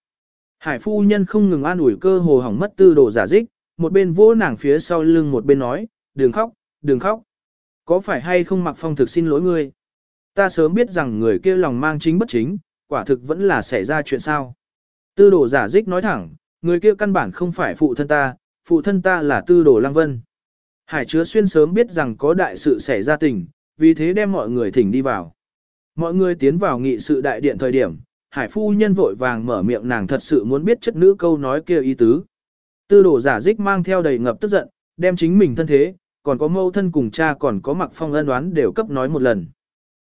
Speaker 1: Hải phu nhân không ngừng an ủi cơ hồ hỏng mất tư đồ giả dích, một bên vỗ nàng phía sau lưng một bên nói, đừng khóc, đừng khóc. Có phải hay không mặc phong thực xin lỗi ngươi? Ta sớm biết rằng người kia lòng mang chính bất chính, quả thực vẫn là xảy ra chuyện sao. Tư đồ giả dích nói thẳng, người kia căn bản không phải phụ thân ta, phụ thân ta là tư đồ lăng vân. Hải chứa xuyên sớm biết rằng có đại sự xảy ra tình, vì thế đem mọi người thỉnh đi vào. Mọi người tiến vào nghị sự đại điện thời điểm, hải phu nhân vội vàng mở miệng nàng thật sự muốn biết chất nữ câu nói kia ý tứ. Tư đồ giả dích mang theo đầy ngập tức giận, đem chính mình thân thế, còn có mâu thân cùng cha còn có mặc phong ân đoán đều cấp nói một lần.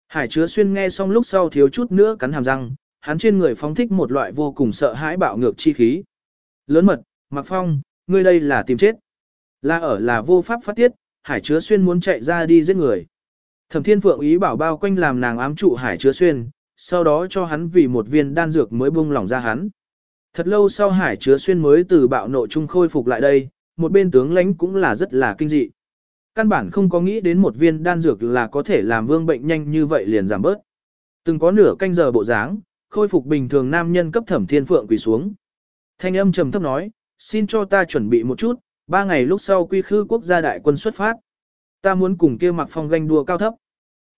Speaker 1: Hải chứa xuyên nghe xong lúc sau thiếu chút nữa cắn hàm răng, hắn trên người phóng thích một loại vô cùng sợ hãi bạo ngược chi khí. Lớn mật, mặc phong, ngươi đây là tìm chết. Là ở là vô pháp phát tiết, hải chứa xuyên muốn chạy ra đi giết người. Thẩm thiên phượng ý bảo bao quanh làm nàng ám trụ hải chứa xuyên, sau đó cho hắn vì một viên đan dược mới bung lỏng ra hắn. Thật lâu sau hải chứa xuyên mới từ bạo nộ trung khôi phục lại đây, một bên tướng lãnh cũng là rất là kinh dị. Căn bản không có nghĩ đến một viên đan dược là có thể làm vương bệnh nhanh như vậy liền giảm bớt. Từng có nửa canh giờ bộ dáng, khôi phục bình thường nam nhân cấp thẩm thiên phượng quỳ xuống. Thanh âm trầm thấp nói, xin cho ta chuẩn bị một chút, ba ngày lúc sau quy khư quốc gia đại quân xuất phát. Ta muốn cùng kia mặc phong ganh đua cao thấp.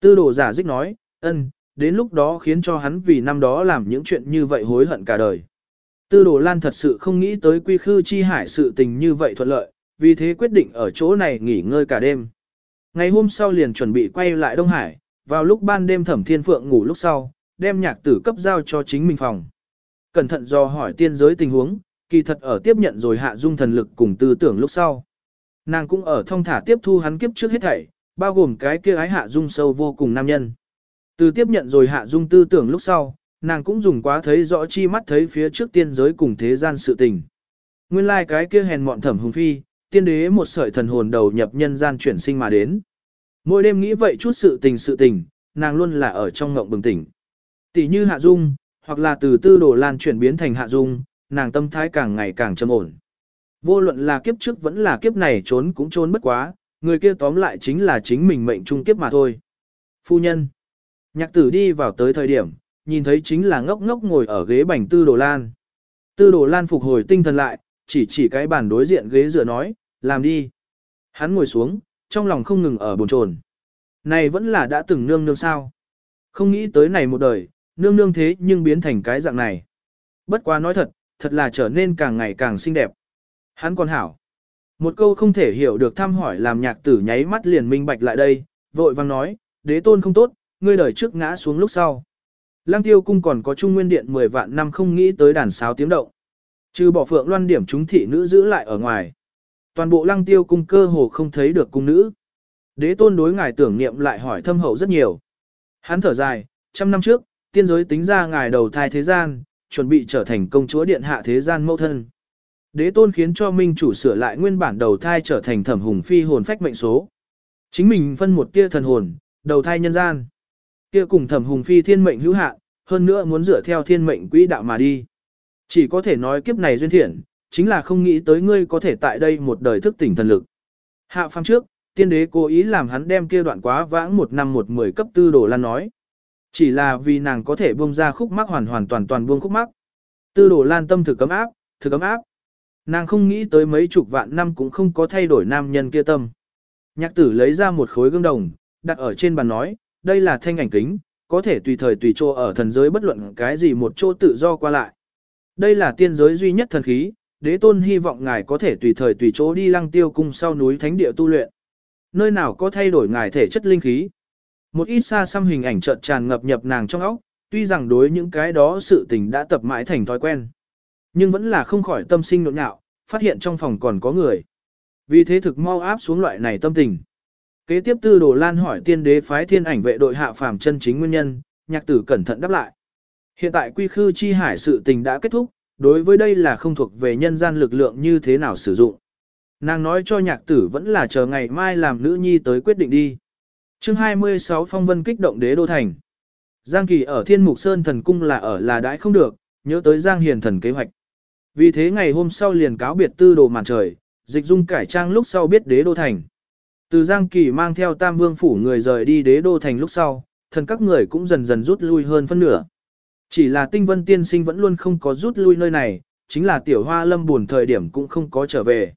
Speaker 1: Tư đồ giả dích nói, ân, đến lúc đó khiến cho hắn vì năm đó làm những chuyện như vậy hối hận cả đời. Tư đồ lan thật sự không nghĩ tới quy khư chi hải sự tình như vậy thuận lợi, vì thế quyết định ở chỗ này nghỉ ngơi cả đêm. Ngày hôm sau liền chuẩn bị quay lại Đông Hải, vào lúc ban đêm thẩm thiên phượng ngủ lúc sau, đem nhạc tử cấp giao cho chính mình phòng. Cẩn thận do hỏi tiên giới tình huống, kỳ thật ở tiếp nhận rồi hạ dung thần lực cùng tư tưởng lúc sau. Nàng cũng ở thông thả tiếp thu hắn kiếp trước hết thảy, bao gồm cái kia ái hạ dung sâu vô cùng nam nhân. Từ tiếp nhận rồi hạ dung tư tưởng lúc sau, nàng cũng dùng quá thấy rõ chi mắt thấy phía trước tiên giới cùng thế gian sự tình. Nguyên lai like cái kia hèn mọn thẩm hùng phi, tiên đế một sợi thần hồn đầu nhập nhân gian chuyển sinh mà đến. Mỗi đêm nghĩ vậy chút sự tình sự tình, nàng luôn là ở trong ngộng bừng tỉnh. Tỷ như hạ dung, hoặc là từ tư đồ lan chuyển biến thành hạ dung, nàng tâm thái càng ngày càng trầm ổn. Vô luận là kiếp trước vẫn là kiếp này trốn cũng trốn bất quá, người kia tóm lại chính là chính mình mệnh trung kiếp mà thôi. Phu nhân. Nhạc tử đi vào tới thời điểm, nhìn thấy chính là ngốc ngốc ngồi ở ghế bành tư đồ lan. Tư đồ lan phục hồi tinh thần lại, chỉ chỉ cái bàn đối diện ghế dựa nói, làm đi. Hắn ngồi xuống, trong lòng không ngừng ở bồn chồn. Này vẫn là đã từng nương nương sao. Không nghĩ tới này một đời, nương nương thế nhưng biến thành cái dạng này. Bất quá nói thật, thật là trở nên càng ngày càng xinh đẹp. Hắn còn hảo. Một câu không thể hiểu được thăm hỏi làm nhạc tử nháy mắt liền minh bạch lại đây, vội vang nói, đế tôn không tốt, ngươi đời trước ngã xuống lúc sau. Lăng tiêu cung còn có trung nguyên điện 10 vạn năm không nghĩ tới đàn sáo tiếng động. Trừ bỏ phượng loan điểm chúng thị nữ giữ lại ở ngoài. Toàn bộ lăng tiêu cung cơ hồ không thấy được cung nữ. Đế tôn đối ngài tưởng niệm lại hỏi thâm hậu rất nhiều. Hắn thở dài, trăm năm trước, tiên giới tính ra ngài đầu thai thế gian, chuẩn bị trở thành công chúa điện hạ thế gian mẫu thân. Đế tôn khiến cho minh chủ sửa lại nguyên bản đầu thai trở thành thẩm hùng phi hồn phách mệnh số. Chính mình phân một tia thần hồn, đầu thai nhân gian. Kia cùng thẩm hùng phi thiên mệnh hữu hạn, hơn nữa muốn dựa theo thiên mệnh quỹ đạo mà đi. Chỉ có thể nói kiếp này duyên thiện, chính là không nghĩ tới ngươi có thể tại đây một đời thức tỉnh thần lực. Hạ phàm trước, tiên đế cố ý làm hắn đem kia đoạn quá vãng một năm một mười cấp tư đồ lan nói. Chỉ là vì nàng có thể buông ra khúc mắc hoàn hoàn toàn toàn buông khúc mắc. Tư đồ lan tâm thực cấm áp, thực cấm áp. Nàng không nghĩ tới mấy chục vạn năm cũng không có thay đổi nam nhân kia tâm. Nhạc tử lấy ra một khối gương đồng, đặt ở trên bàn nói, đây là thanh ảnh kính, có thể tùy thời tùy chỗ ở thần giới bất luận cái gì một chỗ tự do qua lại. Đây là tiên giới duy nhất thần khí, đế tôn hy vọng ngài có thể tùy thời tùy chỗ đi lăng tiêu cung sau núi thánh địa tu luyện. Nơi nào có thay đổi ngài thể chất linh khí. Một ít xa xăm hình ảnh chợt tràn ngập nhập nàng trong óc, tuy rằng đối những cái đó sự tình đã tập mãi thành thói quen. Nhưng vẫn là không khỏi tâm sinh nộn nhạo, phát hiện trong phòng còn có người. Vì thế thực mau áp xuống loại này tâm tình. Kế tiếp tư đồ lan hỏi tiên đế phái thiên ảnh vệ đội hạ phàm chân chính nguyên nhân, nhạc tử cẩn thận đáp lại. Hiện tại quy khư chi hải sự tình đã kết thúc, đối với đây là không thuộc về nhân gian lực lượng như thế nào sử dụng. Nàng nói cho nhạc tử vẫn là chờ ngày mai làm nữ nhi tới quyết định đi. chương 26 phong vân kích động đế đô thành. Giang Kỳ ở Thiên Mục Sơn thần cung là ở là đãi không được, nhớ tới Giang Hiền thần kế hoạch. Vì thế ngày hôm sau liền cáo biệt tư đồ màn trời, dịch dung cải trang lúc sau biết đế đô thành. Từ Giang Kỳ mang theo Tam Vương phủ người rời đi đế đô thành lúc sau, thần các người cũng dần dần rút lui hơn phân nửa. Chỉ là tinh vân tiên sinh vẫn luôn không có rút lui nơi này, chính là tiểu hoa lâm buồn thời điểm cũng không có trở về.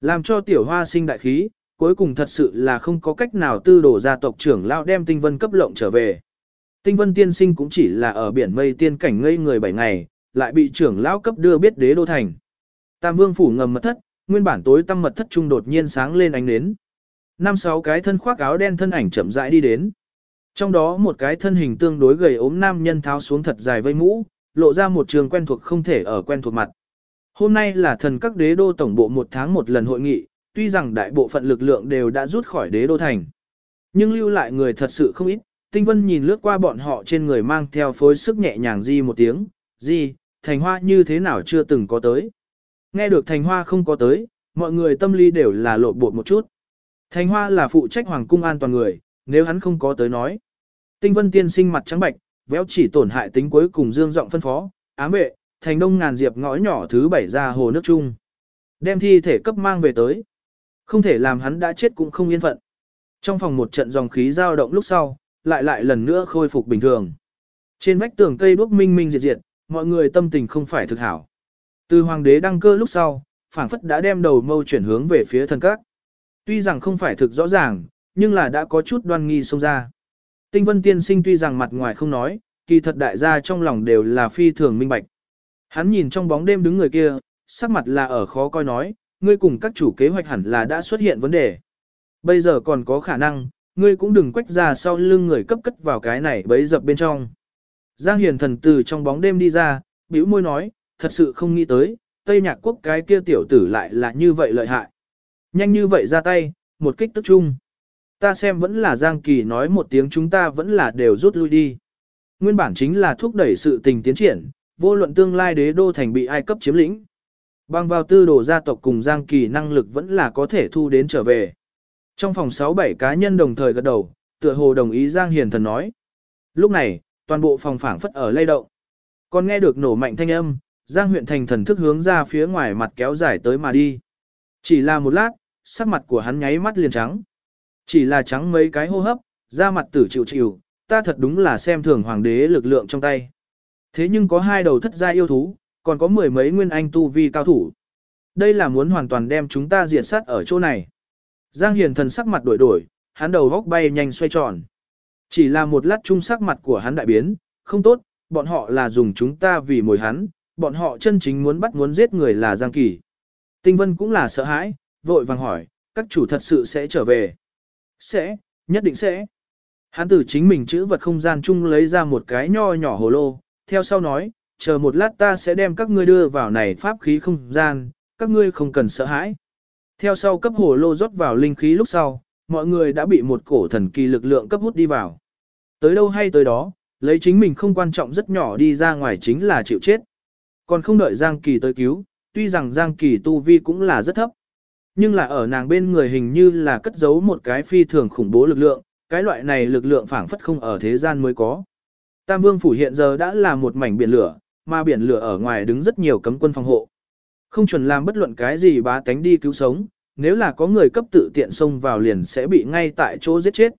Speaker 1: Làm cho tiểu hoa sinh đại khí, cuối cùng thật sự là không có cách nào tư đổ gia tộc trưởng lao đem tinh vân cấp lộng trở về. Tinh vân tiên sinh cũng chỉ là ở biển mây tiên cảnh ngây người 7 ngày, lại bị trưởng lão cấp đưa biết đế đô thành. Tam vương phủ ngầm mật thất, nguyên bản tối tăm mật thất trung đột nhiên sáng lên ánh nến. Năm sáu cái thân khoác áo đen thân ảnh chậm rãi đi đến. Trong đó một cái thân hình tương đối gầy ốm nam nhân tháo xuống thật dài vây mũ, lộ ra một trường quen thuộc không thể ở quen thuộc mặt. Hôm nay là thần các đế đô tổng bộ một tháng một lần hội nghị, tuy rằng đại bộ phận lực lượng đều đã rút khỏi đế đô thành. Nhưng lưu lại người thật sự không ít, tinh vân nhìn lướt qua bọn họ trên người mang theo phối sức nhẹ nhàng di một tiếng, di, thành hoa như thế nào chưa từng có tới. Nghe được thành hoa không có tới, mọi người tâm lý đều là lộ bột một chút. Thành hoa là phụ trách hoàng cung an toàn người, nếu hắn không có tới nói. Tinh vân tiên sinh mặt trắng bạch, véo chỉ tổn hại tính cuối cùng dương giọng phân phó, ám vệ, thành đông ngàn diệp ngõ nhỏ thứ bảy ra hồ nước chung. Đem thi thể cấp mang về tới. Không thể làm hắn đã chết cũng không yên phận. Trong phòng một trận dòng khí dao động lúc sau, lại lại lần nữa khôi phục bình thường. Trên vách tường cây đuốc minh minh diệt diệt, mọi người tâm tình không phải thực hảo. Từ hoàng đế đăng cơ lúc sau, phảng phất đã đem đầu mâu chuyển hướng về phía thần các. Tuy rằng không phải thực rõ ràng, nhưng là đã có chút đoan nghi xông ra. Tinh vân tiên sinh tuy rằng mặt ngoài không nói, kỳ thật đại gia trong lòng đều là phi thường minh bạch. Hắn nhìn trong bóng đêm đứng người kia, sắc mặt là ở khó coi nói, ngươi cùng các chủ kế hoạch hẳn là đã xuất hiện vấn đề. Bây giờ còn có khả năng, ngươi cũng đừng quách ra sau lưng người cấp cất vào cái này bấy dập bên trong. Giang Hiền thần từ trong bóng đêm đi ra, bĩu môi nói, thật sự không nghĩ tới, Tây Nhạc Quốc cái kia tiểu tử lại là như vậy lợi hại. Nhanh như vậy ra tay, một kích tức chung. Ta xem vẫn là Giang Kỳ nói một tiếng chúng ta vẫn là đều rút lui đi. Nguyên bản chính là thúc đẩy sự tình tiến triển, vô luận tương lai đế đô thành bị ai cấp chiếm lĩnh. Bằng vào tư đồ gia tộc cùng Giang Kỳ năng lực vẫn là có thể thu đến trở về. Trong phòng 6-7 cá nhân đồng thời gật đầu, tựa hồ đồng ý Giang Hiền thần nói. Lúc này, toàn bộ phòng phảng phất ở lay động. Còn nghe được nổ mạnh thanh âm, Giang huyện thành thần thức hướng ra phía ngoài mặt kéo dài tới mà đi. Chỉ là một lát, sắc mặt của hắn nháy mắt liền trắng. Chỉ là trắng mấy cái hô hấp, da mặt tử chịu chịu, ta thật đúng là xem thường hoàng đế lực lượng trong tay. Thế nhưng có hai đầu thất gia yêu thú, còn có mười mấy nguyên anh tu vi cao thủ. Đây là muốn hoàn toàn đem chúng ta diệt sát ở chỗ này. Giang Hiền thần sắc mặt đổi đổi, hắn đầu góc bay nhanh xoay tròn. Chỉ là một lát chung sắc mặt của hắn đại biến, không tốt, bọn họ là dùng chúng ta vì mồi hắn, bọn họ chân chính muốn bắt muốn giết người là Giang Kỳ. Tinh Vân cũng là sợ hãi, vội vàng hỏi, các chủ thật sự sẽ trở về. Sẽ, nhất định sẽ. Hắn từ chính mình chữ vật không gian chung lấy ra một cái nho nhỏ hồ lô, theo sau nói, chờ một lát ta sẽ đem các ngươi đưa vào này pháp khí không gian, các ngươi không cần sợ hãi. Theo sau cấp hồ lô rót vào linh khí lúc sau, mọi người đã bị một cổ thần kỳ lực lượng cấp hút đi vào. Tới đâu hay tới đó, lấy chính mình không quan trọng rất nhỏ đi ra ngoài chính là chịu chết. Còn không đợi Giang Kỳ tới cứu, tuy rằng Giang Kỳ tu vi cũng là rất thấp. Nhưng là ở nàng bên người hình như là cất giấu một cái phi thường khủng bố lực lượng, cái loại này lực lượng phảng phất không ở thế gian mới có. Tam Vương Phủ hiện giờ đã là một mảnh biển lửa, mà biển lửa ở ngoài đứng rất nhiều cấm quân phòng hộ. Không chuẩn làm bất luận cái gì bá tánh đi cứu sống, nếu là có người cấp tự tiện xông vào liền sẽ bị ngay tại chỗ giết chết.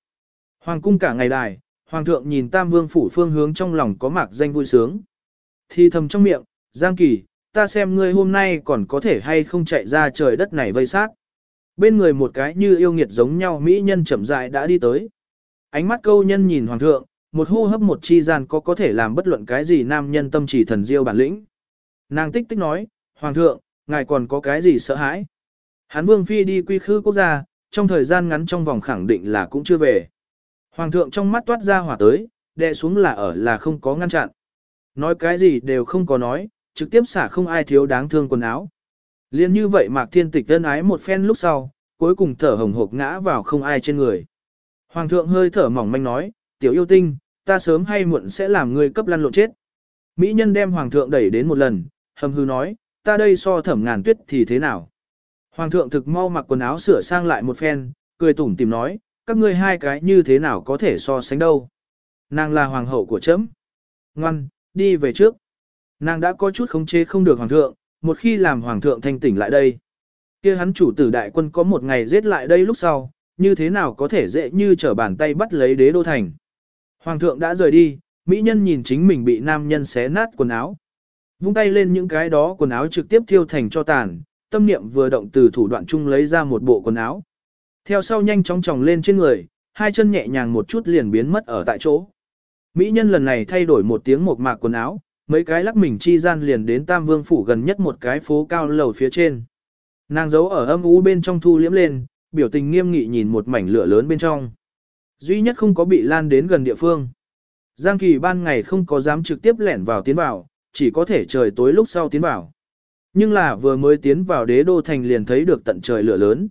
Speaker 1: Hoàng cung cả ngày đài, Hoàng thượng nhìn Tam Vương Phủ phương hướng trong lòng có mạc danh vui sướng. Thì thầm trong miệng, Giang Kỳ, ta xem ngươi hôm nay còn có thể hay không chạy ra trời đất này vây sát. Bên người một cái như yêu nghiệt giống nhau mỹ nhân chậm rãi đã đi tới. Ánh mắt câu nhân nhìn hoàng thượng, một hô hấp một chi gian có có thể làm bất luận cái gì nam nhân tâm chỉ thần diêu bản lĩnh. Nàng tích tích nói, hoàng thượng, ngài còn có cái gì sợ hãi? Hán vương phi đi quy khư quốc gia, trong thời gian ngắn trong vòng khẳng định là cũng chưa về. Hoàng thượng trong mắt toát ra hỏa tới, đè xuống là ở là không có ngăn chặn. Nói cái gì đều không có nói, trực tiếp xả không ai thiếu đáng thương quần áo. Liên như vậy Mạc Thiên Tịch đơn ái một phen lúc sau, cuối cùng thở hồng hộc ngã vào không ai trên người. Hoàng thượng hơi thở mỏng manh nói, tiểu yêu tinh, ta sớm hay muộn sẽ làm ngươi cấp lăn lộn chết. Mỹ nhân đem hoàng thượng đẩy đến một lần, hầm hư nói, ta đây so thẩm ngàn tuyết thì thế nào? Hoàng thượng thực mau mặc quần áo sửa sang lại một phen, cười tủm tìm nói, các ngươi hai cái như thế nào có thể so sánh đâu? Nàng là hoàng hậu của chấm. Ngoan, đi về trước. Nàng đã có chút khống chế không được hoàng thượng, một khi làm hoàng thượng thanh tỉnh lại đây. kia hắn chủ tử đại quân có một ngày giết lại đây lúc sau, như thế nào có thể dễ như trở bàn tay bắt lấy đế đô thành. Hoàng thượng đã rời đi, mỹ nhân nhìn chính mình bị nam nhân xé nát quần áo. Vung tay lên những cái đó quần áo trực tiếp thiêu thành cho tàn, tâm niệm vừa động từ thủ đoạn chung lấy ra một bộ quần áo. Theo sau nhanh chóng tròng lên trên người, hai chân nhẹ nhàng một chút liền biến mất ở tại chỗ. Mỹ nhân lần này thay đổi một tiếng một mạc quần áo, mấy cái lắc mình chi gian liền đến Tam Vương phủ gần nhất một cái phố cao lầu phía trên. Nàng giấu ở âm ú bên trong thu liễm lên, biểu tình nghiêm nghị nhìn một mảnh lửa lớn bên trong. Duy nhất không có bị lan đến gần địa phương. Giang Kỳ ban ngày không có dám trực tiếp lẻn vào tiến vào, chỉ có thể trời tối lúc sau tiến vào. Nhưng là vừa mới tiến vào đế đô thành liền thấy được tận trời lửa lớn.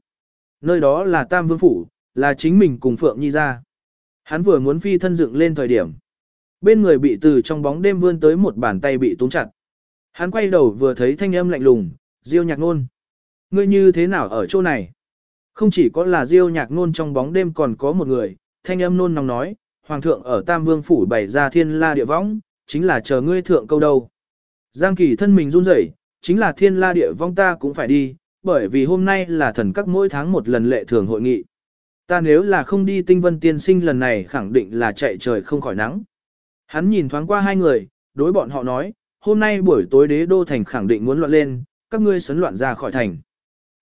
Speaker 1: Nơi đó là Tam Vương Phủ, là chính mình cùng Phượng Nhi ra. Hắn vừa muốn phi thân dựng lên thời điểm. Bên người bị từ trong bóng đêm vươn tới một bàn tay bị túm chặt. Hắn quay đầu vừa thấy thanh âm lạnh lùng, Diêu nhạc nôn. Ngươi như thế nào ở chỗ này? Không chỉ có là Diêu nhạc nôn trong bóng đêm còn có một người, thanh âm nôn nóng nói, Hoàng thượng ở Tam Vương Phủ bày ra thiên la địa võng, chính là chờ ngươi thượng câu đâu. Giang kỳ thân mình run rẩy, chính là thiên la địa vong ta cũng phải đi, bởi vì hôm nay là thần các mỗi tháng một lần lệ thường hội nghị. Ta nếu là không đi tinh vân tiên sinh lần này khẳng định là chạy trời không khỏi nắng. Hắn nhìn thoáng qua hai người, đối bọn họ nói, hôm nay buổi tối đế đô thành khẳng định muốn loạn lên, các ngươi sấn loạn ra khỏi thành.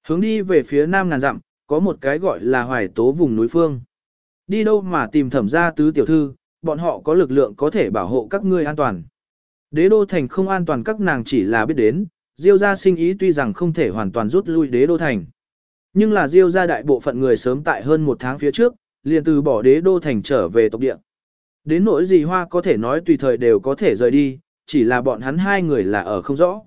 Speaker 1: Hướng đi về phía nam ngàn dặm, có một cái gọi là hoài tố vùng núi phương. Đi đâu mà tìm thẩm gia tứ tiểu thư, bọn họ có lực lượng có thể bảo hộ các ngươi an toàn. Đế đô thành không an toàn các nàng chỉ là biết đến, Diêu gia sinh ý tuy rằng không thể hoàn toàn rút lui đế đô thành. Nhưng là Diêu gia đại bộ phận người sớm tại hơn một tháng phía trước, liền từ bỏ đế đô thành trở về tộc địa. Đến nỗi gì hoa có thể nói tùy thời đều có thể rời đi, chỉ là bọn hắn hai người là ở không rõ.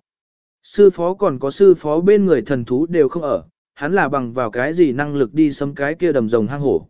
Speaker 1: Sư phó còn có sư phó bên người thần thú đều không ở, hắn là bằng vào cái gì năng lực đi xâm cái kia đầm rồng hang hổ.